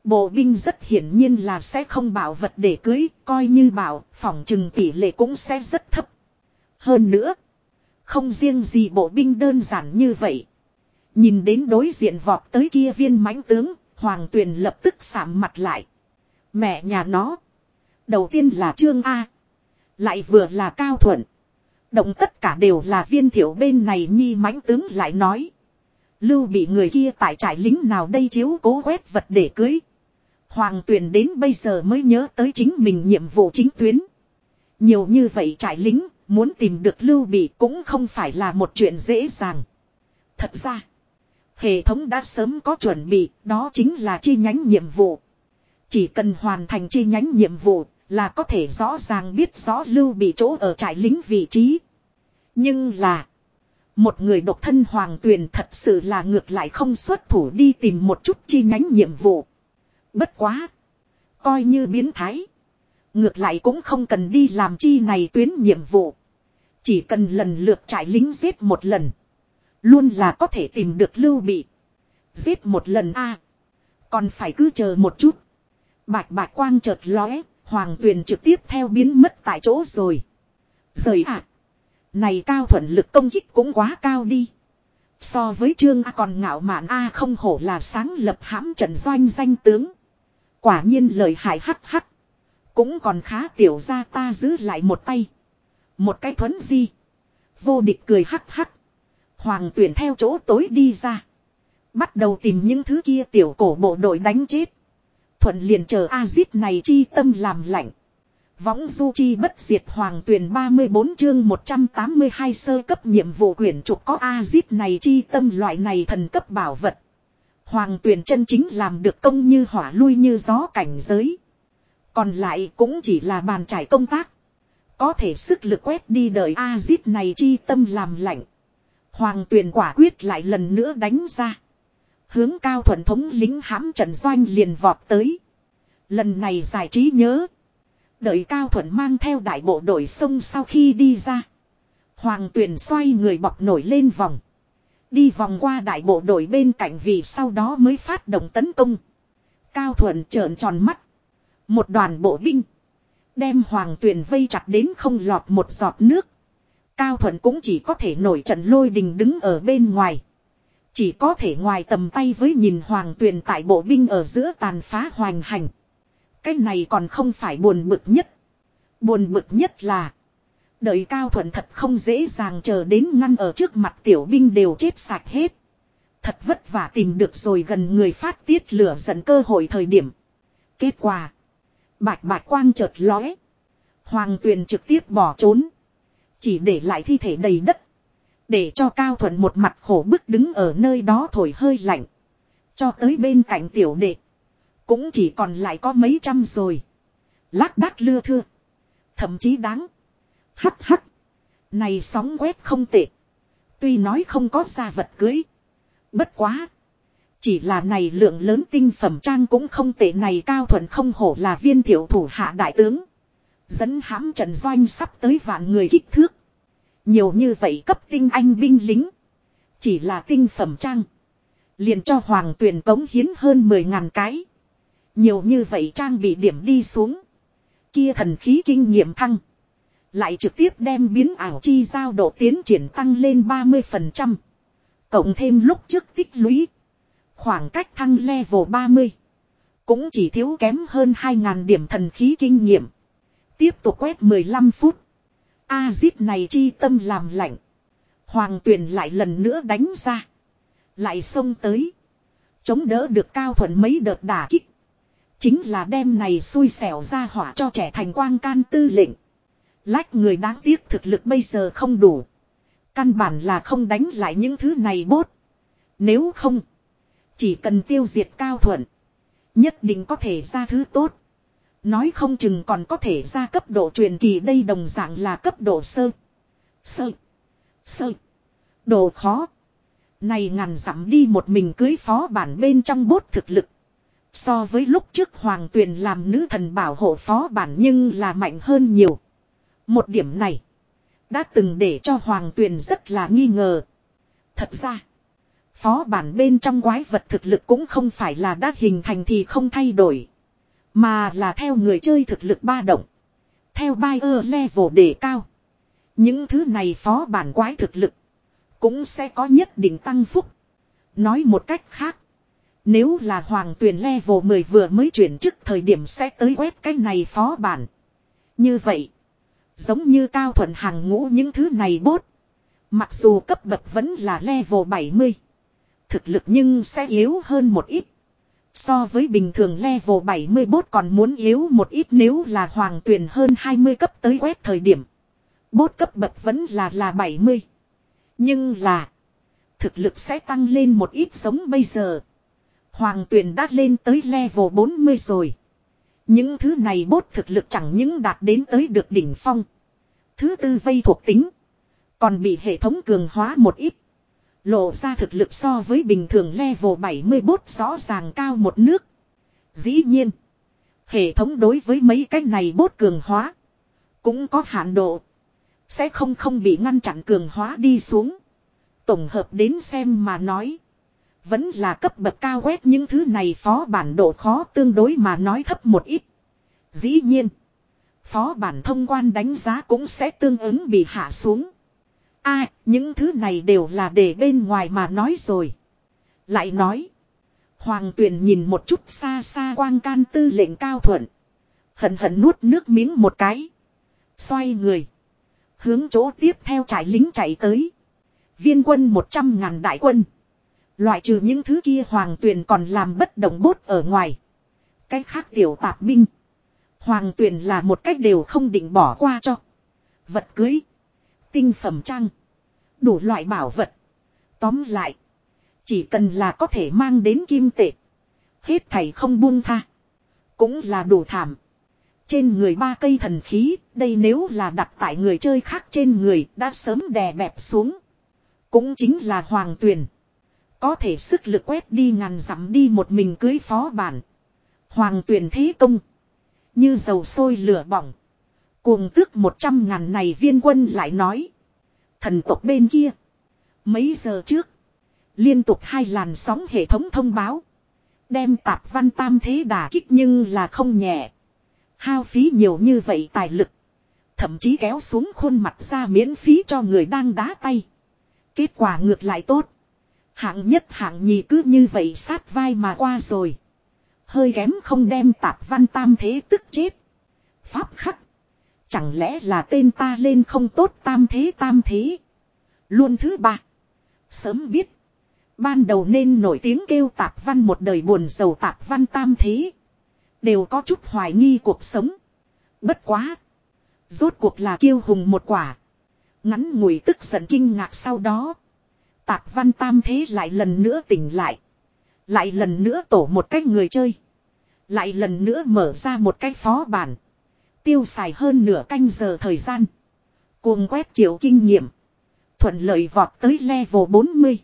Speaker 1: Bộ binh rất hiển nhiên là sẽ không bảo vật để cưới, coi như bảo, phỏng chừng tỷ lệ cũng sẽ rất thấp. Hơn nữa, không riêng gì bộ binh đơn giản như vậy. Nhìn đến đối diện vọt tới kia viên mãnh tướng, Hoàng Tuyền lập tức sạm mặt lại. Mẹ nhà nó. Đầu tiên là Trương A. Lại vừa là Cao Thuận. Động tất cả đều là viên thiểu bên này nhi mãnh tướng lại nói. Lưu bị người kia tại trại lính nào đây chiếu cố quét vật để cưới. Hoàng Tuyền đến bây giờ mới nhớ tới chính mình nhiệm vụ chính tuyến. Nhiều như vậy trại lính, muốn tìm được lưu bị cũng không phải là một chuyện dễ dàng. Thật ra, hệ thống đã sớm có chuẩn bị, đó chính là chi nhánh nhiệm vụ. Chỉ cần hoàn thành chi nhánh nhiệm vụ là có thể rõ ràng biết rõ lưu bị chỗ ở trại lính vị trí. Nhưng là, một người độc thân hoàng tuyền thật sự là ngược lại không xuất thủ đi tìm một chút chi nhánh nhiệm vụ. Bất quá. Coi như biến thái. Ngược lại cũng không cần đi làm chi này tuyến nhiệm vụ. Chỉ cần lần lượt trải lính giết một lần. Luôn là có thể tìm được lưu bị. Giết một lần a Còn phải cứ chờ một chút. Bạch bạch quang chợt lóe. Hoàng tuyền trực tiếp theo biến mất tại chỗ rồi. Rời ạ. Này cao thuận lực công kích cũng quá cao đi. So với trương A còn ngạo mạn A không hổ là sáng lập hãm trận doanh danh tướng. Quả nhiên lời hại hắc hắc. Cũng còn khá tiểu ra ta giữ lại một tay. Một cái thuấn di. Vô địch cười hắc hắc. Hoàng tuyển theo chỗ tối đi ra. Bắt đầu tìm những thứ kia tiểu cổ bộ đội đánh chết. Thuận liền chờ a giết này chi tâm làm lạnh. Võng du chi bất diệt hoàng tuyển 34 chương 182 sơ cấp nhiệm vụ quyển trục có A-zip này chi tâm loại này thần cấp bảo vật. Hoàng tuyển chân chính làm được công như hỏa lui như gió cảnh giới. Còn lại cũng chỉ là bàn trải công tác. Có thể sức lực quét đi đời A-zip này chi tâm làm lạnh. Hoàng tuyển quả quyết lại lần nữa đánh ra. Hướng cao thuần thống lính hãm trận doanh liền vọt tới. Lần này giải trí nhớ. Đợi cao thuận mang theo đại bộ đội sông sau khi đi ra. Hoàng tuyển xoay người bọc nổi lên vòng. Đi vòng qua đại bộ đội bên cạnh vì sau đó mới phát động tấn công. Cao thuận trợn tròn mắt. Một đoàn bộ binh. Đem hoàng tuyền vây chặt đến không lọt một giọt nước. Cao thuận cũng chỉ có thể nổi trận lôi đình đứng ở bên ngoài. Chỉ có thể ngoài tầm tay với nhìn hoàng tuyền tại bộ binh ở giữa tàn phá hoành hành. Cái này còn không phải buồn bực nhất. Buồn bực nhất là. Đợi cao thuận thật không dễ dàng chờ đến ngăn ở trước mặt tiểu binh đều chết sạch hết. Thật vất vả tìm được rồi gần người phát tiết lửa giận cơ hội thời điểm. Kết quả. Bạch bạch quang chợt lóe. Hoàng tuyền trực tiếp bỏ trốn. Chỉ để lại thi thể đầy đất. Để cho Cao Thuận một mặt khổ bức đứng ở nơi đó thổi hơi lạnh. Cho tới bên cạnh tiểu đệ. Cũng chỉ còn lại có mấy trăm rồi. Lác đác lưa thưa. Thậm chí đáng. Hắc hắc. Này sóng quét không tệ. Tuy nói không có ra vật cưới. Bất quá. Chỉ là này lượng lớn tinh phẩm trang cũng không tệ này cao thuần không hổ là viên thiểu thủ hạ đại tướng. Dẫn hãm trận doanh sắp tới vạn người kích thước. Nhiều như vậy cấp tinh anh binh lính. Chỉ là tinh phẩm trang. Liền cho hoàng tuyển cống hiến hơn 10 ngàn cái. Nhiều như vậy trang bị điểm đi xuống. Kia thần khí kinh nghiệm thăng. Lại trực tiếp đem biến ảo chi giao độ tiến triển tăng lên 30%. Cộng thêm lúc trước tích lũy. Khoảng cách thăng level 30. Cũng chỉ thiếu kém hơn 2.000 điểm thần khí kinh nghiệm. Tiếp tục quét 15 phút. A-zip này chi tâm làm lạnh. Hoàng tuyển lại lần nữa đánh ra. Lại xông tới. Chống đỡ được cao thuận mấy đợt đả kích. Chính là đem này xui xẻo ra hỏa cho trẻ thành quang can tư lệnh. Lách người đáng tiếc thực lực bây giờ không đủ. Căn bản là không đánh lại những thứ này bốt. Nếu không. Chỉ cần tiêu diệt cao thuận. Nhất định có thể ra thứ tốt. Nói không chừng còn có thể ra cấp độ truyền kỳ đây đồng dạng là cấp độ sơ. Sơ. Sơ. độ khó. Này ngàn dặm đi một mình cưới phó bản bên trong bốt thực lực. So với lúc trước Hoàng Tuyền làm nữ thần bảo hộ phó bản nhưng là mạnh hơn nhiều. Một điểm này. Đã từng để cho Hoàng Tuyền rất là nghi ngờ. Thật ra. Phó bản bên trong quái vật thực lực cũng không phải là đã hình thành thì không thay đổi. Mà là theo người chơi thực lực ba động. Theo buyer level để cao. Những thứ này phó bản quái thực lực. Cũng sẽ có nhất định tăng phúc. Nói một cách khác. Nếu là hoàng tuyển level 10 vừa mới chuyển chức thời điểm sẽ tới quét cái này phó bản. Như vậy. Giống như cao thuận hàng ngũ những thứ này bốt. Mặc dù cấp bậc vẫn là level 70. Thực lực nhưng sẽ yếu hơn một ít. So với bình thường level 70 bốt còn muốn yếu một ít nếu là hoàng tuyển hơn 20 cấp tới quét thời điểm. Bốt cấp bậc vẫn là là 70. Nhưng là. Thực lực sẽ tăng lên một ít giống bây giờ. Hoàng tuyển đã lên tới level 40 rồi. Những thứ này bốt thực lực chẳng những đạt đến tới được đỉnh phong. Thứ tư vây thuộc tính. Còn bị hệ thống cường hóa một ít. Lộ ra thực lực so với bình thường level 70 bốt rõ ràng cao một nước. Dĩ nhiên. Hệ thống đối với mấy cái này bốt cường hóa. Cũng có hạn độ. Sẽ không không bị ngăn chặn cường hóa đi xuống. Tổng hợp đến xem mà nói. Vẫn là cấp bậc cao quét những thứ này phó bản độ khó tương đối mà nói thấp một ít. Dĩ nhiên. Phó bản thông quan đánh giá cũng sẽ tương ứng bị hạ xuống. a, những thứ này đều là để bên ngoài mà nói rồi. Lại nói. Hoàng tuyển nhìn một chút xa xa quang can tư lệnh cao thuận. Hận hận nuốt nước miếng một cái. Xoay người. Hướng chỗ tiếp theo trải lính chạy tới. Viên quân một trăm ngàn đại quân. Loại trừ những thứ kia hoàng tuyền còn làm bất động bốt ở ngoài. Cái khác tiểu tạp binh. Hoàng tuyền là một cách đều không định bỏ qua cho. Vật cưới. Tinh phẩm trang. Đủ loại bảo vật. Tóm lại. Chỉ cần là có thể mang đến kim tệ. Hết thầy không buông tha. Cũng là đủ thảm. Trên người ba cây thần khí, đây nếu là đặt tại người chơi khác trên người đã sớm đè bẹp xuống. Cũng chính là hoàng tuyền. Có thể sức lực quét đi ngàn dặm đi một mình cưới phó bản. Hoàng tuyển thế công. Như dầu sôi lửa bỏng. Cuồng tước một trăm ngàn này viên quân lại nói. Thần tộc bên kia. Mấy giờ trước. Liên tục hai làn sóng hệ thống thông báo. Đem tạp văn tam thế đà kích nhưng là không nhẹ. Hao phí nhiều như vậy tài lực. Thậm chí kéo xuống khuôn mặt ra miễn phí cho người đang đá tay. Kết quả ngược lại tốt. Hạng nhất hạng nhì cứ như vậy sát vai mà qua rồi. Hơi kém không đem tạp văn tam thế tức chết. Pháp khắc. Chẳng lẽ là tên ta lên không tốt tam thế tam thế. Luôn thứ ba. Sớm biết. Ban đầu nên nổi tiếng kêu tạp văn một đời buồn giàu tạp văn tam thế. Đều có chút hoài nghi cuộc sống. Bất quá. Rốt cuộc là kiêu hùng một quả. Ngắn ngủi tức giận kinh ngạc sau đó. Tạp văn tam thế lại lần nữa tỉnh lại. Lại lần nữa tổ một cách người chơi. Lại lần nữa mở ra một cái phó bản. Tiêu xài hơn nửa canh giờ thời gian. Cuồng quét chiều kinh nghiệm. Thuận lợi vọt tới level 40.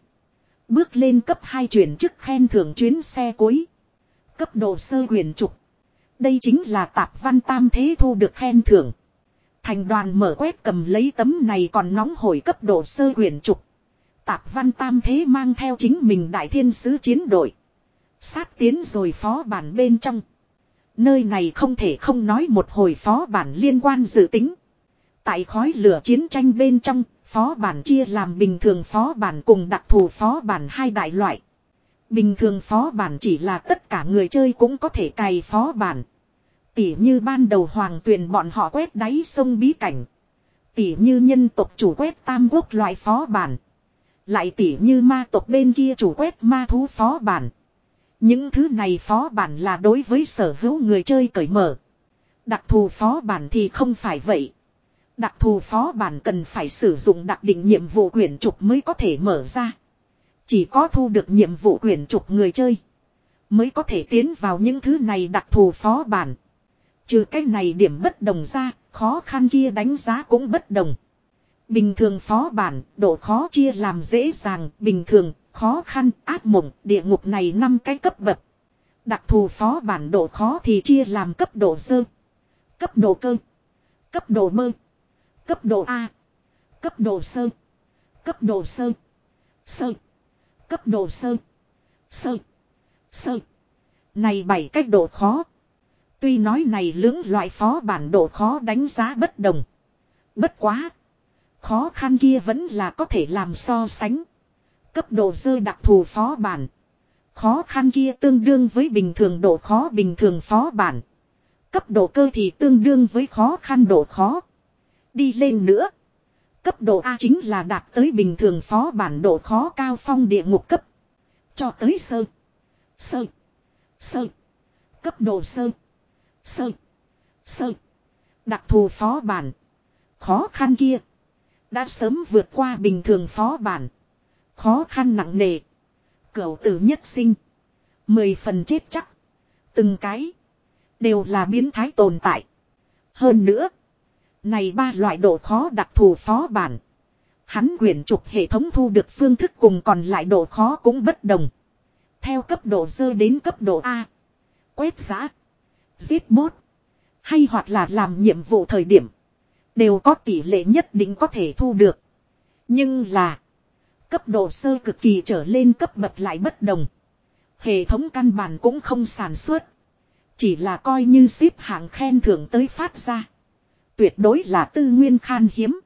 Speaker 1: Bước lên cấp 2 chuyển chức khen thưởng chuyến xe cuối. Cấp độ sơ quyền trục. Đây chính là tạp văn tam thế thu được khen thưởng. Thành đoàn mở quét cầm lấy tấm này còn nóng hổi cấp độ sơ quyền trục. Tạp văn tam thế mang theo chính mình đại thiên sứ chiến đội. Sát tiến rồi phó bản bên trong. Nơi này không thể không nói một hồi phó bản liên quan dự tính. Tại khói lửa chiến tranh bên trong, phó bản chia làm bình thường phó bản cùng đặc thù phó bản hai đại loại. Bình thường phó bản chỉ là tất cả người chơi cũng có thể cày phó bản. Tỉ như ban đầu hoàng tuyền bọn họ quét đáy sông bí cảnh. Tỉ như nhân tộc chủ quét tam quốc loại phó bản. Lại tỉ như ma tộc bên kia chủ quét ma thú phó bản. Những thứ này phó bản là đối với sở hữu người chơi cởi mở. Đặc thù phó bản thì không phải vậy. Đặc thù phó bản cần phải sử dụng đặc định nhiệm vụ quyển trục mới có thể mở ra. Chỉ có thu được nhiệm vụ quyển trục người chơi. Mới có thể tiến vào những thứ này đặc thù phó bản. Trừ cái này điểm bất đồng ra, khó khăn kia đánh giá cũng bất đồng. Bình thường phó bản, độ khó chia làm dễ dàng, bình thường, khó khăn, ác mộng, địa ngục này năm cái cấp bậc. Đặc thù phó bản độ khó thì chia làm cấp độ sơ, cấp độ cơ, cấp độ mơ, cấp độ A, cấp độ sơ, cấp độ sơ, sơ, cấp độ sơ, sơ, sơ. Này bảy cách độ khó. Tuy nói này lưỡng loại phó bản độ khó đánh giá bất đồng. Bất quá. Khó khăn kia vẫn là có thể làm so sánh. Cấp độ rơi đặc thù phó bản. Khó khăn kia tương đương với bình thường độ khó bình thường phó bản. Cấp độ cơ thì tương đương với khó khăn độ khó. Đi lên nữa. Cấp độ A chính là đạt tới bình thường phó bản độ khó cao phong địa ngục cấp. Cho tới sơ. Sơ. Sơ. Cấp độ sơ. Sơ. Sơ. Đặc thù phó bản. Khó khăn kia. Đã sớm vượt qua bình thường phó bản. Khó khăn nặng nề. cậu tử nhất sinh. Mười phần chết chắc. Từng cái. Đều là biến thái tồn tại. Hơn nữa. Này ba loại độ khó đặc thù phó bản. Hắn quyển trục hệ thống thu được phương thức cùng còn lại độ khó cũng bất đồng. Theo cấp độ dơ đến cấp độ A. Quét giá. Giết bốt. Hay hoặc là làm nhiệm vụ thời điểm. Đều có tỷ lệ nhất định có thể thu được. Nhưng là. Cấp độ sơ cực kỳ trở lên cấp bậc lại bất đồng. Hệ thống căn bản cũng không sản xuất. Chỉ là coi như xếp hạng khen thưởng tới phát ra. Tuyệt đối là tư nguyên khan hiếm.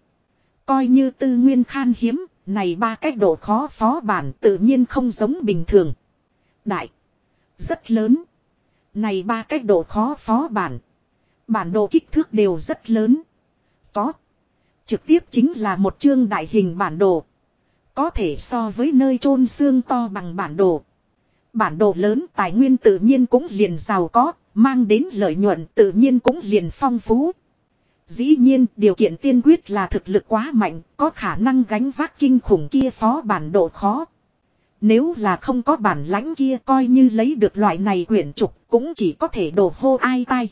Speaker 1: Coi như tư nguyên khan hiếm, này ba cách độ khó phó bản tự nhiên không giống bình thường. Đại. Rất lớn. Này ba cách độ khó phó bản. Bản đồ kích thước đều rất lớn. Có. Trực tiếp chính là một chương đại hình bản đồ. Có thể so với nơi chôn xương to bằng bản đồ. Bản đồ lớn tài nguyên tự nhiên cũng liền giàu có, mang đến lợi nhuận tự nhiên cũng liền phong phú. Dĩ nhiên điều kiện tiên quyết là thực lực quá mạnh, có khả năng gánh vác kinh khủng kia phó bản độ khó. Nếu là không có bản lãnh kia coi như lấy được loại này quyển trục cũng chỉ có thể đổ hô ai tai.